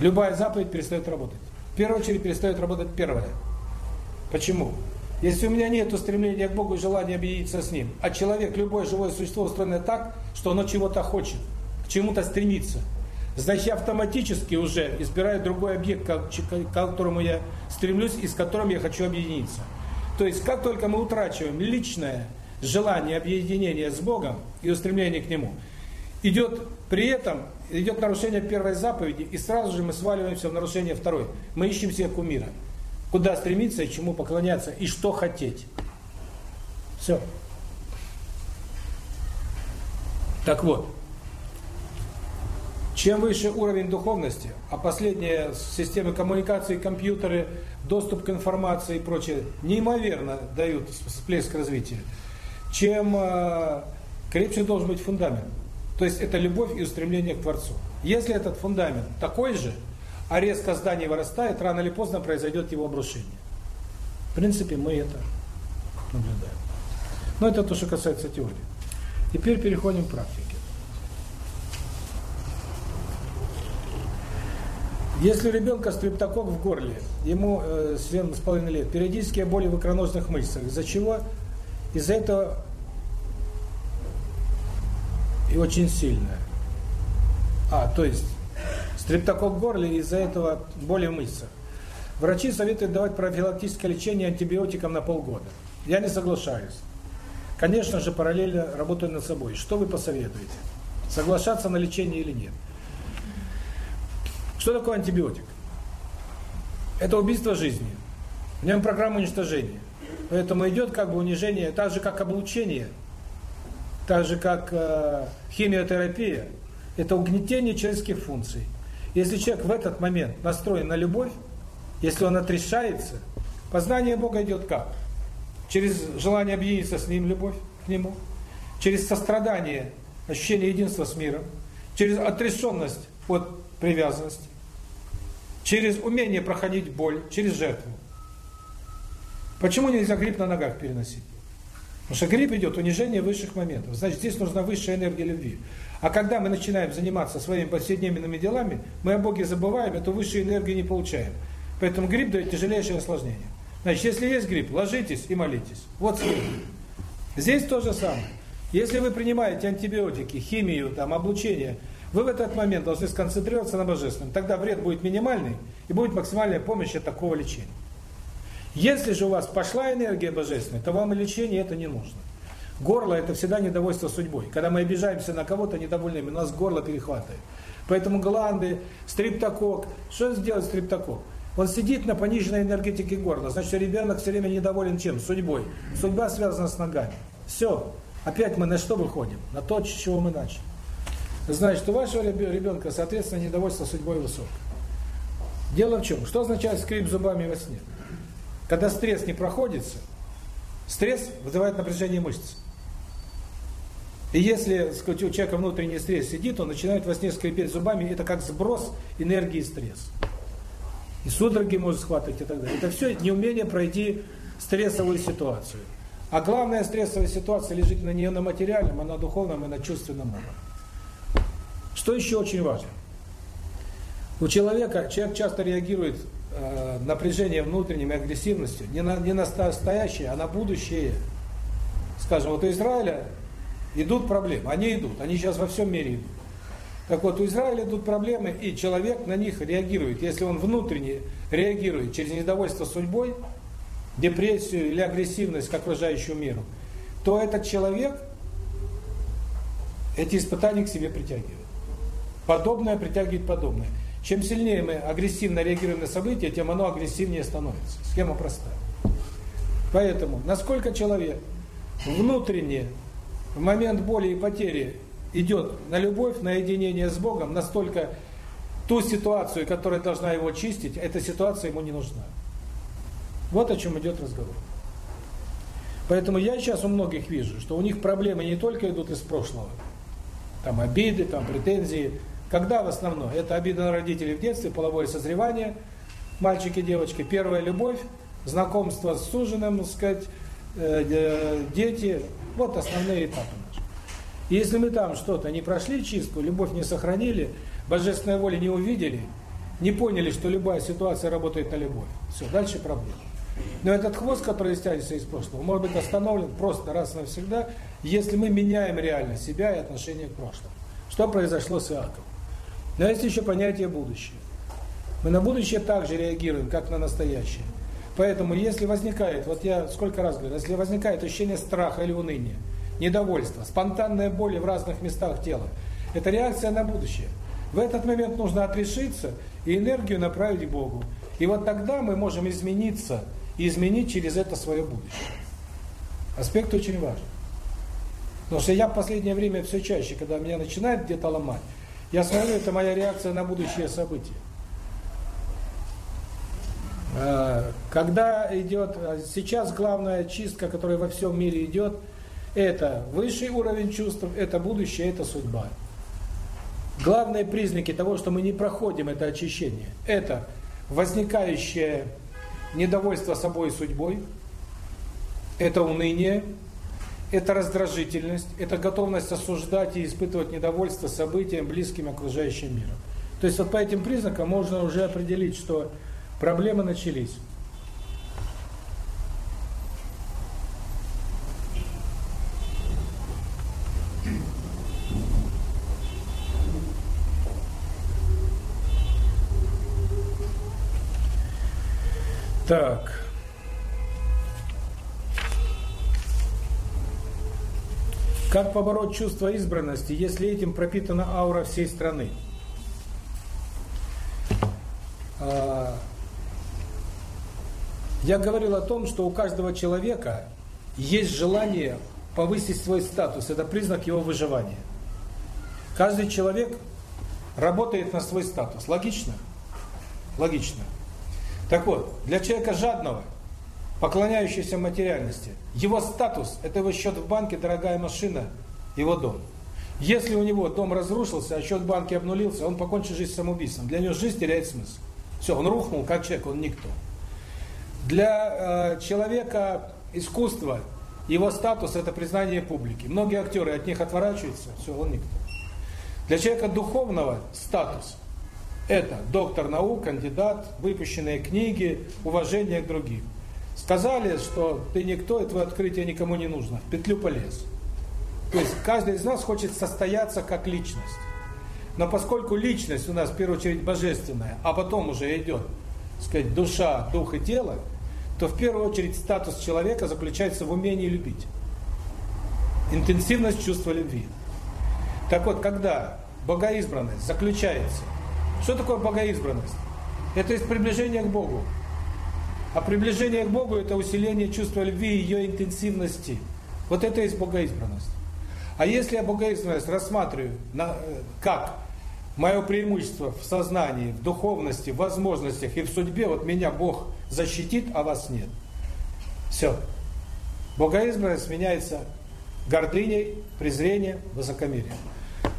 любая заповедь перестает работать. В первую очередь перестает работать первая. Почему? Если у меня нет стремления к Богу и желания объединиться с Ним, а человек, любое живое существо устроено так, что оно чего-то хочет, к чему-то стремится, значит, я автоматически уже избираю другой объект, к которому я стремлюсь и с которым я хочу объединиться. То есть, как только мы утрачиваем личное желание объединения с Богом и устремление к Нему, идет при этом идет нарушение первой заповеди, и сразу же мы сваливаемся в нарушение второй. Мы ищем себе кумира. Куда стремиться и чему поклоняться, и что хотеть. Все. Так вот, чем выше уровень духовности, а последние системы коммуникации, компьютеры, доступ к информации и прочее неимоверно дают всплеск развития, чем э, крепче должен быть фундамент. То есть это любовь и устремление к Творцу. Если этот фундамент такой же, а резко здание вырастает, рано или поздно произойдет его обрушение. В принципе, мы это наблюдаем. Но это то, что касается теории. Теперь переходим к практике. Если у ребенка стрептокок в горле, ему э, 7,5 лет, периодические боли в икроножных мышцах, из-за чего? Из-за этого и очень сильная. А, то есть стрептокок в горле, из-за этого боли в мышцах. Врачи советуют давать профилактическое лечение антибиотикам на полгода. Я не соглашаюсь. Конечно же, параллельно работаю над собой. Что вы посоветуете? Соглашаться на лечение или нет? Что такое антибиотик? Это убийство жизни. В нем программа уничтожения. Поэтому идет как бы унижение, так же как облучение – так же как э, химиотерапия, это угнетение человеческих функций. Если человек в этот момент настроен на любовь, если он отрешается, познание Бога идет как? Через желание объединиться с Ним, любовь к Нему, через сострадание, ощущение единства с миром, через отрешенность от привязанности, через умение проходить боль, через жертву. Почему нельзя грипп на ногах переносить? Потому что грипп идет унижение высших моментов. Значит, здесь нужна высшая энергия любви. А когда мы начинаем заниматься своими повседневными делами, мы о Боге забываем, эту высшую энергию не получаем. Поэтому грипп дает тяжелейшее осложнение. Значит, если есть грипп, ложитесь и молитесь. Вот смысл. Здесь то же самое. Если вы принимаете антибиотики, химию, там, облучение, вы в этот момент должны сконцентрироваться на Божественном. Тогда вред будет минимальный и будет максимальная помощь от такого лечения. Если же у вас пошла энергия божественная, то вам и лечение это не нужно. Горло – это всегда недовольство судьбой. Когда мы обижаемся на кого-то недовольными, у нас горло перехватывает. Поэтому гланды, стриптокок. Что сделать стриптокок? Он сидит на пониженной энергетике горла. Значит, ребенок все время недоволен чем? Судьбой. Судьба связана с ногами. Все. Опять мы на что выходим? На то, с чего мы начали. Значит, у вашего ребенка, соответственно, недовольство судьбой высокое. Дело в чем? Что означает скрип зубами во сне? Когда стресс не проходится, стресс вызывает напряжение мышц. И если сказать, у человека внутренний стресс сидит, он начинает во сне скрипеть зубами, это как сброс энергии стресса. И судороги может схватывать и так далее. Это все неумение пройти стрессовую ситуацию. А главная стрессовая ситуация лежит на нее на материальном, а на духовном и на чувственном уровне. Что еще очень важно? У человека, человек часто реагирует э, напряжением внутренним и агрессивностью не на, не на настоящее, а на будущее. Скажем, вот у Израиля идут проблемы, они идут, они сейчас во всем мире идут. Так вот, у Израиля идут проблемы, и человек на них реагирует. Если он внутренне реагирует через недовольство судьбой, депрессию или агрессивность к окружающему миру, то этот человек эти испытания к себе притягивает. Подобное притягивает подобное. Чем сильнее мы агрессивно реагируем на события, тем оно агрессивнее становится. Схема простая. Поэтому, насколько человек внутренне в момент боли и потери идет на любовь, на единение с Богом, настолько ту ситуацию, которая должна его чистить, эта ситуация ему не нужна. Вот о чем идет разговор. Поэтому я сейчас у многих вижу, что у них проблемы не только идут из прошлого, там обиды, там претензии. Когда в основном? Это обида на родителей в детстве, половое созревание, мальчики, девочки, первая любовь, знакомство с суженым, так сказать, э, дети. Вот основные этапы наши. И если мы там что-то не прошли чистку, любовь не сохранили, божественной воли не увидели, не поняли, что любая ситуация работает на любовь. Все, дальше проблема. Но этот хвост, который стянется из прошлого, может быть остановлен просто раз и навсегда, если мы меняем реально себя и отношение к прошлому. Что произошло с Иаковом? Но есть еще понятие будущее. Мы на будущее также реагируем, как на настоящее. Поэтому, если возникает, вот я сколько раз говорю, если возникает ощущение страха или уныния, недовольства, спонтанная боль в разных местах тела, это реакция на будущее. В этот момент нужно отрешиться и энергию направить к Богу. И вот тогда мы можем измениться и изменить через это свое будущее. Аспект очень важен. Потому что я в последнее время все чаще, когда меня начинает где-то ломать, я смотрю, это моя реакция на будущее события. А, когда идет, сейчас главная чистка, которая во всем мире идет, это высший уровень чувств, это будущее, это судьба. Главные признаки того, что мы не проходим это очищение, это возникающее недовольство собой и судьбой, это уныние, это раздражительность, это готовность осуждать и испытывать недовольство событиям, близким окружающим миром. То есть вот по этим признакам можно уже определить, что проблемы начались. Так. Как побороть чувство избранности, если этим пропитана аура всей страны? А, я говорил о том, что у каждого человека есть желание повысить свой статус. Это признак его выживания. Каждый человек работает на свой статус. Логично? Логично. Так вот, для человека жадного, поклоняющегося материальности, его статус – это его счет в банке, дорогая машина, его дом. Если у него дом разрушился, а счет в банке обнулился, он покончит жизнь самоубийством. Для него жизнь теряет смысл. Все, он рухнул как человек, он никто. Для э, человека искусства его статус – это признание публики. Многие актеры от них отворачиваются, все, он никто. Для человека духовного статус – это доктор наук, кандидат, выпущенные книги, уважение к другим. Сказали, что ты никто, и твое открытие никому не нужно. В петлю полез. То есть каждый из нас хочет состояться как личность. Но поскольку личность у нас в первую очередь божественная, а потом уже идет, сказать, душа, дух и тело, то в первую очередь статус человека заключается в умении любить. Интенсивность чувства любви. Так вот, когда богоизбранность заключается что такое богоизбранность? Это есть приближение к Богу. А приближение к Богу – это усиление чувства любви и ее интенсивности. Вот это есть богоизбранность. А если я богоизбранность рассматриваю на, э, как мое преимущество в сознании, в духовности, в возможностях и в судьбе, вот меня Бог защитит, а вас нет. Все. Богоизбранность меняется гордыней, презрением, высокомерием.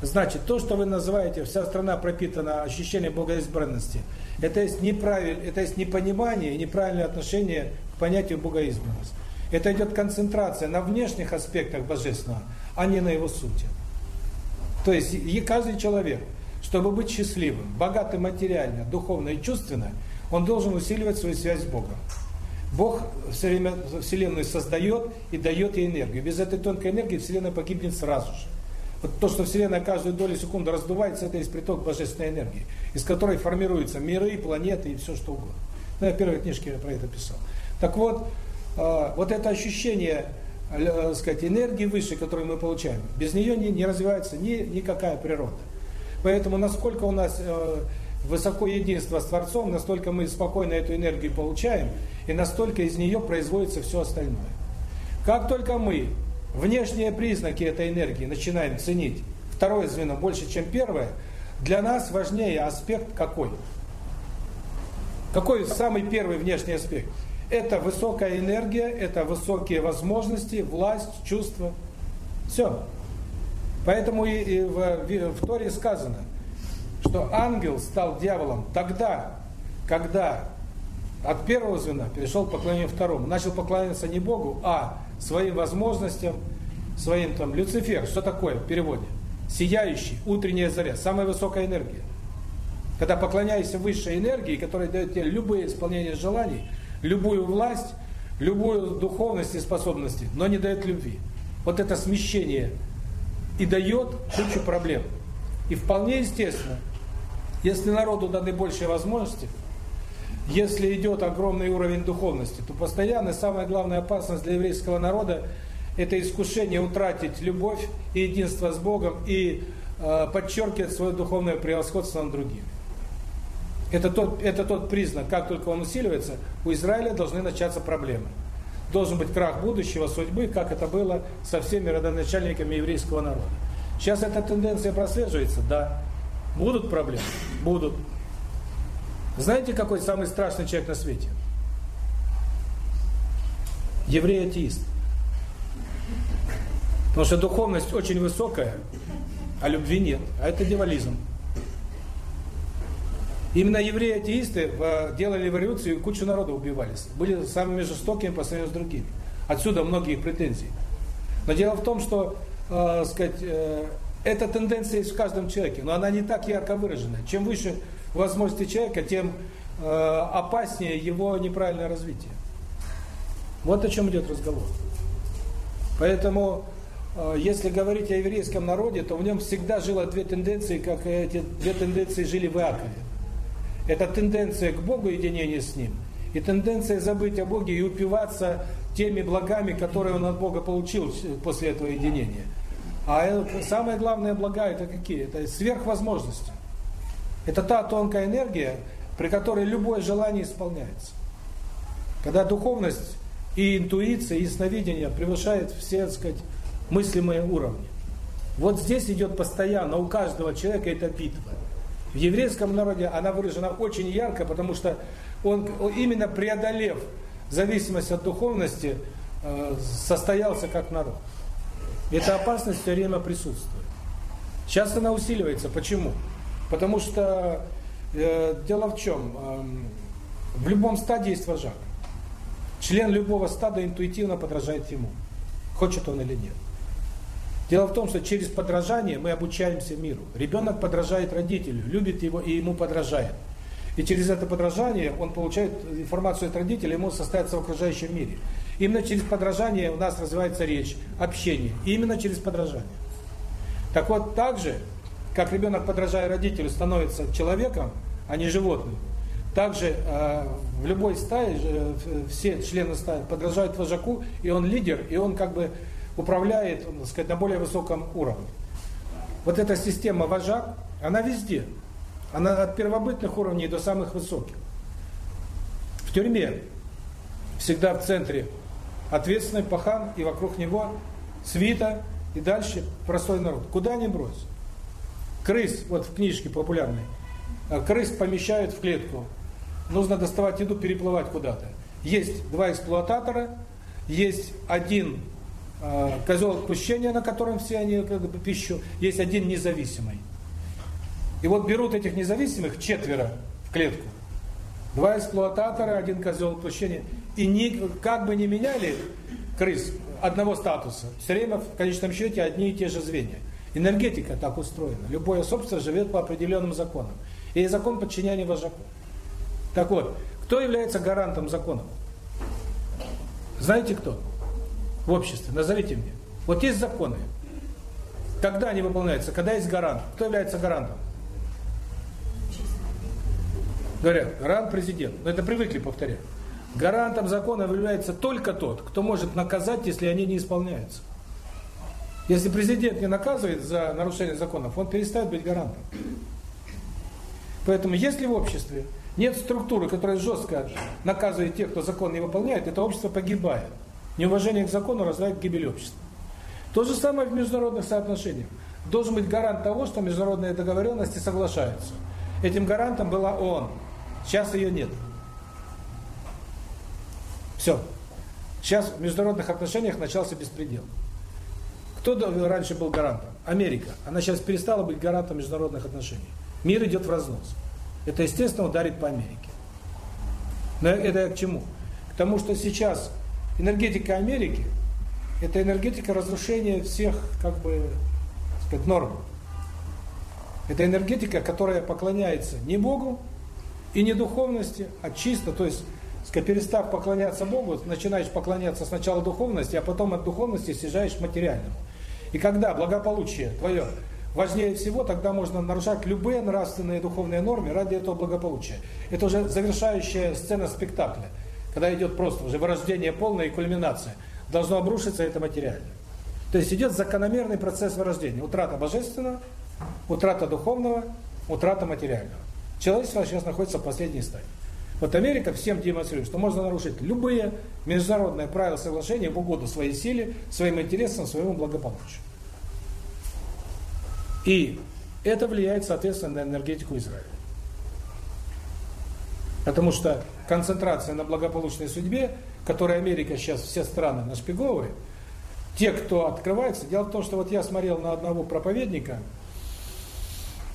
Значит, то, что вы называете, вся страна пропитана ощущением богоизбранности, это есть неправиль, это есть непонимание неправильное отношение к понятию богоизбранности. Это идет концентрация на внешних аспектах Божественного, а не на его сути. То есть и каждый человек, чтобы быть счастливым, богатым материально, духовно и чувственно, он должен усиливать свою связь с Богом. Бог все время Вселенную создает и дает ей энергию. Без этой тонкой энергии Вселенная погибнет сразу же. Вот то, что Вселенная каждую долю секунды раздувается, это есть приток божественной энергии, из которой формируются миры, планеты и все что угодно. Ну, я в первой книжке про это писал. Так вот, э, вот это ощущение, э, сказать, энергии высшей, которую мы получаем, без нее не, не развивается ни, никакая природа. Поэтому насколько у нас э, высоко единство с Творцом, настолько мы спокойно эту энергию получаем, и настолько из нее производится все остальное. Как только мы внешние признаки этой энергии начинаем ценить, второе звено больше, чем первое, для нас важнее аспект какой? Какой самый первый внешний аспект? Это высокая энергия, это высокие возможности, власть, чувства. Все. Поэтому и, и в, в Торе сказано, что ангел стал дьяволом тогда, когда от первого звена перешел к поклонению второму. Начал поклоняться не Богу, а своим возможностям, своим там Люцифер, что такое в переводе? Сияющий, утренняя заря, самая высокая энергия. Когда поклоняешься высшей энергии, которая дает тебе любые исполнения желаний, любую власть, любую духовность и способности, но не дает любви. Вот это смещение и дает кучу проблем. И вполне естественно, если народу даны большие возможности, если идет огромный уровень духовности, то постоянно самая главная опасность для еврейского народа – это искушение утратить любовь и единство с Богом и э, подчеркивать свое духовное превосходство над другими. Это тот, это тот признак, как только он усиливается, у Израиля должны начаться проблемы. Должен быть крах будущего, судьбы, как это было со всеми родоначальниками еврейского народа. Сейчас эта тенденция прослеживается, да. Будут проблемы? Будут. Знаете, какой самый страшный человек на свете? Еврей-атеист. Потому что духовность очень высокая, а любви нет. А это девализм. Именно евреи-атеисты делали эволюцию и кучу народа убивались. Были самыми жестокими по сравнению с другими. Отсюда многие претензии. Но дело в том, что, э, сказать, э, эта тенденция есть в каждом человеке, но она не так ярко выражена. Чем выше возможности человека, тем э, опаснее его неправильное развитие. Вот о чем идет разговор. Поэтому, э, если говорить о еврейском народе, то в нем всегда жило две тенденции, как эти две тенденции жили в Иакове. Это тенденция к Богу, единение с Ним, и тенденция забыть о Боге и упиваться теми благами, которые он от Бога получил после этого единения. А самое главное блага это какие? Это сверхвозможности. Это та тонкая энергия, при которой любое желание исполняется. Когда духовность и интуиция, и сновидение превышает все, так сказать, мыслимые уровни. Вот здесь идет постоянно, у каждого человека эта битва. В еврейском народе она выражена очень ярко, потому что он, именно преодолев зависимость от духовности, э, состоялся как народ. Эта опасность все время присутствует. Сейчас она усиливается. Почему? Потому что э, дело в чем? Э, в любом стаде есть вожак. Член любого стада интуитивно подражает ему. Хочет он или нет. Дело в том, что через подражание мы обучаемся миру. Ребенок подражает родителю, любит его и ему подражает. И через это подражание он получает информацию от родителя, ему состоится в окружающем мире. Именно через подражание у нас развивается речь, общение. Именно через подражание. Так вот, так же, как ребенок, подражая родителю, становится человеком, а не животным, также э, в любой стае э, все члены стаи подражают вожаку, и он лидер, и он как бы управляет, так сказать, на более высоком уровне. Вот эта система вожак, она везде. Она от первобытных уровней до самых высоких. В тюрьме всегда в центре ответственный пахан, и вокруг него свита, и дальше простой народ. Куда ни брось. Крыс, вот в книжке популярной, э, крыс помещают в клетку. Нужно доставать еду, переплывать куда-то. Есть два эксплуататора, есть один э, козел отпущения, на котором все они как бы пищу, есть один независимый. И вот берут этих независимых четверо в клетку. Два эксплуататора, один козел отпущения. И ни, как бы не меняли крыс одного статуса, все время в конечном счете одни и те же звенья. Энергетика так устроена. Любое собство живет по определенным законам. И закон подчиняния вожаку. Так вот, кто является гарантом законов? Знаете кто? В обществе. Назовите мне. Вот есть законы. Когда они выполняются? Когда есть гарант? Кто является гарантом? Говорят, гарант президент. Но это привыкли повторять. Гарантом закона является только тот, кто может наказать, если они не исполняются. Если президент не наказывает за нарушение законов, он перестает быть гарантом. Поэтому если в обществе нет структуры, которая жестко наказывает тех, кто закон не выполняет, это общество погибает. Неуважение к закону рождает гибель общества. То же самое в международных соотношениях. Должен быть гарант того, что международные договоренности соглашаются. Этим гарантом была ООН. Сейчас ее нет. Все. Сейчас в международных отношениях начался беспредел. Кто раньше был гарантом? Америка. Она сейчас перестала быть гарантом международных отношений. Мир идет в разнос. Это, естественно, ударит по Америке. Но это я к чему? К тому, что сейчас энергетика Америки – это энергетика разрушения всех, как бы, сказать, норм. Это энергетика, которая поклоняется не Богу и не духовности, а чисто, то есть перестав поклоняться Богу, начинаешь поклоняться сначала духовности, а потом от духовности съезжаешь материальному. И когда благополучие твое важнее всего, тогда можно нарушать любые нравственные духовные нормы ради этого благополучия. Это уже завершающая сцена спектакля, когда идет просто уже вырождение полное и кульминация. Должно обрушиться это материальное. То есть идет закономерный процесс вырождения. Утрата божественного, утрата духовного, утрата материального. Человечество сейчас находится в последней стадии. Вот Америка всем демонстрирует, что можно нарушить любые международные правила соглашения в угоду своей силе, своим интересам, своему благополучию. И это влияет, соответственно, на энергетику Израиля. Потому что концентрация на благополучной судьбе, которой Америка сейчас все страны нашпиговывает, те, кто открывается, дело в том, что вот я смотрел на одного проповедника,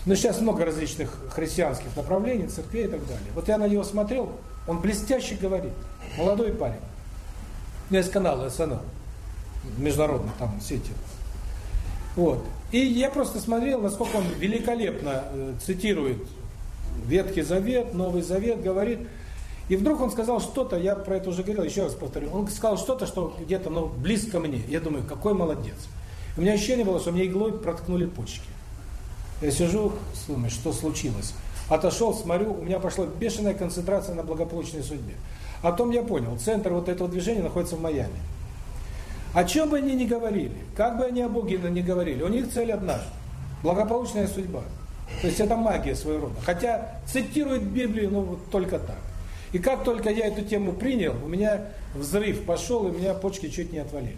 но сейчас много различных христианских направлений, церквей и так далее. Вот я на него смотрел, он блестяще говорит. Молодой парень. У меня есть канал СНЛ, международный там сети. Вот. И я просто смотрел, насколько он великолепно э, цитирует Ветхий Завет, Новый Завет, говорит. И вдруг он сказал что-то, я про это уже говорил, еще раз повторю. Он сказал что-то, что где-то ну, близко мне. Я думаю, какой молодец. У меня ощущение было, что мне иглой проткнули почки. Я сижу, думаю, что случилось. Отошел, смотрю, у меня пошла бешеная концентрация на благополучной судьбе. А потом я понял, центр вот этого движения находится в Майами. О чем бы они ни говорили, как бы они о Боге ни говорили, у них цель одна – благополучная судьба. То есть это магия своего рода. Хотя цитирует Библию, ну вот только так. И как только я эту тему принял, у меня взрыв пошел, и у меня почки чуть не отвалились.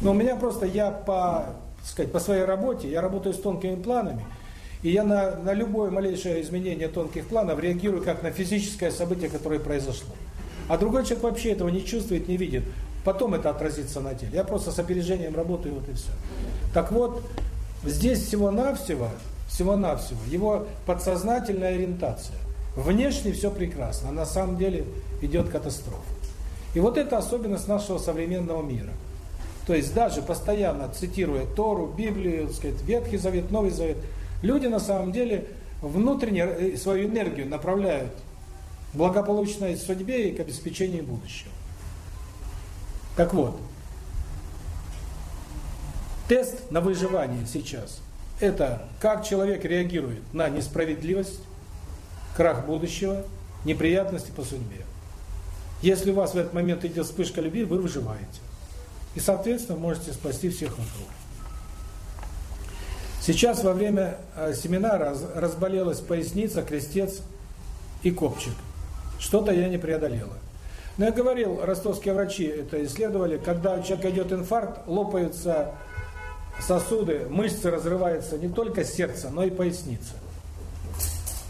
Но у меня просто, я по, сказать, по своей работе, я работаю с тонкими планами, и я на, на любое малейшее изменение тонких планов реагирую как на физическое событие, которое произошло. А другой человек вообще этого не чувствует, не видит. Потом это отразится на теле. Я просто с опережением работаю, вот и все. Так вот, здесь всего-навсего, всего-навсего, его подсознательная ориентация. Внешне все прекрасно, а на самом деле идет катастрофа. И вот это особенность нашего современного мира. То есть даже постоянно цитируя Тору, Библию, сказать, Ветхий Завет, Новый Завет – Люди на самом деле внутренне э, свою энергию направляют к благополучной судьбе и к обеспечению будущего. Так вот, тест на выживание сейчас – это как человек реагирует на несправедливость, крах будущего, неприятности по судьбе. Если у вас в этот момент идет вспышка любви, вы выживаете. И, соответственно, можете спасти всех вокруг. Сейчас во время э, семинара разболелась поясница, крестец и копчик. Что-то я не преодолела. Но я говорил, ростовские врачи это исследовали, когда у человека идет инфаркт, лопаются сосуды, мышцы разрываются не только сердце, но и поясница.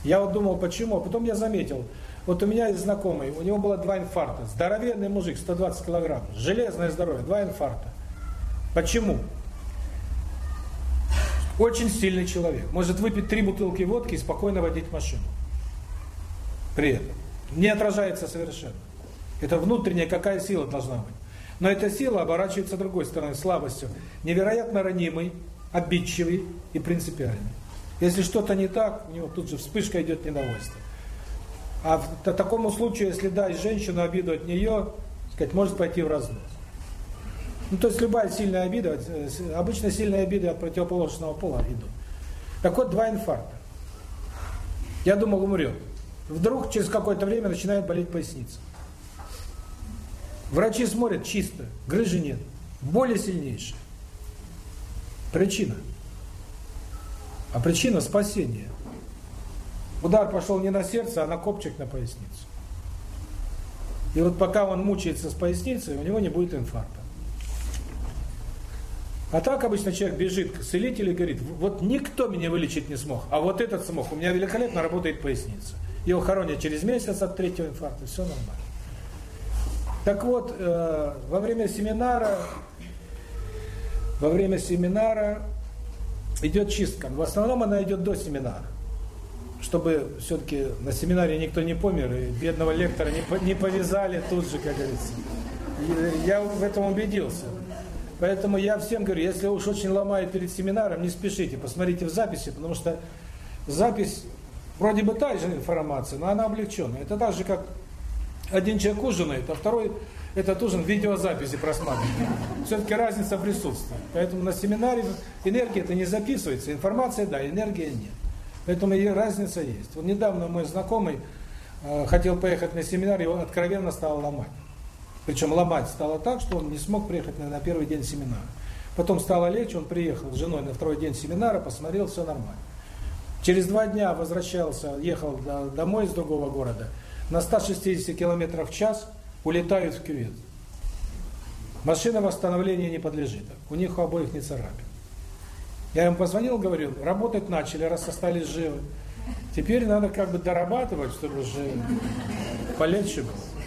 Я вот думал, почему, а потом я заметил, вот у меня есть знакомый, у него было два инфаркта, здоровенный мужик, 120 килограмм, железное здоровье, два инфаркта. Почему? Очень сильный человек. Может выпить три бутылки водки и спокойно водить машину. При этом. Не отражается совершенно. Это внутренняя какая сила должна быть. Но эта сила оборачивается другой стороной, слабостью. Невероятно ранимый, обидчивый и принципиальный. Если что-то не так, у него тут же вспышка идет недовольства. А в такому случае, если дать женщину обиду от нее, сказать, может пойти в разнос. Ну, то есть любая сильная обида, э, обычно сильные обиды от противоположного пола идут. Так вот, два инфаркта. Я думал, умрет. Вдруг через какое-то время начинает болеть поясница. Врачи смотрят чисто, грыжи нет. Боли сильнейшие. Причина. А причина спасения. Удар пошел не на сердце, а на копчик на поясницу. И вот пока он мучается с поясницей, у него не будет инфаркта. А так обычно человек бежит к целителю и говорит, вот никто меня вылечить не смог, а вот этот смог, у меня великолепно работает поясница. Его хоронят через месяц от третьего инфаркта, все нормально. Так вот, э, во время семинара, во время семинара идет чистка. В основном она идет до семинара. Чтобы все-таки на семинаре никто не помер, и бедного лектора не, не повязали тут же, как говорится. Я в этом убедился. Поэтому я всем говорю, если уж очень ломает перед семинаром, не спешите, посмотрите в записи, потому что запись вроде бы та же информация, но она облегченная. Это так же, как один человек ужинает, а второй этот ужин видеозаписи просматривает. Все-таки разница присутствует. Поэтому на семинаре энергия это не записывается, информация да, энергия нет. Поэтому и разница есть. Вот недавно мой знакомый э, хотел поехать на семинар, его откровенно стало ломать. Причем ломать стало так, что он не смог приехать на, первый день семинара. Потом стало легче, он приехал с женой на второй день семинара, посмотрел, все нормально. Через два дня возвращался, ехал домой из другого города. На 160 км в час улетают в кювет. Машина восстановления не подлежит. У них у обоих не царапин. Я им позвонил, говорю, работать начали, раз остались живы. Теперь надо как бы дорабатывать, чтобы уже полегче было.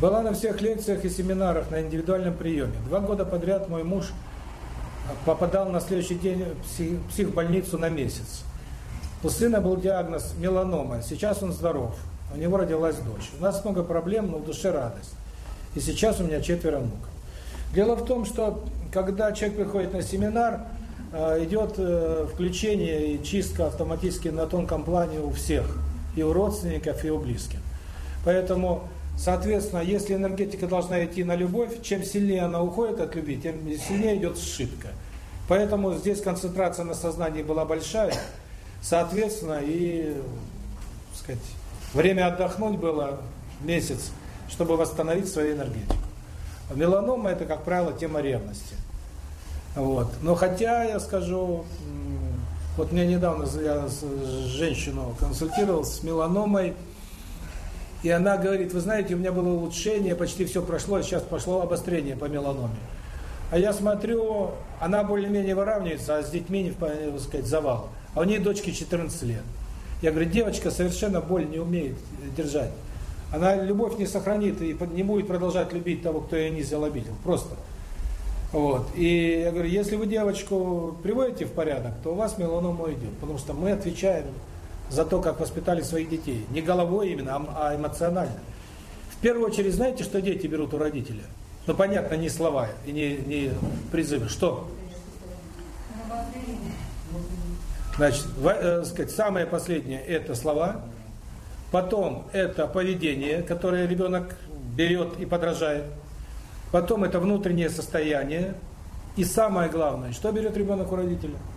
Была на всех лекциях и семинарах на индивидуальном приеме. Два года подряд мой муж попадал на следующий день в психбольницу на месяц. У сына был диагноз меланома, сейчас он здоров. У него родилась дочь. У нас много проблем, но в душе радость. И сейчас у меня четверо внуков. Дело в том, что когда человек приходит на семинар, э, идет э, включение и чистка автоматически на тонком плане у всех. И у родственников, и у близких. Поэтому Соответственно, если энергетика должна идти на любовь, чем сильнее она уходит от любви, тем сильнее идет сшибка. Поэтому здесь концентрация на сознании была большая, соответственно, и, так сказать, время отдохнуть было месяц, чтобы восстановить свою энергетику. Меланома – это, как правило, тема ревности. Вот. Но хотя, я скажу, вот мне недавно я женщину консультировал с меланомой, и она говорит, вы знаете, у меня было улучшение, почти все прошло, а сейчас пошло обострение по меланоме. А я смотрю, она более-менее выравнивается, а с детьми, так сказать, завал. А у нее дочке 14 лет. Я говорю, девочка совершенно боль не умеет держать. Она любовь не сохранит и не будет продолжать любить того, кто ее низил, обидел. Просто. Вот. И я говорю, если вы девочку приводите в порядок, то у вас меланома уйдет. Потому что мы отвечаем за то, как воспитали своих детей. Не головой именно, а, эмоционально. В первую очередь, знаете, что дети берут у родителя? Ну, понятно, не слова и не, не призывы. Что? Значит, в, э, сказать, самое последнее – это слова. Потом это поведение, которое ребенок берет и подражает. Потом это внутреннее состояние. И самое главное, что берет ребенок у родителя –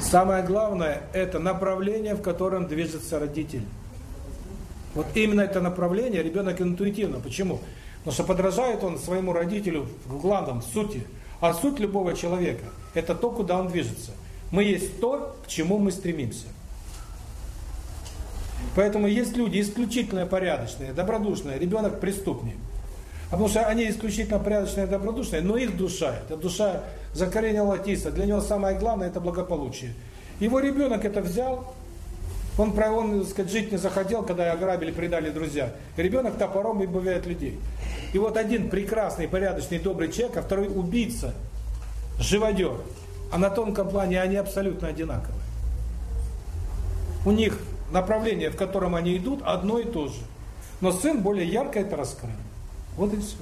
Самое главное – это направление, в котором движется родитель. Вот именно это направление ребенок интуитивно. Почему? Потому что подражает он своему родителю в главном, в сути. А суть любого человека – это то, куда он движется. Мы есть то, к чему мы стремимся. Поэтому есть люди исключительно порядочные, добродушные, ребенок преступник. Потому что они исключительно порядочные и добродушные, но их душа, это душа закоренелого артиста, для него самое главное это благополучие. Его ребенок это взял Он, он, так сказать, жить не захотел, когда ограбили, предали друзья. Ребенок топором убивает людей. И вот один прекрасный, порядочный, добрый человек, а второй убийца, живодер. А на тонком плане они абсолютно одинаковые. У них направление, в котором они идут, одно и то же. Но сын более ярко это раскрыл. Вот и все.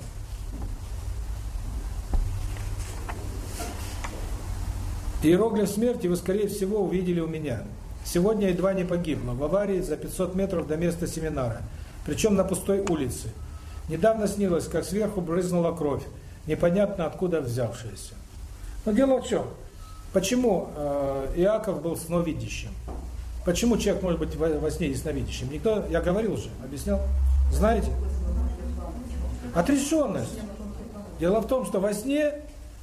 Иероглиф смерти вы, скорее всего, увидели у меня. Сегодня едва не погибла в аварии за 500 метров до места семинара, причем на пустой улице. Недавно снилось, как сверху брызнула кровь, непонятно откуда взявшаяся. Но дело в чем? Почему э, Иаков был сновидящим? Почему человек может быть во сне ясновидящим? Никто, я говорил уже, объяснял. Знаете? Отрешенность. Дело в том, что во сне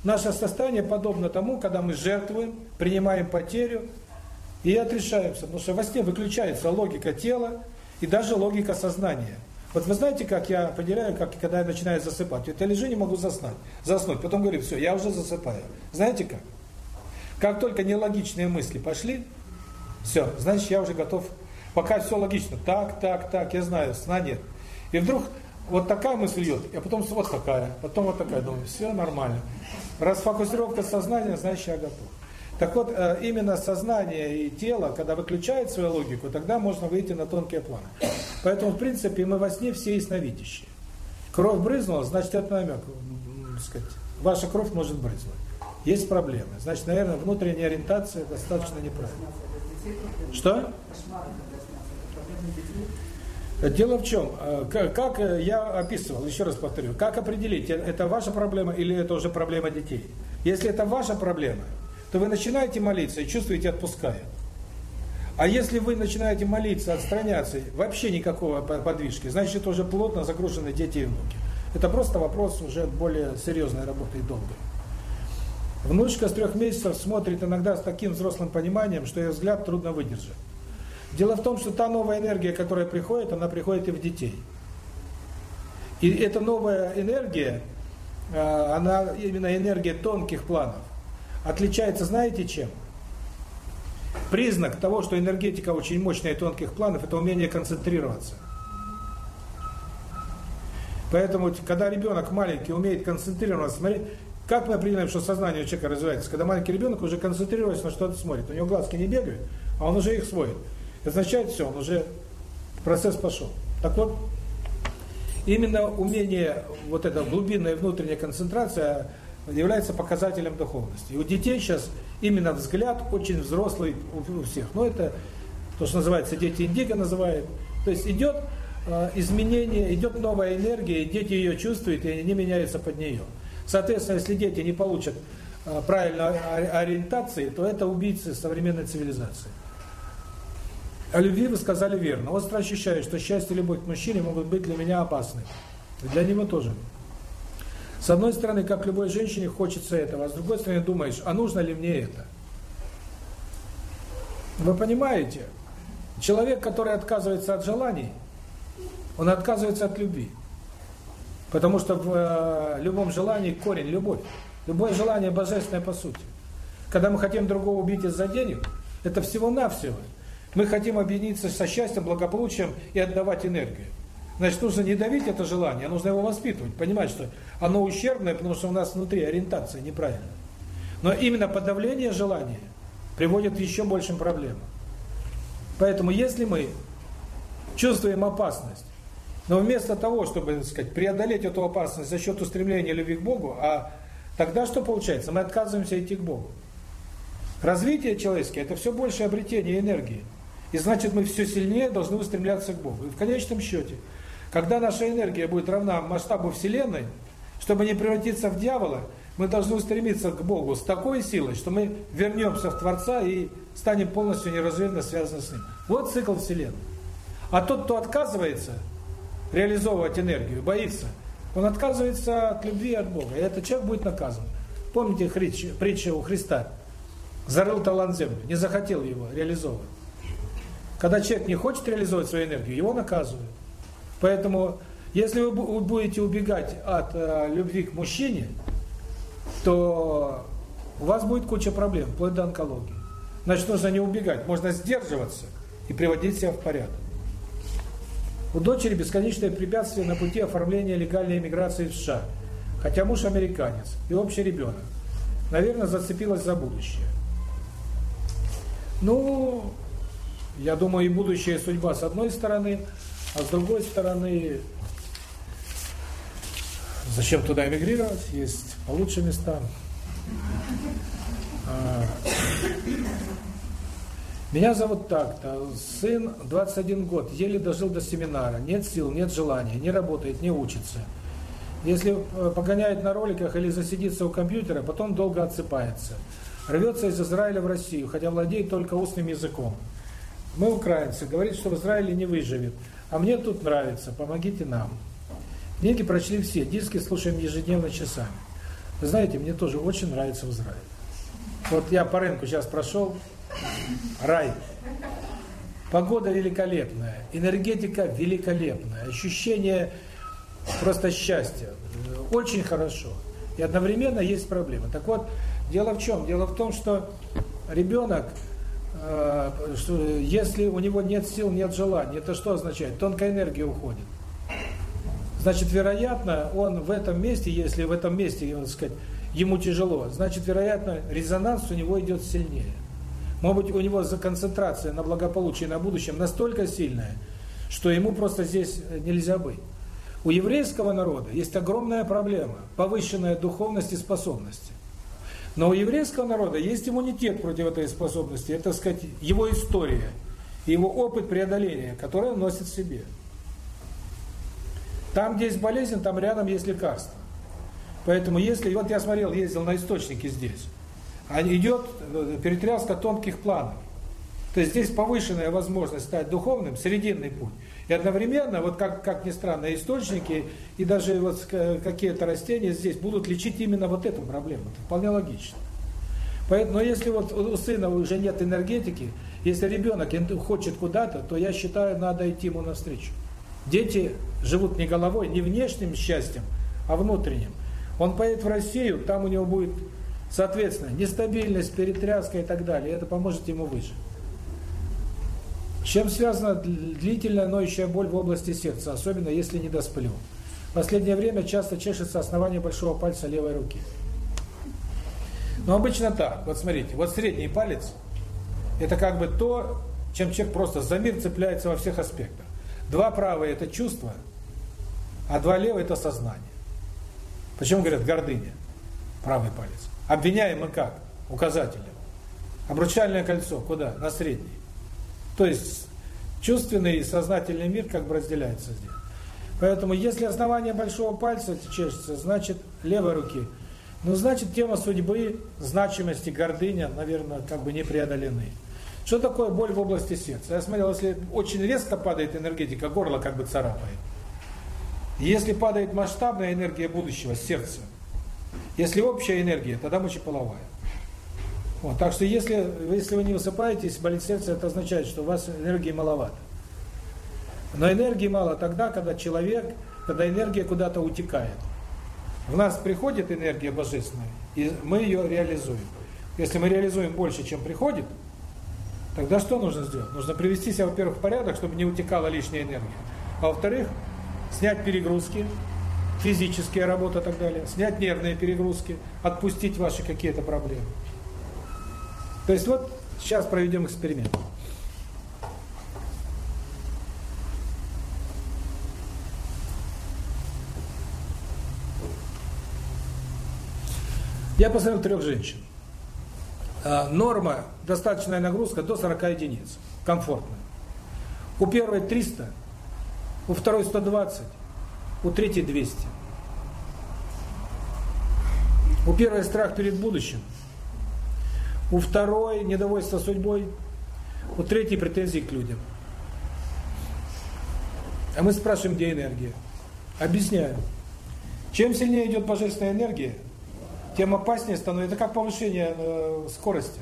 наше состояние подобно тому, когда мы жертвуем, принимаем потерю и отрешаемся. Потому что во сне выключается логика тела и даже логика сознания. Вот вы знаете, как я определяю, как когда я начинаю засыпать? Вот я лежу, не могу заснуть. Заснуть. Потом говорю, все, я уже засыпаю. Знаете как? Как только нелогичные мысли пошли, все, значит, я уже готов. Пока все логично. Так, так, так, я знаю, сна нет. И вдруг вот такая мысль идет, а потом вот такая, потом вот такая. Думаю, все нормально. Расфокусировка сознания, значит, я готов. Так вот, э, именно сознание и тело, когда выключают свою логику, тогда можно выйти на тонкие планы. Поэтому, в принципе, мы во сне все ясновидящие. Кровь брызнула, значит, это намек. Сказать, ваша кровь может брызнуть. Есть проблемы. Значит, наверное, внутренняя ориентация достаточно неправильная. Что? Дело в чем, э, как э, я описывал, еще раз повторю, как определить, э, это ваша проблема или это уже проблема детей? Если это ваша проблема, то вы начинаете молиться и чувствуете отпускает. А если вы начинаете молиться, отстраняться, вообще никакого подвижки, значит, уже плотно загружены дети и внуки. Это просто вопрос уже более серьезной работы и долгой. Внучка с трех месяцев смотрит иногда с таким взрослым пониманием, что ее взгляд трудно выдержать. Дело в том, что та новая энергия, которая приходит, она приходит и в детей. И эта новая энергия, а, она именно энергия тонких планов, отличается, знаете чем? Признак того, что энергетика очень мощная и тонких планов, это умение концентрироваться. Поэтому, когда ребенок маленький умеет концентрироваться, смотри, как мы определяем, что сознание у человека развивается? Когда маленький ребенок уже концентрируется на что-то смотрит, у него глазки не бегают, а он уже их сводит означает все, он уже процесс пошел. Так вот, именно умение, вот эта глубинная внутренняя концентрация является показателем духовности. И у детей сейчас именно взгляд очень взрослый у, всех. Но это то, что называется дети индиго называют. То есть идет э, изменение, идет новая энергия, и дети ее чувствуют, и они меняются под нее. Соответственно, если дети не получат э, правильной ориентации, то это убийцы современной цивилизации. О любви вы сказали верно. Остро ощущаю, что счастье и любовь к мужчине могут быть для меня опасны. И для него тоже. С одной стороны, как любой женщине, хочется этого, а с другой стороны, думаешь, а нужно ли мне это? Вы понимаете? Человек, который отказывается от желаний, он отказывается от любви. Потому что в э, любом желании корень – любовь. Любое желание божественное по сути. Когда мы хотим другого убить из-за денег, это всего-навсего – мы хотим объединиться со счастьем, благополучием и отдавать энергию. Значит, нужно не давить это желание, а нужно его воспитывать, понимать, что оно ущербное, потому что у нас внутри ориентация неправильная. Но именно подавление желания приводит к еще большим проблемам. Поэтому если мы чувствуем опасность, но вместо того, чтобы, так сказать, преодолеть эту опасность за счет устремления любви к Богу, а тогда что получается? Мы отказываемся идти к Богу. Развитие человеческое – это все больше обретение энергии. И значит, мы все сильнее должны устремляться к Богу. И в конечном счете, когда наша энергия будет равна масштабу Вселенной, чтобы не превратиться в дьявола, мы должны устремиться к Богу с такой силой, что мы вернемся в Творца и станем полностью неразрывно связаны с Ним. Вот цикл Вселенной. А тот, кто отказывается реализовывать энергию, боится, он отказывается от любви от Бога. И этот человек будет наказан. Помните притчу у Христа? Зарыл талант землю, не захотел его реализовывать. Когда человек не хочет реализовать свою энергию, его наказывают. Поэтому, если вы будете убегать от э, любви к мужчине, то у вас будет куча проблем, вплоть до онкологии. Значит, нужно не убегать, можно сдерживаться и приводить себя в порядок. У дочери бесконечное препятствие на пути оформления легальной иммиграции в США. Хотя муж американец и общий ребенок. Наверное, зацепилась за будущее. Ну, я думаю, и будущая судьба с одной стороны, а с другой стороны, зачем туда эмигрировать? Есть получше места. А, меня зовут так-то, сын 21 год, еле дожил до семинара, нет сил, нет желания, не работает, не учится. Если э, погоняет на роликах или засидится у компьютера, потом долго отсыпается. Рвется из Израиля в Россию, хотя владеет только устным языком. Мы украинцы, говорит, что в Израиле не выживет. А мне тут нравится, помогите нам. Книги прочли все, диски слушаем ежедневно часами. Вы знаете, мне тоже очень нравится в Израиле. Вот я по рынку сейчас прошел, рай. Погода великолепная, энергетика великолепная, ощущение просто счастья. Очень хорошо. И одновременно есть проблемы. Так вот, дело в чем? Дело в том, что ребенок, что если у него нет сил, нет желания, это что означает? Тонкая энергия уходит. Значит, вероятно, он в этом месте, если в этом месте, так сказать, ему тяжело, значит, вероятно, резонанс у него идет сильнее. Может быть, у него концентрация на благополучии, на будущем настолько сильная, что ему просто здесь нельзя быть. У еврейского народа есть огромная проблема – повышенная духовность и способности. Но у еврейского народа есть иммунитет против этой способности, это, так сказать, его история, его опыт преодоления, который он носит в себе. Там, где есть болезнь, там рядом есть лекарство. Поэтому если, вот я смотрел, ездил на источники здесь, а идет э, перетряска тонких планов. То есть здесь повышенная возможность стать духовным, срединный путь. И одновременно, вот как, как ни странно, источники и даже вот какие-то растения здесь будут лечить именно вот эту проблему. Это вполне логично. Поэтому, но если вот у сына уже нет энергетики, если ребенок хочет куда-то, то я считаю, надо идти ему навстречу. Дети живут не головой, не внешним счастьем, а внутренним. Он поедет в Россию, там у него будет, соответственно, нестабильность, перетряска и так далее. Это поможет ему выжить. Чем связана длительная ноющая боль в области сердца, особенно если не досплю? В последнее время часто чешется основание большого пальца левой руки. Но обычно так. Вот смотрите, вот средний палец – это как бы то, чем человек просто за мир цепляется во всех аспектах. Два правые – это чувство, а два левые – это сознание. Почему говорят гордыня? Правый палец. Обвиняем мы как? Указателем. Обручальное кольцо куда? На средний. То есть чувственный и сознательный мир как бы разделяются здесь. Поэтому если основание большого пальца чешется, значит левой руки. Ну, значит, тема судьбы, значимости, гордыня, наверное, как бы не преодолены. Что такое боль в области сердца? Я смотрел, если очень резко падает энергетика, горло как бы царапает. Если падает масштабная энергия будущего, сердце, если общая энергия, тогда мочеполовая. Вот, так что если, если вы не высыпаетесь, болит сердце, это означает, что у вас энергии маловато. Но энергии мало тогда, когда человек, когда энергия куда-то утекает. В нас приходит энергия божественная, и мы ее реализуем. Если мы реализуем больше, чем приходит, тогда что нужно сделать? Нужно привести себя, во-первых, в порядок, чтобы не утекала лишняя энергия. А во-вторых, снять перегрузки, физические работы и так далее, снять нервные перегрузки, отпустить ваши какие-то проблемы. То есть вот сейчас проведем эксперимент. Я посмотрел трех женщин. А, норма, достаточная нагрузка до 40 единиц. Комфортная. У первой 300, у второй 120, у третьей 200. У первой страх перед будущим, у второй недовольство судьбой, у третьей претензии к людям. А мы спрашиваем, где энергия. Объясняю. Чем сильнее идет божественная энергия, тем опаснее становится. Это как повышение э, скорости.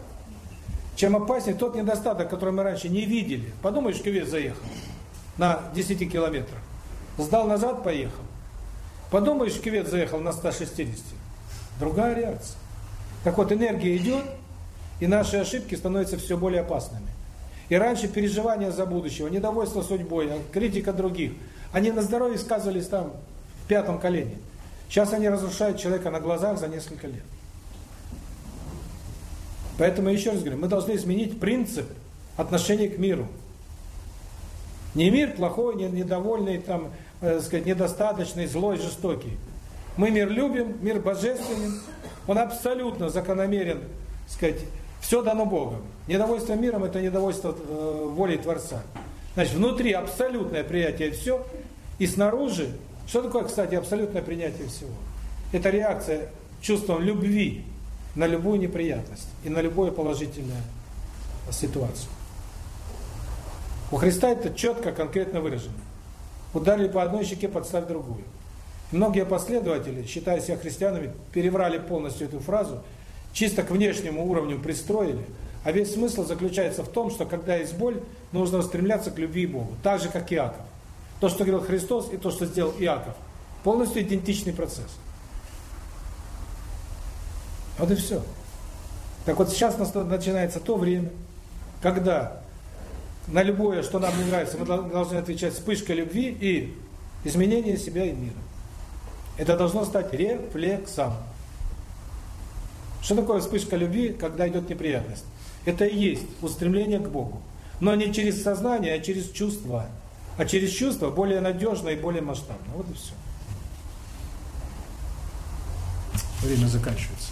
Чем опаснее тот недостаток, который мы раньше не видели. Подумаешь, кювет заехал на 10 километрах. Сдал назад, поехал. Подумаешь, кювет заехал на 160. Другая реакция. Так вот, энергия идет, и наши ошибки становятся все более опасными. И раньше переживания за будущего, недовольство судьбой, критика других, они на здоровье сказывались там в пятом колене. Сейчас они разрушают человека на глазах за несколько лет. Поэтому еще раз говорю, мы должны изменить принцип отношения к миру. Не мир плохой, не недовольный, там, э, сказать, недостаточный, злой, жестокий. Мы мир любим, мир божественен, он абсолютно закономерен, сказать, все дано Богом. Недовольство миром – это недовольство э, волей Творца. Значит, внутри абсолютное приятие все, и снаружи, что такое, кстати, абсолютное принятие всего? Это реакция чувством любви на любую неприятность и на любую положительную ситуацию. У Христа это четко, конкретно выражено. Ударили по одной щеке, подставь другую. Многие последователи, считая себя христианами, переврали полностью эту фразу, чисто к внешнему уровню пристроили, а весь смысл заключается в том, что когда есть боль, нужно устремляться к любви Богу, так же, как Иаков. То, что говорил Христос, и то, что сделал Иаков, полностью идентичный процесс. Вот и все. Так вот сейчас начинается то время, когда на любое, что нам не нравится, мы должны отвечать вспышкой любви и изменение себя и мира. Это должно стать рефлексом. Что такое вспышка любви, когда идет неприятность? Это и есть устремление к Богу. Но не через сознание, а через чувства. А через чувства более надежно и более масштабно. Вот и все. Время заканчивается.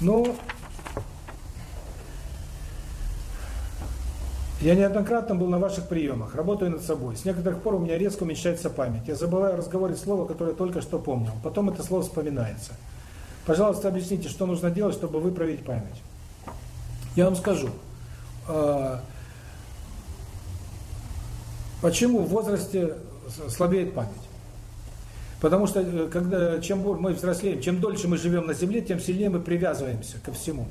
Ну, я неоднократно был на ваших приемах, работаю над собой. С некоторых пор у меня резко уменьшается память. Я забываю разговорить слово, которое только что помнил. Потом это слово вспоминается. Пожалуйста, объясните, что нужно делать, чтобы выправить память. Я вам скажу. А, почему в возрасте слабеет память? Потому что э, когда чем мы взрослеем, чем дольше мы живем на Земле, тем сильнее мы привязываемся ко всему.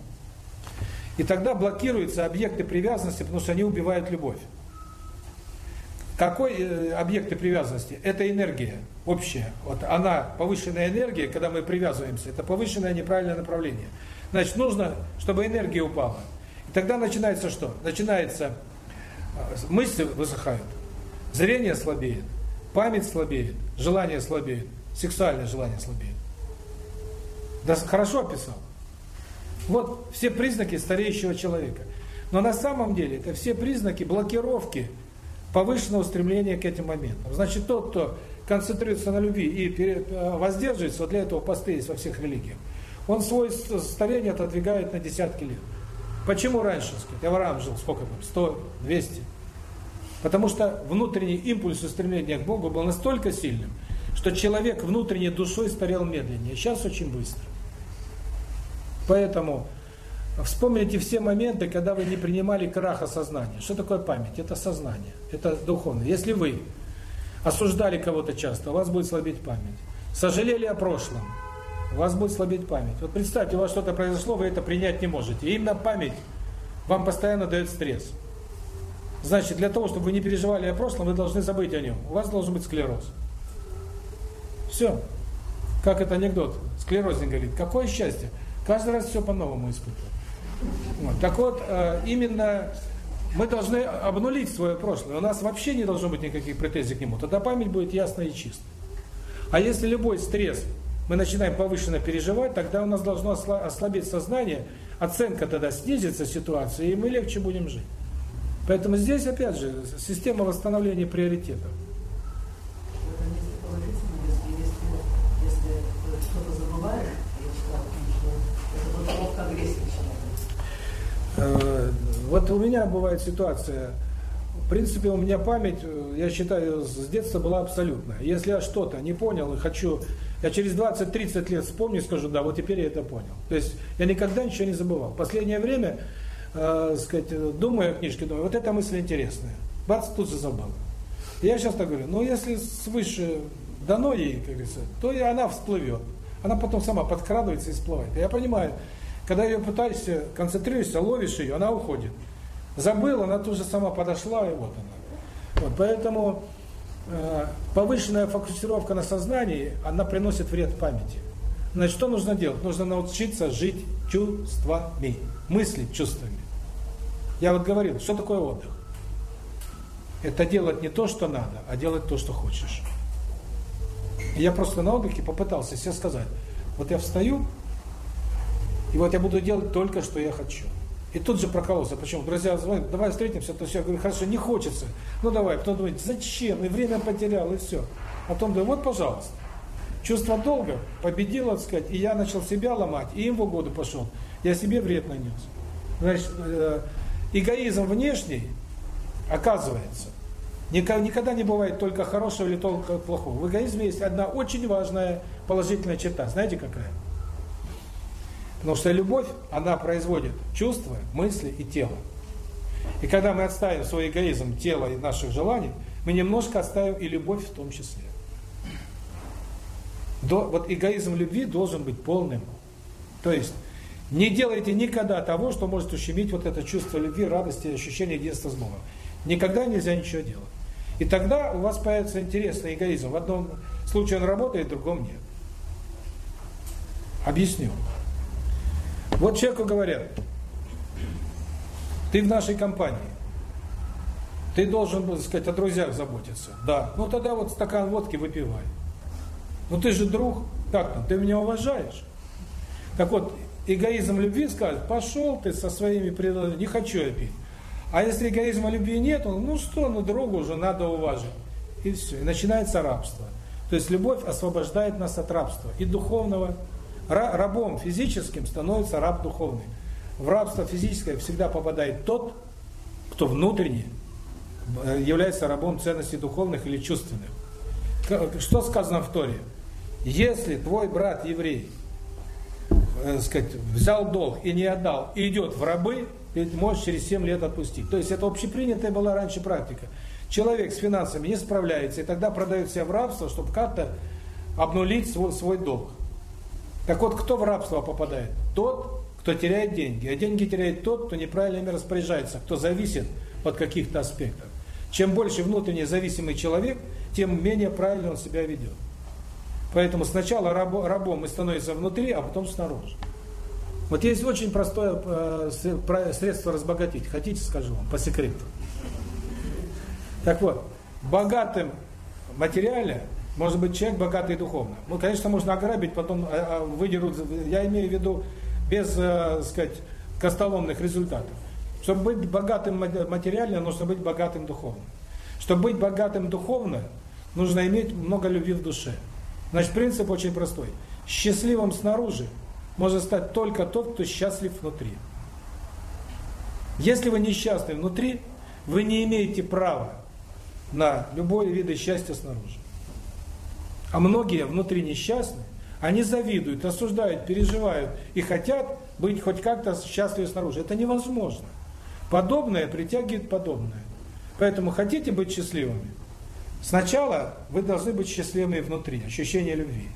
И тогда блокируются объекты привязанности, потому что они убивают любовь. Какой э, объекты привязанности? Это энергия общая. Вот она, повышенная энергия, когда мы привязываемся, это повышенное неправильное направление. Значит, нужно, чтобы энергия упала. И тогда начинается что? Начинается, э, мысли высыхают, зрение слабеет, память слабеет, желание слабеет, сексуальное желание слабеет. Да хорошо описал. Вот все признаки стареющего человека. Но на самом деле это все признаки блокировки повышенного стремления к этим моментам. Значит, тот, кто концентрируется на любви и э, воздерживается, вот для этого посты есть во всех религиях, он свое старение отодвигает на десятки лет. Почему раньше, сказать, Авраам жил сколько там, 100, 200? Потому что внутренний импульс устремления к Богу был настолько сильным, что человек внутренней душой старел медленнее. Сейчас очень быстро. Поэтому вспомните все моменты, когда вы не принимали краха сознания. Что такое память? Это сознание, это духовное. Если вы осуждали кого-то часто, у вас будет слабеть память. Сожалели о прошлом, у вас будет слабеть память. Вот представьте, у вас что-то произошло, вы это принять не можете. И именно память вам постоянно дает стресс. Значит, для того, чтобы вы не переживали о прошлом, вы должны забыть о нем. У вас должен быть склероз. Все. Как это анекдот. Склерозник говорит, какое счастье. Каждый раз все по-новому испытывать. Вот. Так вот, э, именно мы должны обнулить свое прошлое. У нас вообще не должно быть никаких претензий к нему. Тогда память будет ясная и чистая. А если любой стресс мы начинаем повышенно переживать, тогда у нас должно ослабеть сознание, оценка тогда снизится ситуации, и мы легче будем жить. Поэтому здесь, опять же, система восстановления приоритетов. Э, вот у меня бывает ситуация, в принципе, у меня память, э, я считаю, с детства была абсолютная. Если я что-то не понял и хочу, я через 20-30 лет вспомню и скажу, да, вот теперь я это понял. То есть я никогда ничего не забывал. Последнее время, э, сказать, думаю о книжке, думаю, вот эта мысль интересная. Бац, тут же забыл. Я сейчас так говорю, ну если свыше дано ей, как говорится, то и она всплывет. Она потом сама подкрадывается и всплывает. Я понимаю, когда ее пытаешься, концентрируешься, ловишь ее, она уходит. Забыл, она тут же сама подошла, и вот она. Вот, поэтому э, повышенная фокусировка на сознании, она приносит вред памяти. Значит, что нужно делать? Нужно научиться жить чувствами, мыслить чувствами. Я вот говорил, что такое отдых? Это делать не то, что надо, а делать то, что хочешь. Я просто на отдыхе попытался себе сказать, вот я встаю, и вот я буду делать только, что я хочу. И тут же прокололся. Почему? Друзья звонят, давай встретимся, то все. Я говорю, хорошо, не хочется. Ну давай. Потом думает, зачем? И время потерял, и все. А потом думаю, вот, пожалуйста. Чувство долга победило, так сказать, и я начал себя ломать, и им в угоду пошел. Я себе вред нанес. Значит, э, эгоизм внешний, оказывается, никогда не бывает только хорошего или только плохого. В эгоизме есть одна очень важная положительная черта. Знаете какая? Потому что любовь, она производит чувства, мысли и тело. И когда мы отставим свой эгоизм, тело и наших желаний, мы немножко оставим и любовь в том числе. До, вот эгоизм любви должен быть полным. То есть, не делайте никогда того, что может ущемить вот это чувство любви, радости, ощущение единства с Богом. Никогда нельзя ничего делать. И тогда у вас появится интересный эгоизм. В одном случае он работает, в другом нет. Объясню. Вот человеку говорят, ты в нашей компании, ты должен, так сказать, о друзьях заботиться. Да. Ну тогда вот стакан водки выпивай. Ну ты же друг, как там, ты меня уважаешь? Так вот, эгоизм любви скажет, пошел ты со своими предателями, не хочу я пить. А если эгоизма любви нет, он, ну что, ну другу уже надо уважить. И все, и начинается рабство. То есть любовь освобождает нас от рабства. И духовного, рабом физическим становится раб духовный. В рабство физическое всегда попадает тот, кто внутренне э, является рабом ценностей духовных или чувственных. Что сказано в Торе? Если твой брат еврей э, сказать, взял долг и не отдал, и идет в рабы, ты можешь через 7 лет отпустить. То есть это общепринятая была раньше практика. Человек с финансами не справляется, и тогда продает себя в рабство, чтобы как-то обнулить свой, свой долг. Так вот, кто в рабство попадает? Тот, кто теряет деньги. А деньги теряет тот, кто неправильно ими распоряжается, кто зависит от каких-то аспектов. Чем больше внутренне зависимый человек, тем менее правильно он себя ведет. Поэтому сначала рабо, рабом мы становимся внутри, а потом снаружи. Вот есть очень простое э, средство разбогатеть. Хотите, скажу вам, по секрету. Так вот, богатым материально может быть человек богатый духовно. Ну, конечно, можно ограбить, потом а, а, выдерут, я имею в виду, без, э, сказать, костоломных результатов. Чтобы быть богатым материально, нужно быть богатым духовно. Чтобы быть богатым духовно, нужно иметь много любви в душе. Значит, принцип очень простой. Счастливым снаружи может стать только тот, кто счастлив внутри. Если вы несчастны внутри, вы не имеете права на любое виды счастья снаружи. А многие внутри несчастны, они завидуют, осуждают, переживают и хотят быть хоть как-то счастливы снаружи. Это невозможно. Подобное притягивает подобное. Поэтому хотите быть счастливыми? Сначала вы должны быть счастливыми внутри, ощущение любви.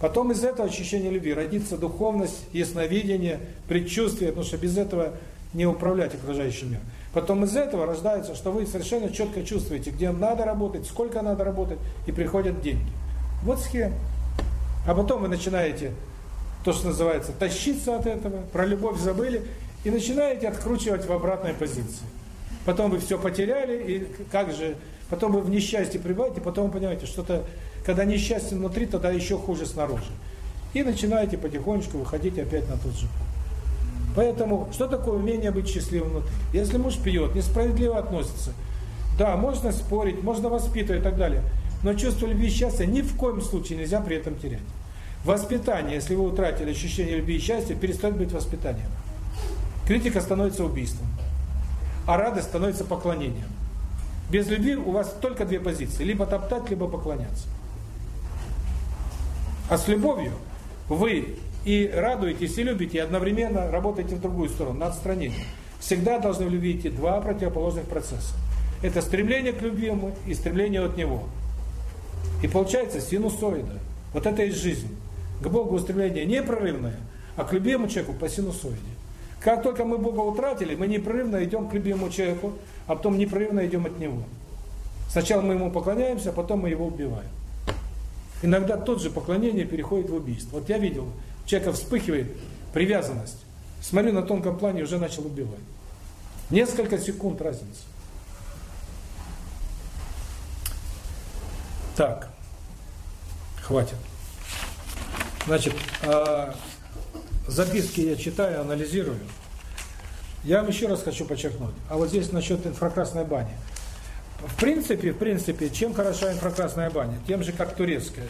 Потом из этого ощущения любви родится духовность, ясновидение, предчувствие, потому что без этого не управлять окружающим миром. Потом из этого рождается, что вы совершенно четко чувствуете, где надо работать, сколько надо работать, и приходят деньги. Вот схема. А потом вы начинаете, то, что называется, тащиться от этого, про любовь забыли, и начинаете откручивать в обратной позиции. Потом вы все потеряли, и как же, потом вы в несчастье пребываете, потом вы понимаете, что-то, когда несчастье внутри, тогда еще хуже снаружи. И начинаете потихонечку выходить опять на тот же. Поэтому, что такое умение быть счастливым внутри? Если муж пьет, несправедливо относится, да, можно спорить, можно воспитывать и так далее – но чувство любви и счастья ни в коем случае нельзя при этом терять. Воспитание, если вы утратили ощущение любви и счастья, перестает быть воспитанием. Критика становится убийством. А радость становится поклонением. Без любви у вас только две позиции. Либо топтать, либо поклоняться. А с любовью вы и радуетесь, и любите, и одновременно работаете в другую сторону, на отстранение. Всегда должны в любви идти два противоположных процесса. Это стремление к любимому и стремление от него. И получается синусоида. Вот это и жизнь. К Богу устремление непрерывное, а к любимому человеку по синусоиде. Как только мы Бога утратили, мы непрерывно идем к любимому человеку, а потом непрерывно идем от Него. Сначала мы Ему поклоняемся, а потом мы Его убиваем. Иногда тот же поклонение переходит в убийство. Вот я видел, человека вспыхивает привязанность. Смотрю на тонком плане, уже начал убивать. Несколько секунд разница. Так, хватит. Значит, а, записки я читаю, анализирую. Я вам еще раз хочу подчеркнуть. А вот здесь насчет инфракрасной бани. В принципе, в принципе, чем хороша инфракрасная баня? Тем же, как турецкая.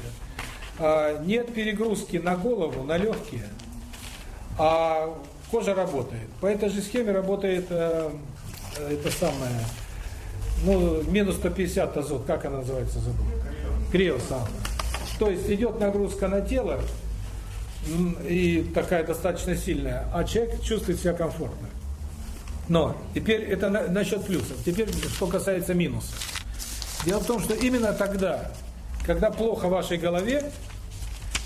А, нет перегрузки на голову, на легкие, а кожа работает. По этой же схеме работает э, это самое, ну, минус 150 азот, как она называется, забыл? Криосауна. То есть идет нагрузка на тело, и такая достаточно сильная, а человек чувствует себя комфортно. Но теперь это на, насчет плюсов. Теперь что касается минусов. Дело в том, что именно тогда, когда плохо в вашей голове,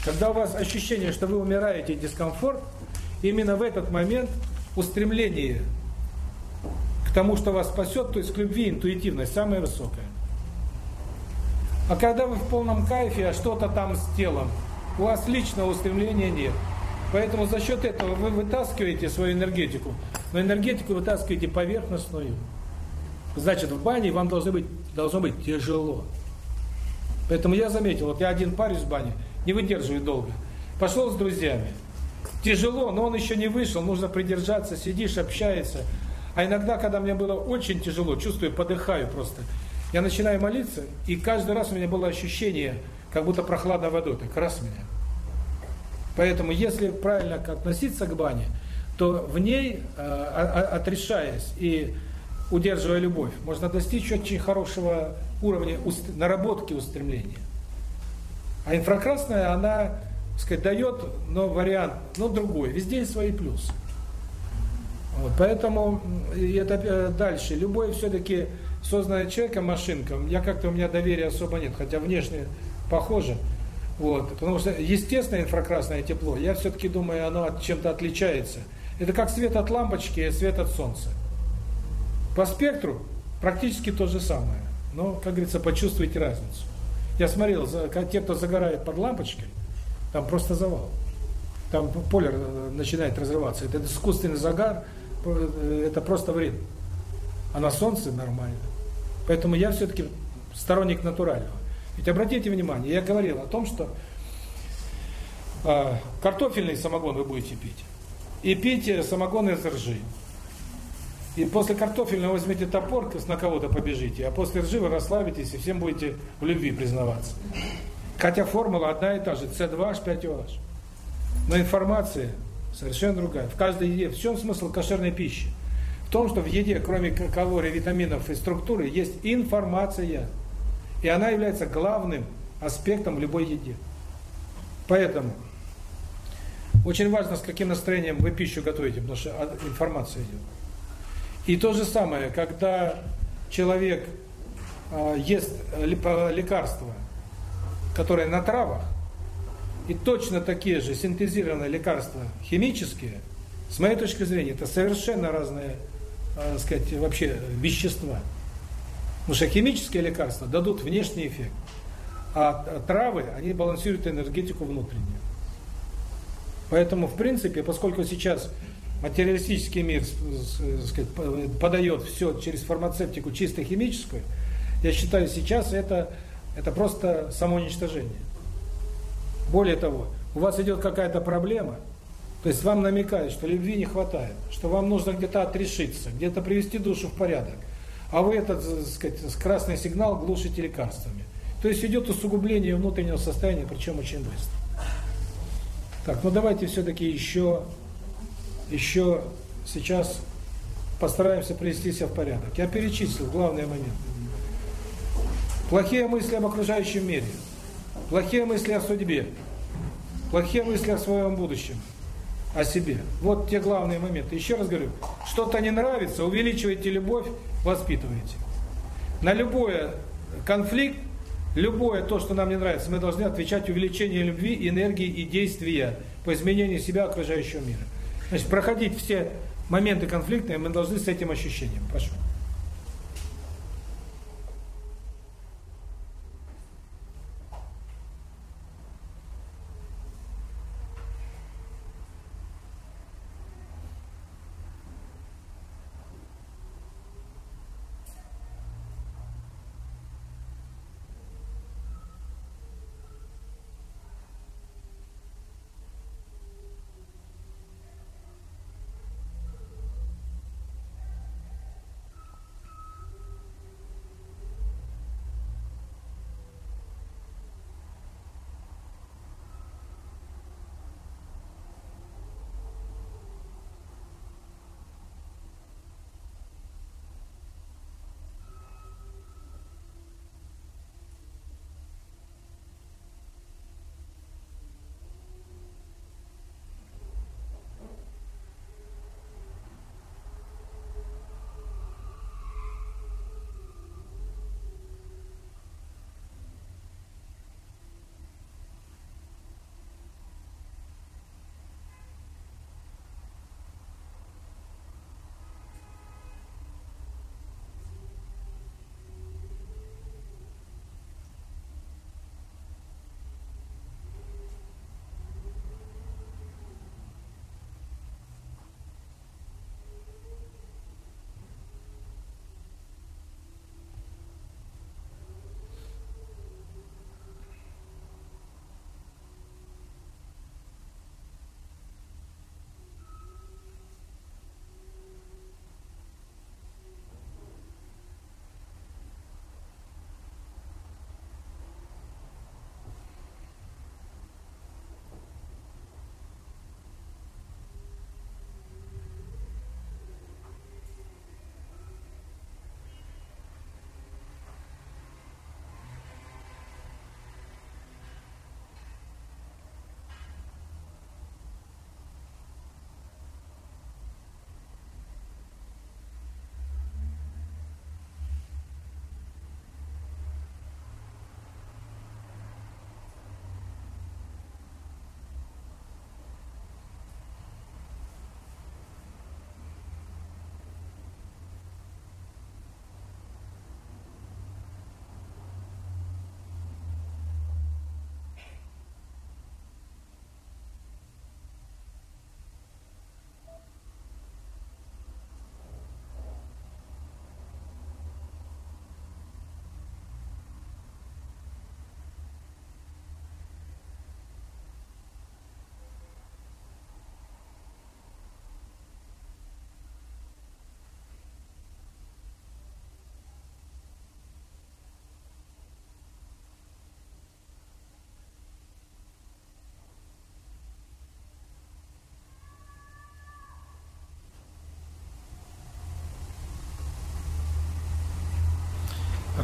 когда у вас ощущение, что вы умираете, дискомфорт, именно в этот момент устремление к тому, что вас спасет, то есть к любви, интуитивность, самая высокая. А когда вы в полном кайфе, а что-то там с телом, у вас личного устремления нет. Поэтому за счет этого вы вытаскиваете свою энергетику, но энергетику вытаскиваете поверхностную. Значит, в бане вам должно быть, должно быть тяжело. Поэтому я заметил, вот я один парень в бане, не выдерживает долго. Пошел с друзьями. Тяжело, но он еще не вышел, нужно придержаться, сидишь, общается. А иногда, когда мне было очень тяжело, чувствую, подыхаю просто, я начинаю молиться, и каждый раз у меня было ощущение, как будто прохладной водой, так раз меня. Поэтому, если правильно относиться к бане, то в ней, э, отрешаясь и удерживая любовь, можно достичь очень хорошего уровня наработки устремления. А инфракрасная, она, так сказать, дает, но вариант, но другой. Везде есть свои плюсы. Вот, поэтому и это э, дальше. Любой все-таки созданный человеком машинком, я как-то у меня доверия особо нет, хотя внешне похоже. Вот, потому что естественное инфракрасное тепло, я все-таки думаю, оно от чем-то отличается. Это как свет от лампочки и свет от солнца. По спектру практически то же самое. Но, как говорится, почувствуйте разницу. Я смотрел, те, кто загорает под лампочкой, там просто завал. Там поле э, начинает разрываться. Это искусственный загар, э, это просто вред. А на солнце нормально. Поэтому я все-таки сторонник натурального. Ведь обратите внимание, я говорил о том, что э, картофельный самогон вы будете пить. И пить самогон из ржи. И после картофельного возьмите топор, на кого-то побежите, а после ржи вы расслабитесь и всем будете в любви признаваться. Хотя формула одна и та же, С2H5OH. Но информация совершенно другая. В каждой еде, в чем смысл кошерной пищи? Том, что в еде, кроме калорий, витаминов и структуры, есть информация. И она является главным аспектом любой еде. Поэтому очень важно, с каким настроением вы пищу готовите, потому что информация идет. И то же самое, когда человек э, ест лекарства, которые на травах, и точно такие же синтезированные лекарства химические, с моей точки зрения, это совершенно разные, э, сказать, вообще вещества. Потому что химические лекарства дадут внешний эффект, а травы, они балансируют энергетику внутреннюю. Поэтому, в принципе, поскольку сейчас материалистический мир сказать, подает все через фармацевтику чисто химическую, я считаю, сейчас это, это просто самоуничтожение. Более того, у вас идет какая-то проблема, то есть вам намекают, что любви не хватает, что вам нужно где-то отрешиться, где-то привести душу в порядок, а вы этот, так сказать, красный сигнал глушите лекарствами. То есть идет усугубление внутреннего состояния, причем очень быстро. Так, ну давайте все-таки еще еще сейчас постараемся привести себя в порядок. Я перечислил главные моменты. Плохие мысли об окружающем мире, плохие мысли о судьбе, плохие мысли о своем будущем, о себе. Вот те главные моменты. Еще раз говорю, что-то не нравится, увеличивайте любовь, воспитывайте. На любой конфликт, любое то, что нам не нравится, мы должны отвечать увеличением любви, энергии и действия по изменению себя окружающего мира. Значит, проходить все моменты конфликтные мы должны с этим ощущением. Прошу.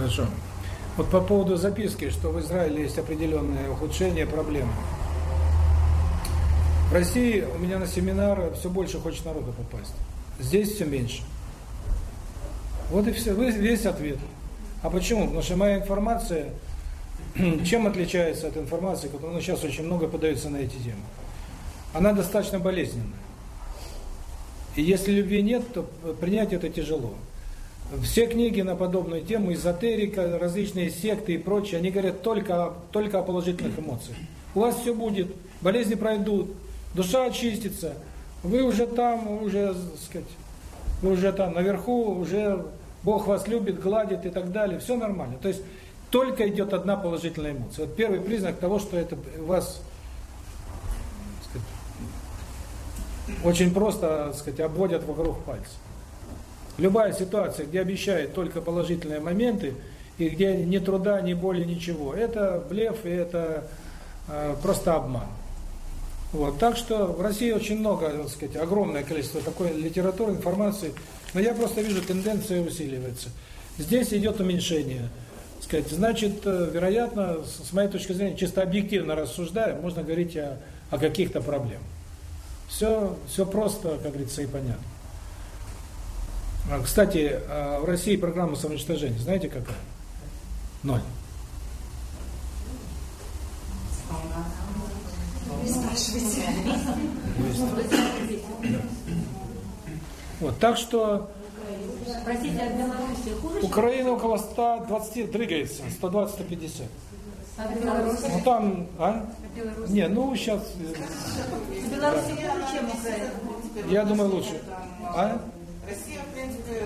Хорошо. Вот по поводу записки, что в Израиле есть определенное ухудшение проблемы. В России у меня на семинар все больше хочет народу попасть. Здесь все меньше. Вот и все, весь ответ. А почему? Потому что моя информация, чем отличается от информации, которая ну, сейчас очень много подается на эти темы? Она достаточно болезненная. И если любви нет, то принять это тяжело. Все книги на подобную тему, эзотерика, различные секты и прочее, они говорят только, только о положительных эмоциях. У вас все будет, болезни пройдут, душа очистится, вы уже там, уже, так сказать, вы уже там наверху, уже Бог вас любит, гладит и так далее, все нормально. То есть только идет одна положительная эмоция. Вот первый признак того, что это вас сказать, очень просто, так сказать, обводят вокруг пальца. Любая ситуация, где обещают только положительные моменты, и где ни труда, ни боли, ничего, это блеф, и это э, просто обман. Вот, так что в России очень много, так сказать, огромное количество такой литературы, информации, но я просто вижу, тенденция усиливается. Здесь идет уменьшение. Сказать, значит, э, вероятно, с моей точки зрения, чисто объективно рассуждая, можно говорить о, о каких-то проблемах. Все, все просто, как говорится, и понятно. А, кстати, а, в России программа самоуничтожения, знаете какая? Ноль. Вот, так что Простите, от Беларуси хуже? Украина около 120 дрыгается, 120-150. А? Ну там, а? Беларусь? Не, ну сейчас, Беларусь хуже, чем Украина? я думаю, лучше. А? Россия, в принципе,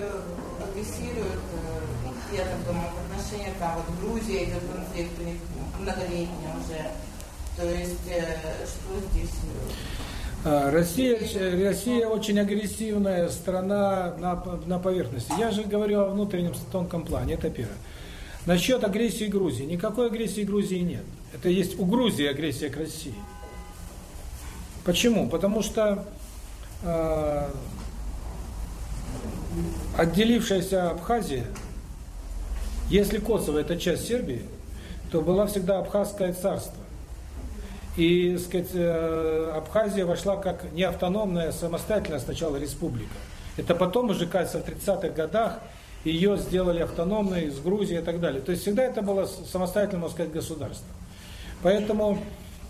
агрессирует, э, я так думаю, в отношениях, там, вот Грузия идет конфликт у них многолетний уже. То есть, э, что здесь? А, Россия, Россия очень агрессивная страна на, на поверхности. Я же говорю о внутреннем тонком плане, это первое. Насчет агрессии Грузии. Никакой агрессии Грузии нет. Это есть у Грузии агрессия к России. Почему? Потому что э, отделившаяся Абхазия, если Косово это часть Сербии, то была всегда Абхазское царство. И, сказать, э, Абхазия вошла как не автономная, самостоятельная сначала республика. Это потом уже, кажется, в 30-х годах ее сделали автономной с Грузией и так далее. То есть всегда это было самостоятельное, можно сказать, государство. Поэтому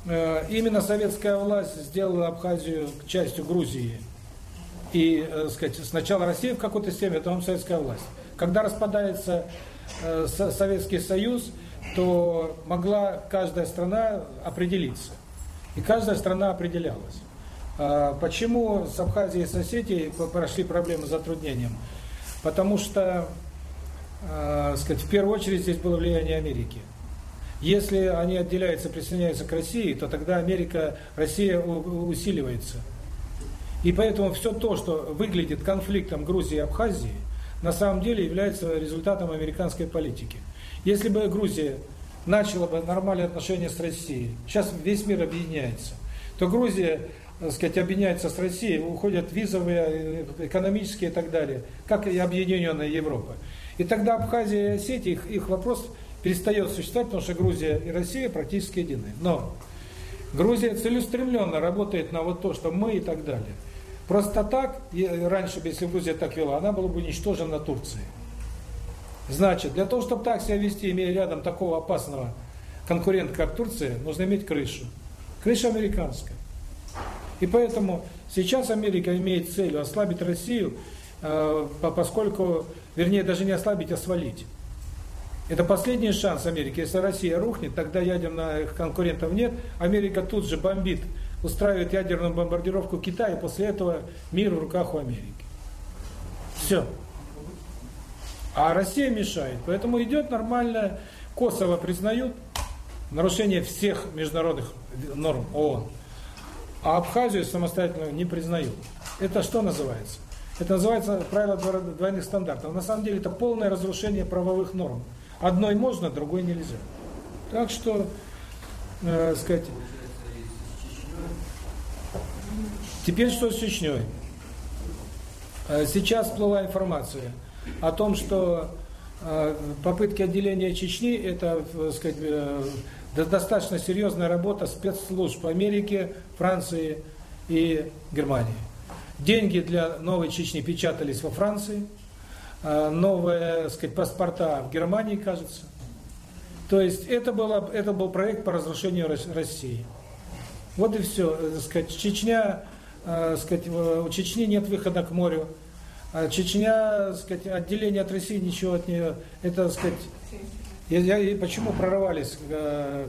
э, именно советская власть сделала Абхазию частью Грузии. И, э, сказать, сначала Россия в какой-то степени, а потом советская власть. Когда распадается э, Советский Союз, то могла каждая страна определиться. И каждая страна определялась. А почему с Абхазией и с прошли проблемы с затруднением? Потому что, э, сказать, в первую очередь здесь было влияние Америки. Если они отделяются, присоединяются к России, то тогда Америка, Россия усиливается. И поэтому все то, что выглядит конфликтом Грузии и Абхазии, на самом деле является результатом американской политики. Если бы Грузия начала бы нормальные отношения с Россией, сейчас весь мир объединяется, то Грузия, так сказать, объединяется с Россией, уходят визовые, экономические и так далее, как и объединенная Европа. И тогда Абхазия и Осетия, их, их вопрос перестает существовать, потому что Грузия и Россия практически едины. Но Грузия целеустремленно работает на вот то, что мы и так далее. Просто так, раньше, если Грузия так вела, она была бы уничтожена Турцией. Значит, для того, чтобы так себя вести, имея рядом такого опасного конкурента, как Турция, нужно иметь крышу. Крыша американская. И поэтому сейчас Америка имеет целью ослабить Россию, э, поскольку, вернее, даже не ослабить, а свалить. Это последний шанс Америки. Если Россия рухнет, тогда ядерных конкурентов нет. Америка тут же бомбит, устраивает ядерную бомбардировку Китая, после этого мир в руках у Америки. Все. А Россия мешает. Поэтому идет нормально. Косово признают нарушение всех международных норм ООН. А Абхазию самостоятельно не признают. Это что называется? Это называется правило двойных стандартов. На самом деле это полное разрушение правовых норм. Одной можно, другой нельзя. Так что, э, сказать, теперь что с Чечней? Э, сейчас всплыла информация – о том, что э, попытки отделения Чечни, это, так сказать, э, достаточно серьезная работа спецслужб Америки, Франции и Германии. Деньги для новой Чечни печатались во Франции, новые, так сказать, паспорта в Германии, кажется. То есть это, было, это был проект по разрушению России. Вот и все. Так сказать, Чечня, сказать, у Чечни нет выхода к морю. А Чечня, сказать, отделение от России, ничего от нее, это, сказать, я, я, почему прорывались к,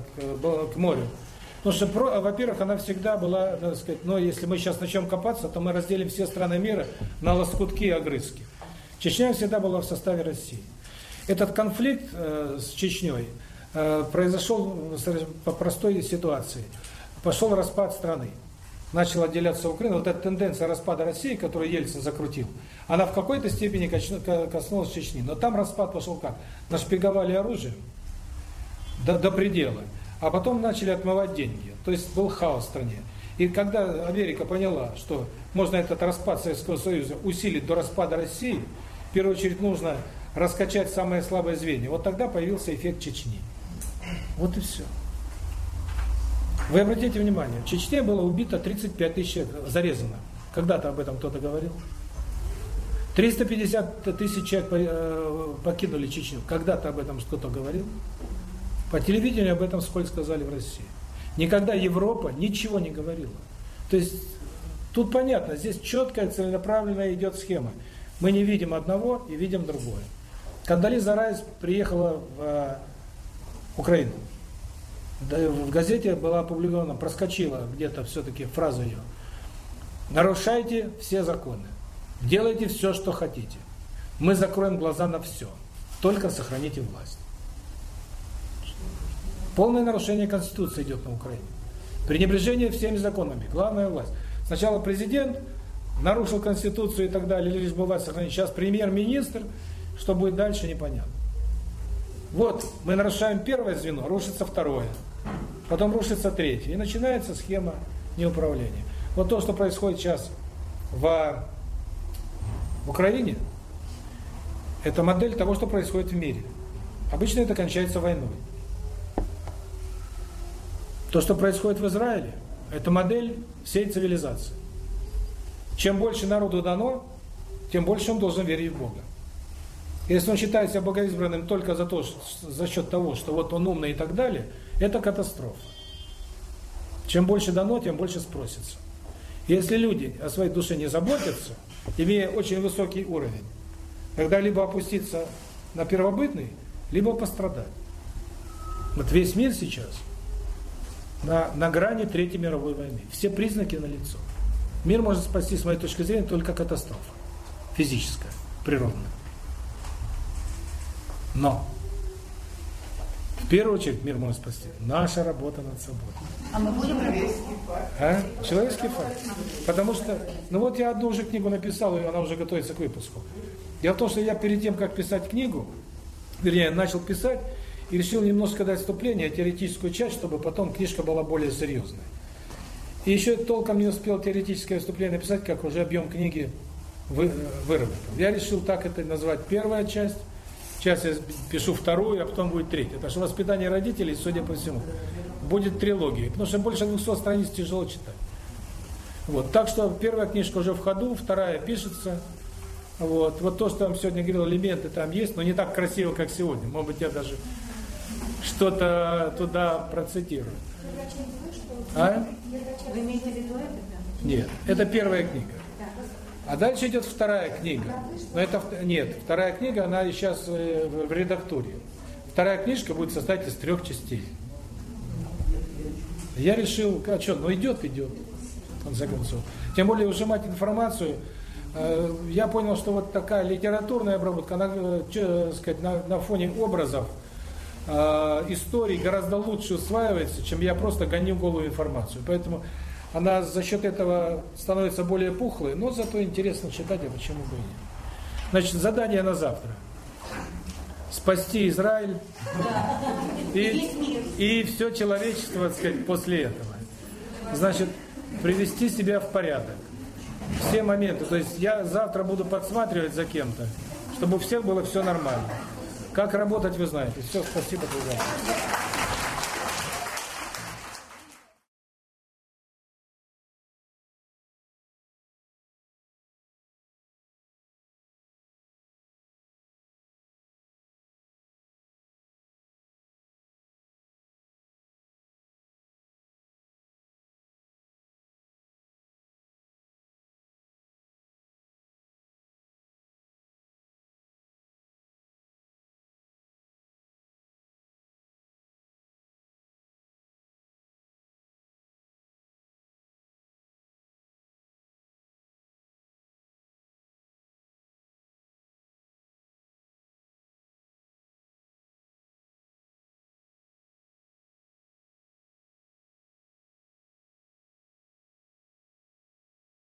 к, морю? Потому что, во-первых, она всегда была, так сказать, но ну, если мы сейчас начнем копаться, то мы разделим все страны мира на лоскутки и огрызки. Чечня всегда была в составе России. Этот конфликт э, с Чечней э, произошел по простой ситуации. Пошел распад страны начала отделяться Украина, вот эта тенденция распада России, которую Ельцин закрутил, она в какой-то степени коснулась Чечни. Но там распад пошел как? Нашпиговали оружие до, до предела, а потом начали отмывать деньги. То есть был хаос в стране. И когда Америка поняла, что можно этот распад Советского Союза усилить до распада России, в первую очередь нужно раскачать самое слабое звенья. Вот тогда появился эффект Чечни. Вот и все. Вы обратите внимание, в Чечне было убито 35 тысяч зарезано. Когда-то об этом кто-то говорил. 350 тысяч человек э, покинули Чечню. Когда-то об этом кто-то говорил. По телевидению об этом сколько сказали в России. Никогда Европа ничего не говорила. То есть тут понятно, здесь четкая, целенаправленная идет схема. Мы не видим одного и видим другое. Кандализа Райс приехала в э, Украину в газете была опубликована, проскочила где-то все-таки фраза ее. Нарушайте все законы. Делайте все, что хотите. Мы закроем глаза на все. Только сохраните власть. Полное нарушение Конституции идет на Украине. Пренебрежение всеми законами. Главная власть. Сначала президент нарушил Конституцию и так далее, лишь бы власть сохранить. Сейчас премьер-министр. Что будет дальше, непонятно. Вот, мы нарушаем первое звено, рушится второе потом рушится третий. И начинается схема неуправления. Вот то, что происходит сейчас в, в Украине, это модель того, что происходит в мире. Обычно это кончается войной. То, что происходит в Израиле, это модель всей цивилизации. Чем больше народу дано, тем больше он должен верить в Бога. Если он считает себя богоизбранным только за, то, за счет того, что вот он умный и так далее – это катастрофа. Чем больше дано, тем больше спросится. Если люди о своей душе не заботятся, имея очень высокий уровень, тогда либо опуститься на первобытный, либо пострадать. Вот весь мир сейчас на, на грани Третьей мировой войны. Все признаки налицо. Мир может спасти, с моей точки зрения, только катастрофа. Физическая, природная. Но первую очередь мир может спасти. Наша работа над собой. А мы будем? А? Человеческий факт. Потому что, ну вот я одну уже книгу написал, и она уже готовится к выпуску. Дело в том, что я перед тем, как писать книгу, вернее, начал писать, и решил немножко дать вступление, теоретическую часть, чтобы потом книжка была более серьезной. И еще толком не успел теоретическое вступление написать, как уже объем книги вы, выработал. Я решил так это назвать первая часть, Сейчас я пишу вторую, а потом будет третья. Потому что воспитание родителей, судя по всему, будет трилогией. Потому что больше 200 страниц тяжело читать. Вот. Так что первая книжка уже в ходу, вторая пишется. Вот. Вот то, что я вам сегодня говорил, элементы там есть, но не так красиво, как сегодня. Может быть, я даже что-то туда процитирую. А? Вы имеете в виду это? Нет, это первая книга. А дальше идет вторая книга. Но это нет, вторая книга, она сейчас э, в редактуре. Вторая книжка будет состоять из трех частей. Я решил, а что, ну идет, идет, в конце концов. Тем более ужимать информацию, э, я понял, что вот такая литературная обработка, она, э, что сказать, на, на фоне образов, историй гораздо лучше усваивается, чем я просто гоню голую информацию. Поэтому она за счет этого становится более пухлой, но зато интересно читать, а почему бы и нет. Значит, задание на завтра. Спасти Израиль и, и все человечество, так сказать, после этого. Значит, привести себя в порядок. Все моменты. То есть я завтра буду подсматривать за кем-то, чтобы у всех было все нормально. Как работать, вы знаете. Все, спасибо, друзья.